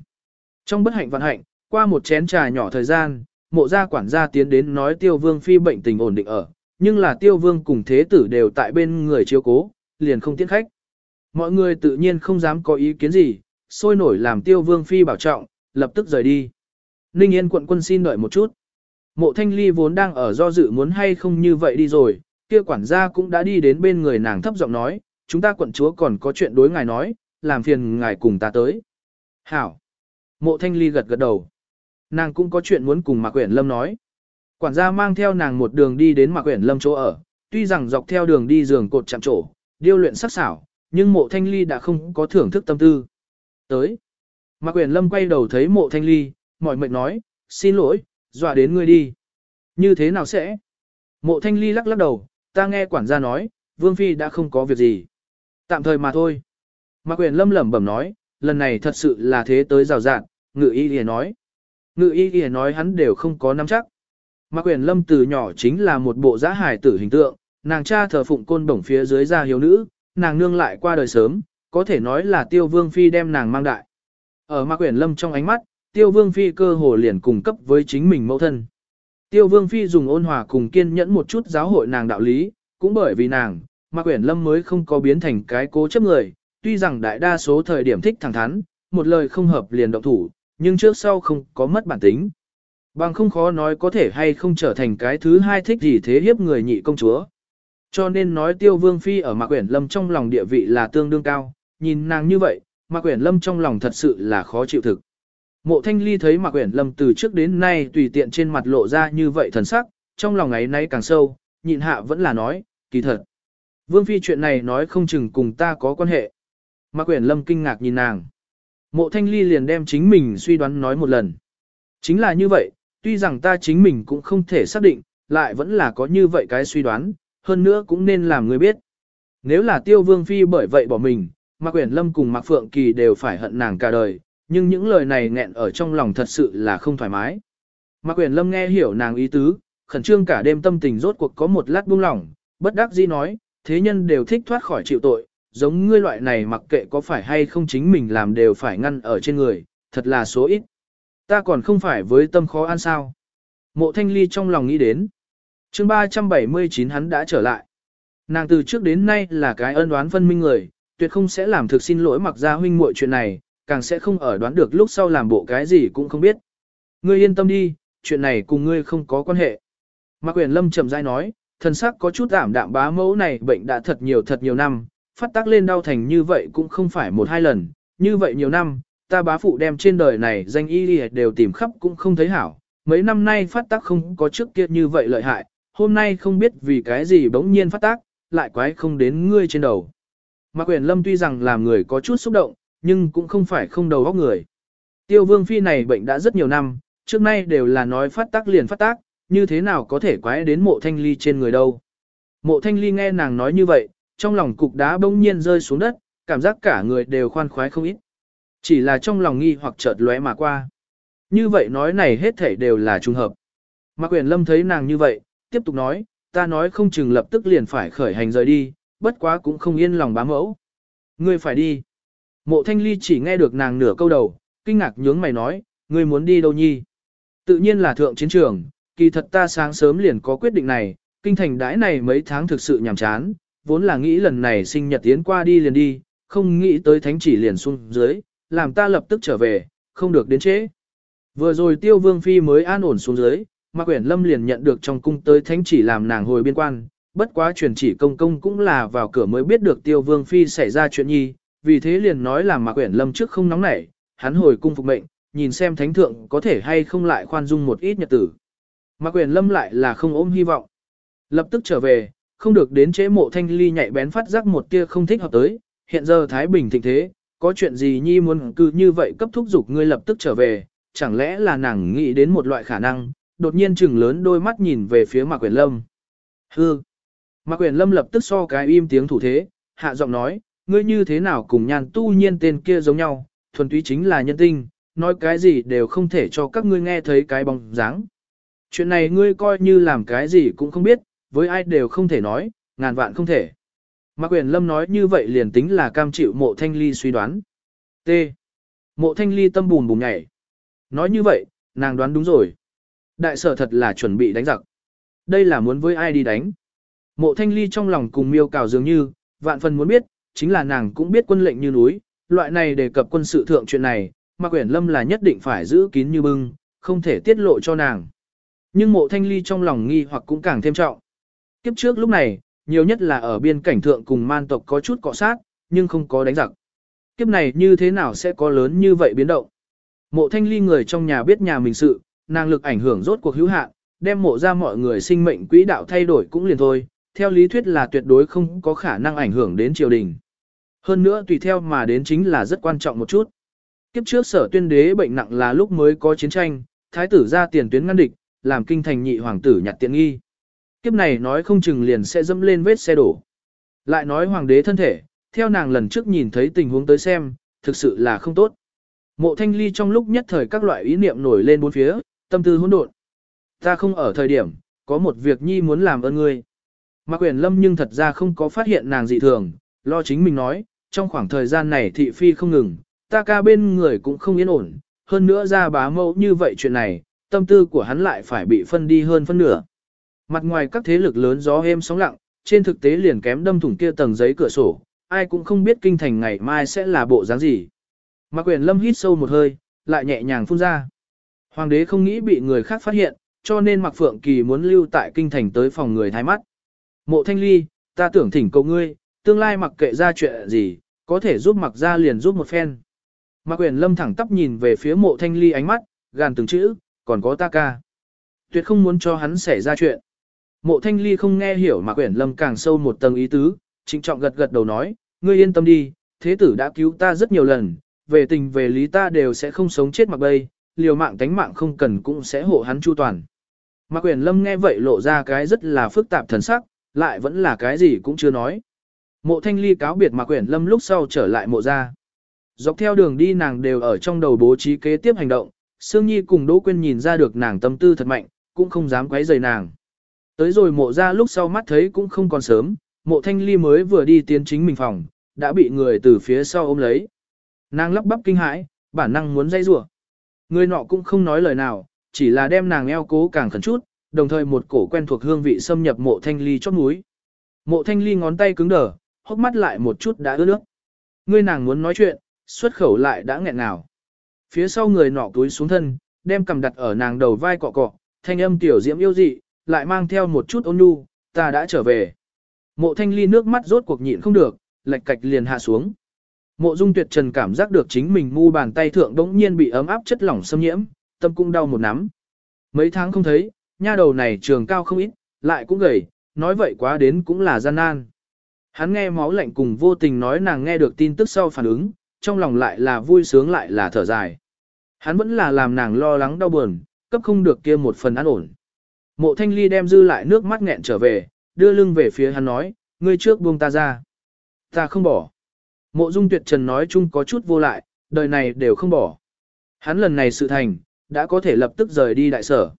Trong bất hạnh vạn hạnh, qua một chén trà nhỏ thời gian, mộ gia quản gia tiến đến nói tiêu vương phi bệnh tình ổn định ở, nhưng là tiêu vương cùng thế tử đều tại bên người chiếu cố, liền không tiễn khách. Mọi người tự nhiên không dám có ý kiến gì, sôi nổi làm tiêu vương phi bảo trọng, lập tức rời đi. Ninh Yên quận quân xin đợi một chút. Mộ thanh ly vốn đang ở do dự muốn hay không như vậy đi rồi, kia quản gia cũng đã đi đến bên người nàng thấp giọng nói, chúng ta quận chúa còn có chuyện đối ngài nói, làm phiền ngài cùng ta tới. Hảo. Mộ thanh ly gật gật đầu. Nàng cũng có chuyện muốn cùng Mạc Quyển Lâm nói. Quản gia mang theo nàng một đường đi đến Mạc Quyển Lâm chỗ ở, tuy rằng dọc theo đường đi giường cột chạm trổ, điêu luyện sắc sảo, nhưng mộ thanh ly đã không có thưởng thức tâm tư. Tới. Mạc Quyển Lâm quay đầu thấy mộ thanh ly, mỏi mệt nói, xin lỗi, dọa đến ngươi đi. Như thế nào sẽ? Mộ thanh ly lắc lắc đầu, ta nghe quản gia nói, Vương Phi đã không có việc gì. Tạm thời mà thôi. Mạc Quyển Lâm lẩm bẩm nói, lần này thật sự là thế tới rào rạn, ngự y thì nói. Ngự y thì nói hắn đều không có nắm chắc. Mạc Quyền Lâm từ nhỏ chính là một bộ giã hài tử hình tượng, nàng cha thờ phụng côn bổng phía dưới ra hiếu nữ, nàng nương lại qua đời sớm, có thể nói là tiêu vương phi đem nàng mang đại. Ở Mạc Quyền Lâm trong ánh mắt, tiêu vương phi cơ hồ liền cùng cấp với chính mình mẫu thân. Tiêu vương phi dùng ôn hòa cùng kiên nhẫn một chút giáo hội nàng đạo lý, cũng bởi vì nàng, Mạc Quyển Lâm mới không có biến thành cái cố chấp người, tuy rằng đại đa số thời điểm thích thẳng thắn, một lời không hợp liền động thủ, nhưng trước sau không có mất bản tính. Bằng không khó nói có thể hay không trở thành cái thứ hai thích gì thế hiếp người nhị công chúa. Cho nên nói tiêu vương phi ở Mạc Quyển Lâm trong lòng địa vị là tương đương cao, nhìn nàng như vậy, Mạc Quyển Lâm trong lòng thật sự là khó chịu thực. Mộ Thanh Ly thấy Mạc Quyển Lâm từ trước đến nay tùy tiện trên mặt lộ ra như vậy thần sắc, trong lòng ấy nay càng sâu, nhịn hạ vẫn là nói, kỳ thật. Vương Phi chuyện này nói không chừng cùng ta có quan hệ. Mạc Quyển Lâm kinh ngạc nhìn nàng. Mộ Thanh Ly liền đem chính mình suy đoán nói một lần. Chính là như vậy, tuy rằng ta chính mình cũng không thể xác định, lại vẫn là có như vậy cái suy đoán, hơn nữa cũng nên làm người biết. Nếu là tiêu vương phi bởi vậy bỏ mình, Mạc Quyển Lâm cùng Mạc Phượng Kỳ đều phải hận nàng cả đời, nhưng những lời này nghẹn ở trong lòng thật sự là không thoải mái. Mạc Quyển Lâm nghe hiểu nàng ý tứ, khẩn trương cả đêm tâm tình rốt cuộc có một lát buông lỏng, bất đắc dĩ nói, thế nhân đều thích thoát khỏi chịu tội, giống ngươi loại này mặc kệ có phải hay không chính mình làm đều phải ngăn ở trên người, thật là số ít. Ta còn không phải với tâm khó ăn sao. Mộ thanh ly trong lòng nghĩ đến. chương 379 hắn đã trở lại. Nàng từ trước đến nay là cái ân đoán phân minh người, tuyệt không sẽ làm thực xin lỗi mặc ra huynh muội chuyện này, càng sẽ không ở đoán được lúc sau làm bộ cái gì cũng không biết. Ngươi yên tâm đi, chuyện này cùng ngươi không có quan hệ. Mạc quyền lâm chậm rãi nói, thân sắc có chút giảm đạm bá mẫu này bệnh đã thật nhiều thật nhiều năm, phát tác lên đau thành như vậy cũng không phải một hai lần, như vậy nhiều năm, ta bá phụ đem trên đời này danh y đều tìm khắp cũng không thấy hảo, mấy năm nay phát tác không có trước kia như vậy lợi hại, hôm nay không biết vì cái gì bỗng nhiên phát tác, lại quái không đến ngươi trên đầu. Mạc Quyền Lâm tuy rằng làm người có chút xúc động, nhưng cũng không phải không đầu óc người. Tiêu Vương Phi này bệnh đã rất nhiều năm, trước nay đều là nói phát tác liền phát tác, như thế nào có thể quái đến mộ thanh ly trên người đâu. Mộ thanh ly nghe nàng nói như vậy, trong lòng cục đá bỗng nhiên rơi xuống đất, cảm giác cả người đều khoan khoái không ít. Chỉ là trong lòng nghi hoặc chợt lóe mà qua. Như vậy nói này hết thảy đều là trùng hợp. Mạc Quyền Lâm thấy nàng như vậy, tiếp tục nói, ta nói không chừng lập tức liền phải khởi hành rời đi, bất quá cũng không yên lòng bám mẫu. Ngươi phải đi. Mộ Thanh Ly chỉ nghe được nàng nửa câu đầu, kinh ngạc nhướng mày nói, ngươi muốn đi đâu nhi? Tự nhiên là thượng chiến trường, kỳ thật ta sáng sớm liền có quyết định này, kinh thành đãi này mấy tháng thực sự nhàm chán, vốn là nghĩ lần này sinh nhật tiến qua đi liền đi, không nghĩ tới thánh chỉ liền xuống dưới, làm ta lập tức trở về, không được đến trễ. Vừa rồi tiêu vương phi mới an ổn xuống dưới, mà quyển lâm liền nhận được trong cung tới thánh chỉ làm nàng hồi biên quan, bất quá truyền chỉ công công cũng là vào cửa mới biết được tiêu vương phi xảy ra chuyện nhi, vì thế liền nói là mà quyển lâm trước không nóng nảy, hắn hồi cung phục mệnh, nhìn xem thánh thượng có thể hay không lại khoan dung một ít nhật tử. Mà quyển lâm lại là không ôm hy vọng. Lập tức trở về, không được đến chế mộ thanh ly nhạy bén phát giác một tia không thích hợp tới, hiện giờ Thái Bình thịnh thế, có chuyện gì nhi muốn cứ như vậy cấp thúc giục ngươi lập tức trở về, chẳng lẽ là nàng nghĩ đến một loại khả năng, đột nhiên chừng lớn đôi mắt nhìn về phía Mạc Quyền Lâm. Hư! Mạc Quyền Lâm lập tức so cái im tiếng thủ thế, hạ giọng nói, ngươi như thế nào cùng nhàn tu nhiên tên kia giống nhau, thuần túy chính là nhân tinh, nói cái gì đều không thể cho các ngươi nghe thấy cái bóng dáng. Chuyện này ngươi coi như làm cái gì cũng không biết, với ai đều không thể nói, ngàn vạn không thể. Mạc Quyền Lâm nói như vậy liền tính là cam chịu mộ thanh ly suy đoán. T. Mộ thanh ly tâm bùn bùn nhảy. Nói như vậy, nàng đoán đúng rồi. Đại sở thật là chuẩn bị đánh giặc. Đây là muốn với ai đi đánh. Mộ thanh ly trong lòng cùng miêu cào dường như, vạn phần muốn biết, chính là nàng cũng biết quân lệnh như núi, loại này đề cập quân sự thượng chuyện này, mà quyển lâm là nhất định phải giữ kín như bưng, không thể tiết lộ cho nàng. Nhưng mộ thanh ly trong lòng nghi hoặc cũng càng thêm trọng. Kiếp trước lúc này, nhiều nhất là ở biên cảnh thượng cùng man tộc có chút cọ sát, nhưng không có đánh giặc. Kiếp này như thế nào sẽ có lớn như vậy biến động? Mộ thanh ly người trong nhà biết nhà mình sự, năng lực ảnh hưởng rốt cuộc hữu hạn, đem mộ ra mọi người sinh mệnh quỹ đạo thay đổi cũng liền thôi, theo lý thuyết là tuyệt đối không có khả năng ảnh hưởng đến triều đình. Hơn nữa tùy theo mà đến chính là rất quan trọng một chút. Kiếp trước sở tuyên đế bệnh nặng là lúc mới có chiến tranh, thái tử ra tiền tuyến ngăn địch, làm kinh thành nhị hoàng tử nhặt tiện nghi. Kiếp này nói không chừng liền sẽ dẫm lên vết xe đổ. Lại nói hoàng đế thân thể, theo nàng lần trước nhìn thấy tình huống tới xem, thực sự là không tốt. Mộ thanh ly trong lúc nhất thời các loại ý niệm nổi lên bốn phía, tâm tư hỗn độn. Ta không ở thời điểm, có một việc nhi muốn làm ơn ngươi. Mạc Quyền Lâm nhưng thật ra không có phát hiện nàng dị thường, lo chính mình nói, trong khoảng thời gian này thị phi không ngừng, ta ca bên người cũng không yên ổn, hơn nữa ra bá mẫu như vậy chuyện này, tâm tư của hắn lại phải bị phân đi hơn phân nửa. Mặt ngoài các thế lực lớn gió êm sóng lặng, trên thực tế liền kém đâm thủng kia tầng giấy cửa sổ, ai cũng không biết kinh thành ngày mai sẽ là bộ dáng gì. Mạc Quyền Lâm hít sâu một hơi, lại nhẹ nhàng phun ra. Hoàng đế không nghĩ bị người khác phát hiện, cho nên Mạc Phượng Kỳ muốn lưu tại kinh thành tới phòng người thái mắt. Mộ Thanh Ly, ta tưởng thỉnh cầu ngươi, tương lai mặc kệ ra chuyện gì, có thể giúp mặc ra liền giúp một phen. Mạc Quyền Lâm thẳng tắp nhìn về phía mộ Thanh Ly ánh mắt, gàn từng chữ, còn có ta ca. Tuyệt không muốn cho hắn xảy ra chuyện. Mộ Thanh Ly không nghe hiểu mà Quyển Lâm càng sâu một tầng ý tứ, trịnh trọng gật gật đầu nói, ngươi yên tâm đi, thế tử đã cứu ta rất nhiều lần, về tình về lý ta đều sẽ không sống chết mặc bay, liều mạng tánh mạng không cần cũng sẽ hộ hắn chu toàn. Mạc Quyền Lâm nghe vậy lộ ra cái rất là phức tạp thần sắc, lại vẫn là cái gì cũng chưa nói. Mộ Thanh Ly cáo biệt Mạc Quyền Lâm lúc sau trở lại mộ ra. Dọc theo đường đi nàng đều ở trong đầu bố trí kế tiếp hành động, Sương Nhi cùng Đỗ Quyên nhìn ra được nàng tâm tư thật mạnh, cũng không dám quấy rầy nàng. Tới rồi mộ ra lúc sau mắt thấy cũng không còn sớm, mộ thanh ly mới vừa đi tiến chính mình phòng, đã bị người từ phía sau ôm lấy. Nàng lắp bắp kinh hãi, bản năng muốn dây rủa Người nọ cũng không nói lời nào, chỉ là đem nàng eo cố càng khẩn chút, đồng thời một cổ quen thuộc hương vị xâm nhập mộ thanh ly chót núi. Mộ thanh ly ngón tay cứng đờ, hốc mắt lại một chút đã ướt nước. người nàng muốn nói chuyện, xuất khẩu lại đã nghẹn nào. Phía sau người nọ túi xuống thân, đem cầm đặt ở nàng đầu vai cọ cọ, thanh âm tiểu diễm yêu dị, lại mang theo một chút ôn nhu, ta đã trở về. Mộ thanh ly nước mắt rốt cuộc nhịn không được, lệch cạch liền hạ xuống. Mộ dung tuyệt trần cảm giác được chính mình ngu bàn tay thượng đống nhiên bị ấm áp chất lỏng xâm nhiễm, tâm cũng đau một nắm. Mấy tháng không thấy, nha đầu này trường cao không ít, lại cũng gầy, nói vậy quá đến cũng là gian nan. Hắn nghe máu lạnh cùng vô tình nói nàng nghe được tin tức sau phản ứng, trong lòng lại là vui sướng lại là thở dài. Hắn vẫn là làm nàng lo lắng đau buồn, cấp không được kia một phần an ổn. Mộ thanh ly đem dư lại nước mắt nghẹn trở về, đưa lưng về phía hắn nói, ngươi trước buông ta ra. Ta không bỏ. Mộ dung tuyệt trần nói chung có chút vô lại, đời này đều không bỏ. Hắn lần này sự thành, đã có thể lập tức rời đi đại sở.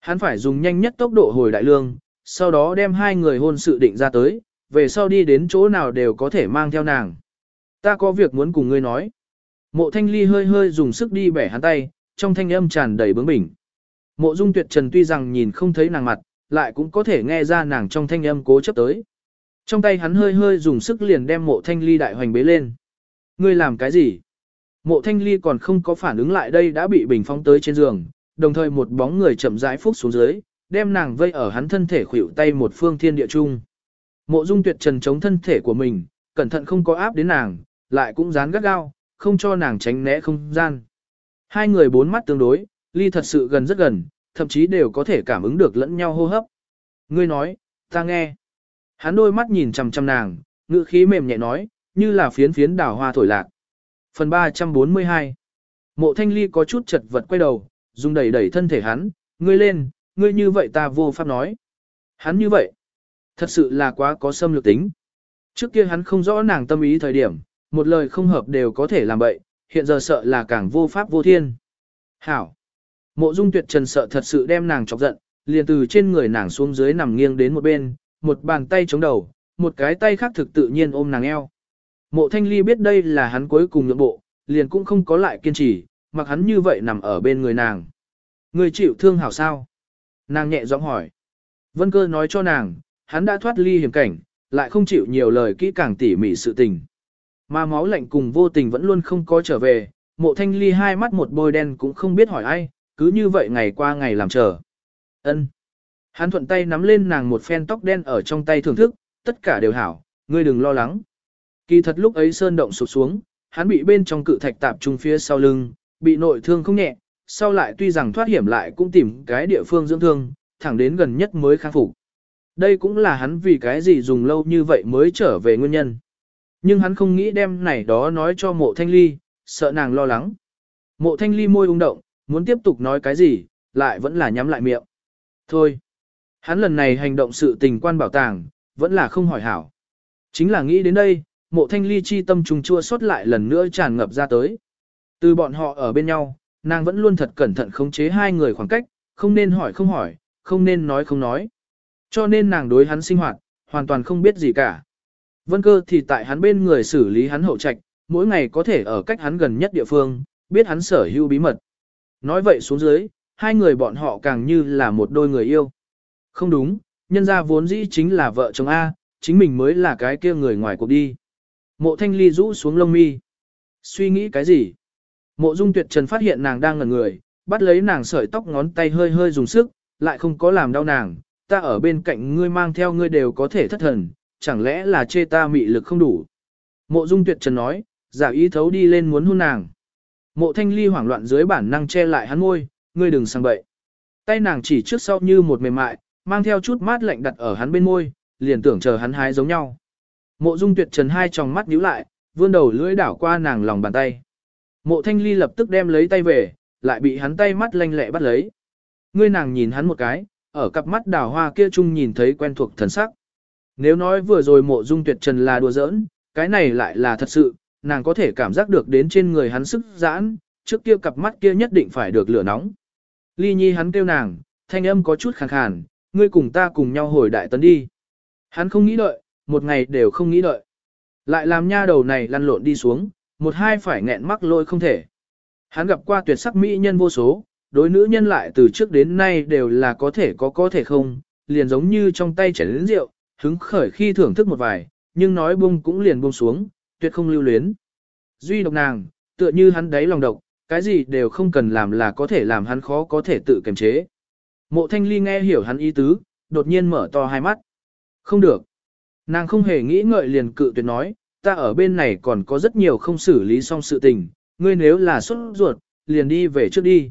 Hắn phải dùng nhanh nhất tốc độ hồi đại lương, sau đó đem hai người hôn sự định ra tới, về sau đi đến chỗ nào đều có thể mang theo nàng. Ta có việc muốn cùng ngươi nói. Mộ thanh ly hơi hơi dùng sức đi bẻ hắn tay, trong thanh âm tràn đầy bướng bỉnh. Mộ dung tuyệt trần tuy rằng nhìn không thấy nàng mặt, lại cũng có thể nghe ra nàng trong thanh âm cố chấp tới. Trong tay hắn hơi hơi dùng sức liền đem mộ thanh ly đại hoành bế lên. Ngươi làm cái gì? Mộ thanh ly còn không có phản ứng lại đây đã bị bình phong tới trên giường, đồng thời một bóng người chậm rãi phúc xuống dưới, đem nàng vây ở hắn thân thể khuỷu tay một phương thiên địa trung. Mộ dung tuyệt trần chống thân thể của mình, cẩn thận không có áp đến nàng, lại cũng dán gắt gao, không cho nàng tránh né không gian. Hai người bốn mắt tương đối, ly thật sự gần rất gần, thậm chí đều có thể cảm ứng được lẫn nhau hô hấp. Ngươi nói, ta nghe. Hắn đôi mắt nhìn chằm chằm nàng, ngữ khí mềm nhẹ nói, như là phiến phiến đào hoa thổi lạc. Phần 342 Mộ thanh ly có chút chật vật quay đầu, dùng đẩy đẩy thân thể hắn, ngươi lên, ngươi như vậy ta vô pháp nói. Hắn như vậy, thật sự là quá có xâm lược tính. Trước kia hắn không rõ nàng tâm ý thời điểm, một lời không hợp đều có thể làm bậy, hiện giờ sợ là càng vô pháp vô thiên. Hảo! Mộ dung tuyệt trần sợ thật sự đem nàng chọc giận, liền từ trên người nàng xuống dưới nằm nghiêng đến một bên, một bàn tay chống đầu, một cái tay khác thực tự nhiên ôm nàng eo. Mộ thanh ly biết đây là hắn cuối cùng nhượng bộ, liền cũng không có lại kiên trì, mặc hắn như vậy nằm ở bên người nàng. Người chịu thương hảo sao? Nàng nhẹ giọng hỏi. Vân cơ nói cho nàng, hắn đã thoát ly hiểm cảnh, lại không chịu nhiều lời kỹ càng tỉ mỉ sự tình. Mà máu lạnh cùng vô tình vẫn luôn không có trở về, mộ thanh ly hai mắt một bôi đen cũng không biết hỏi ai, cứ như vậy ngày qua ngày làm chờ. ân Hắn thuận tay nắm lên nàng một phen tóc đen ở trong tay thưởng thức, tất cả đều hảo, ngươi đừng lo lắng. Kỳ thật lúc ấy sơn động sụp xuống, hắn bị bên trong cự thạch tạp trung phía sau lưng, bị nội thương không nhẹ, sau lại tuy rằng thoát hiểm lại cũng tìm cái địa phương dưỡng thương, thẳng đến gần nhất mới khang phục. Đây cũng là hắn vì cái gì dùng lâu như vậy mới trở về nguyên nhân. Nhưng hắn không nghĩ đem này đó nói cho mộ thanh ly, sợ nàng lo lắng. Mộ thanh ly môi ung động, muốn tiếp tục nói cái gì, lại vẫn là nhắm lại miệng. Thôi, hắn lần này hành động sự tình quan bảo tàng, vẫn là không hỏi hảo. Chính là nghĩ đến đây, mộ thanh ly chi tâm trùng chua xuất lại lần nữa tràn ngập ra tới. Từ bọn họ ở bên nhau, nàng vẫn luôn thật cẩn thận khống chế hai người khoảng cách, không nên hỏi không hỏi, không nên nói không nói. Cho nên nàng đối hắn sinh hoạt, hoàn toàn không biết gì cả. Vân cơ thì tại hắn bên người xử lý hắn hậu trạch, mỗi ngày có thể ở cách hắn gần nhất địa phương, biết hắn sở hữu bí mật. Nói vậy xuống dưới, hai người bọn họ càng như là một đôi người yêu. Không đúng, nhân ra vốn dĩ chính là vợ chồng A, chính mình mới là cái kia người ngoài cuộc đi. Mộ thanh ly rũ xuống lông mi. Suy nghĩ cái gì? Mộ dung tuyệt trần phát hiện nàng đang ngẩn người, bắt lấy nàng sợi tóc ngón tay hơi hơi dùng sức, lại không có làm đau nàng. Ta ở bên cạnh ngươi mang theo ngươi đều có thể thất thần, chẳng lẽ là chê ta mị lực không đủ. Mộ dung tuyệt trần nói, giả ý thấu đi lên muốn hôn nàng. Mộ thanh ly hoảng loạn dưới bản năng che lại hắn môi, ngươi đừng sang bậy. Tay nàng chỉ trước sau như một mềm mại, mang theo chút mát lạnh đặt ở hắn bên môi, liền tưởng chờ hắn hái giống nhau. Mộ dung tuyệt trần hai tròng mắt nhíu lại, vươn đầu lưỡi đảo qua nàng lòng bàn tay. Mộ thanh ly lập tức đem lấy tay về, lại bị hắn tay mắt lanh lẹ bắt lấy. Ngươi nàng nhìn hắn một cái, ở cặp mắt đảo hoa kia chung nhìn thấy quen thuộc thần sắc. Nếu nói vừa rồi mộ dung tuyệt trần là đùa giỡn, cái này lại là thật sự, nàng có thể cảm giác được đến trên người hắn sức giãn, trước kia cặp mắt kia nhất định phải được lửa nóng. Ly nhi hắn kêu nàng, thanh âm có chút khàn khàn, ngươi cùng ta cùng nhau hồi đại tấn đi. Hắn không nghĩ đợi, một ngày đều không nghĩ đợi. Lại làm nha đầu này lăn lộn đi xuống, một hai phải nghẹn mắc lôi không thể. Hắn gặp qua tuyệt sắc mỹ nhân vô số, đối nữ nhân lại từ trước đến nay đều là có thể có có thể không, liền giống như trong tay chảy đến rượu, hứng khởi khi thưởng thức một vài, nhưng nói buông cũng liền buông xuống, tuyệt không lưu luyến. Duy độc nàng, tựa như hắn đáy lòng độc, cái gì đều không cần làm là có thể làm hắn khó có thể tự kiềm chế. Mộ thanh ly nghe hiểu hắn ý tứ, đột nhiên mở to hai mắt. Không được. Nàng không hề nghĩ ngợi liền cự tuyệt nói, ta ở bên này còn có rất nhiều không xử lý xong sự tình, ngươi nếu là xuất ruột, liền đi về trước đi.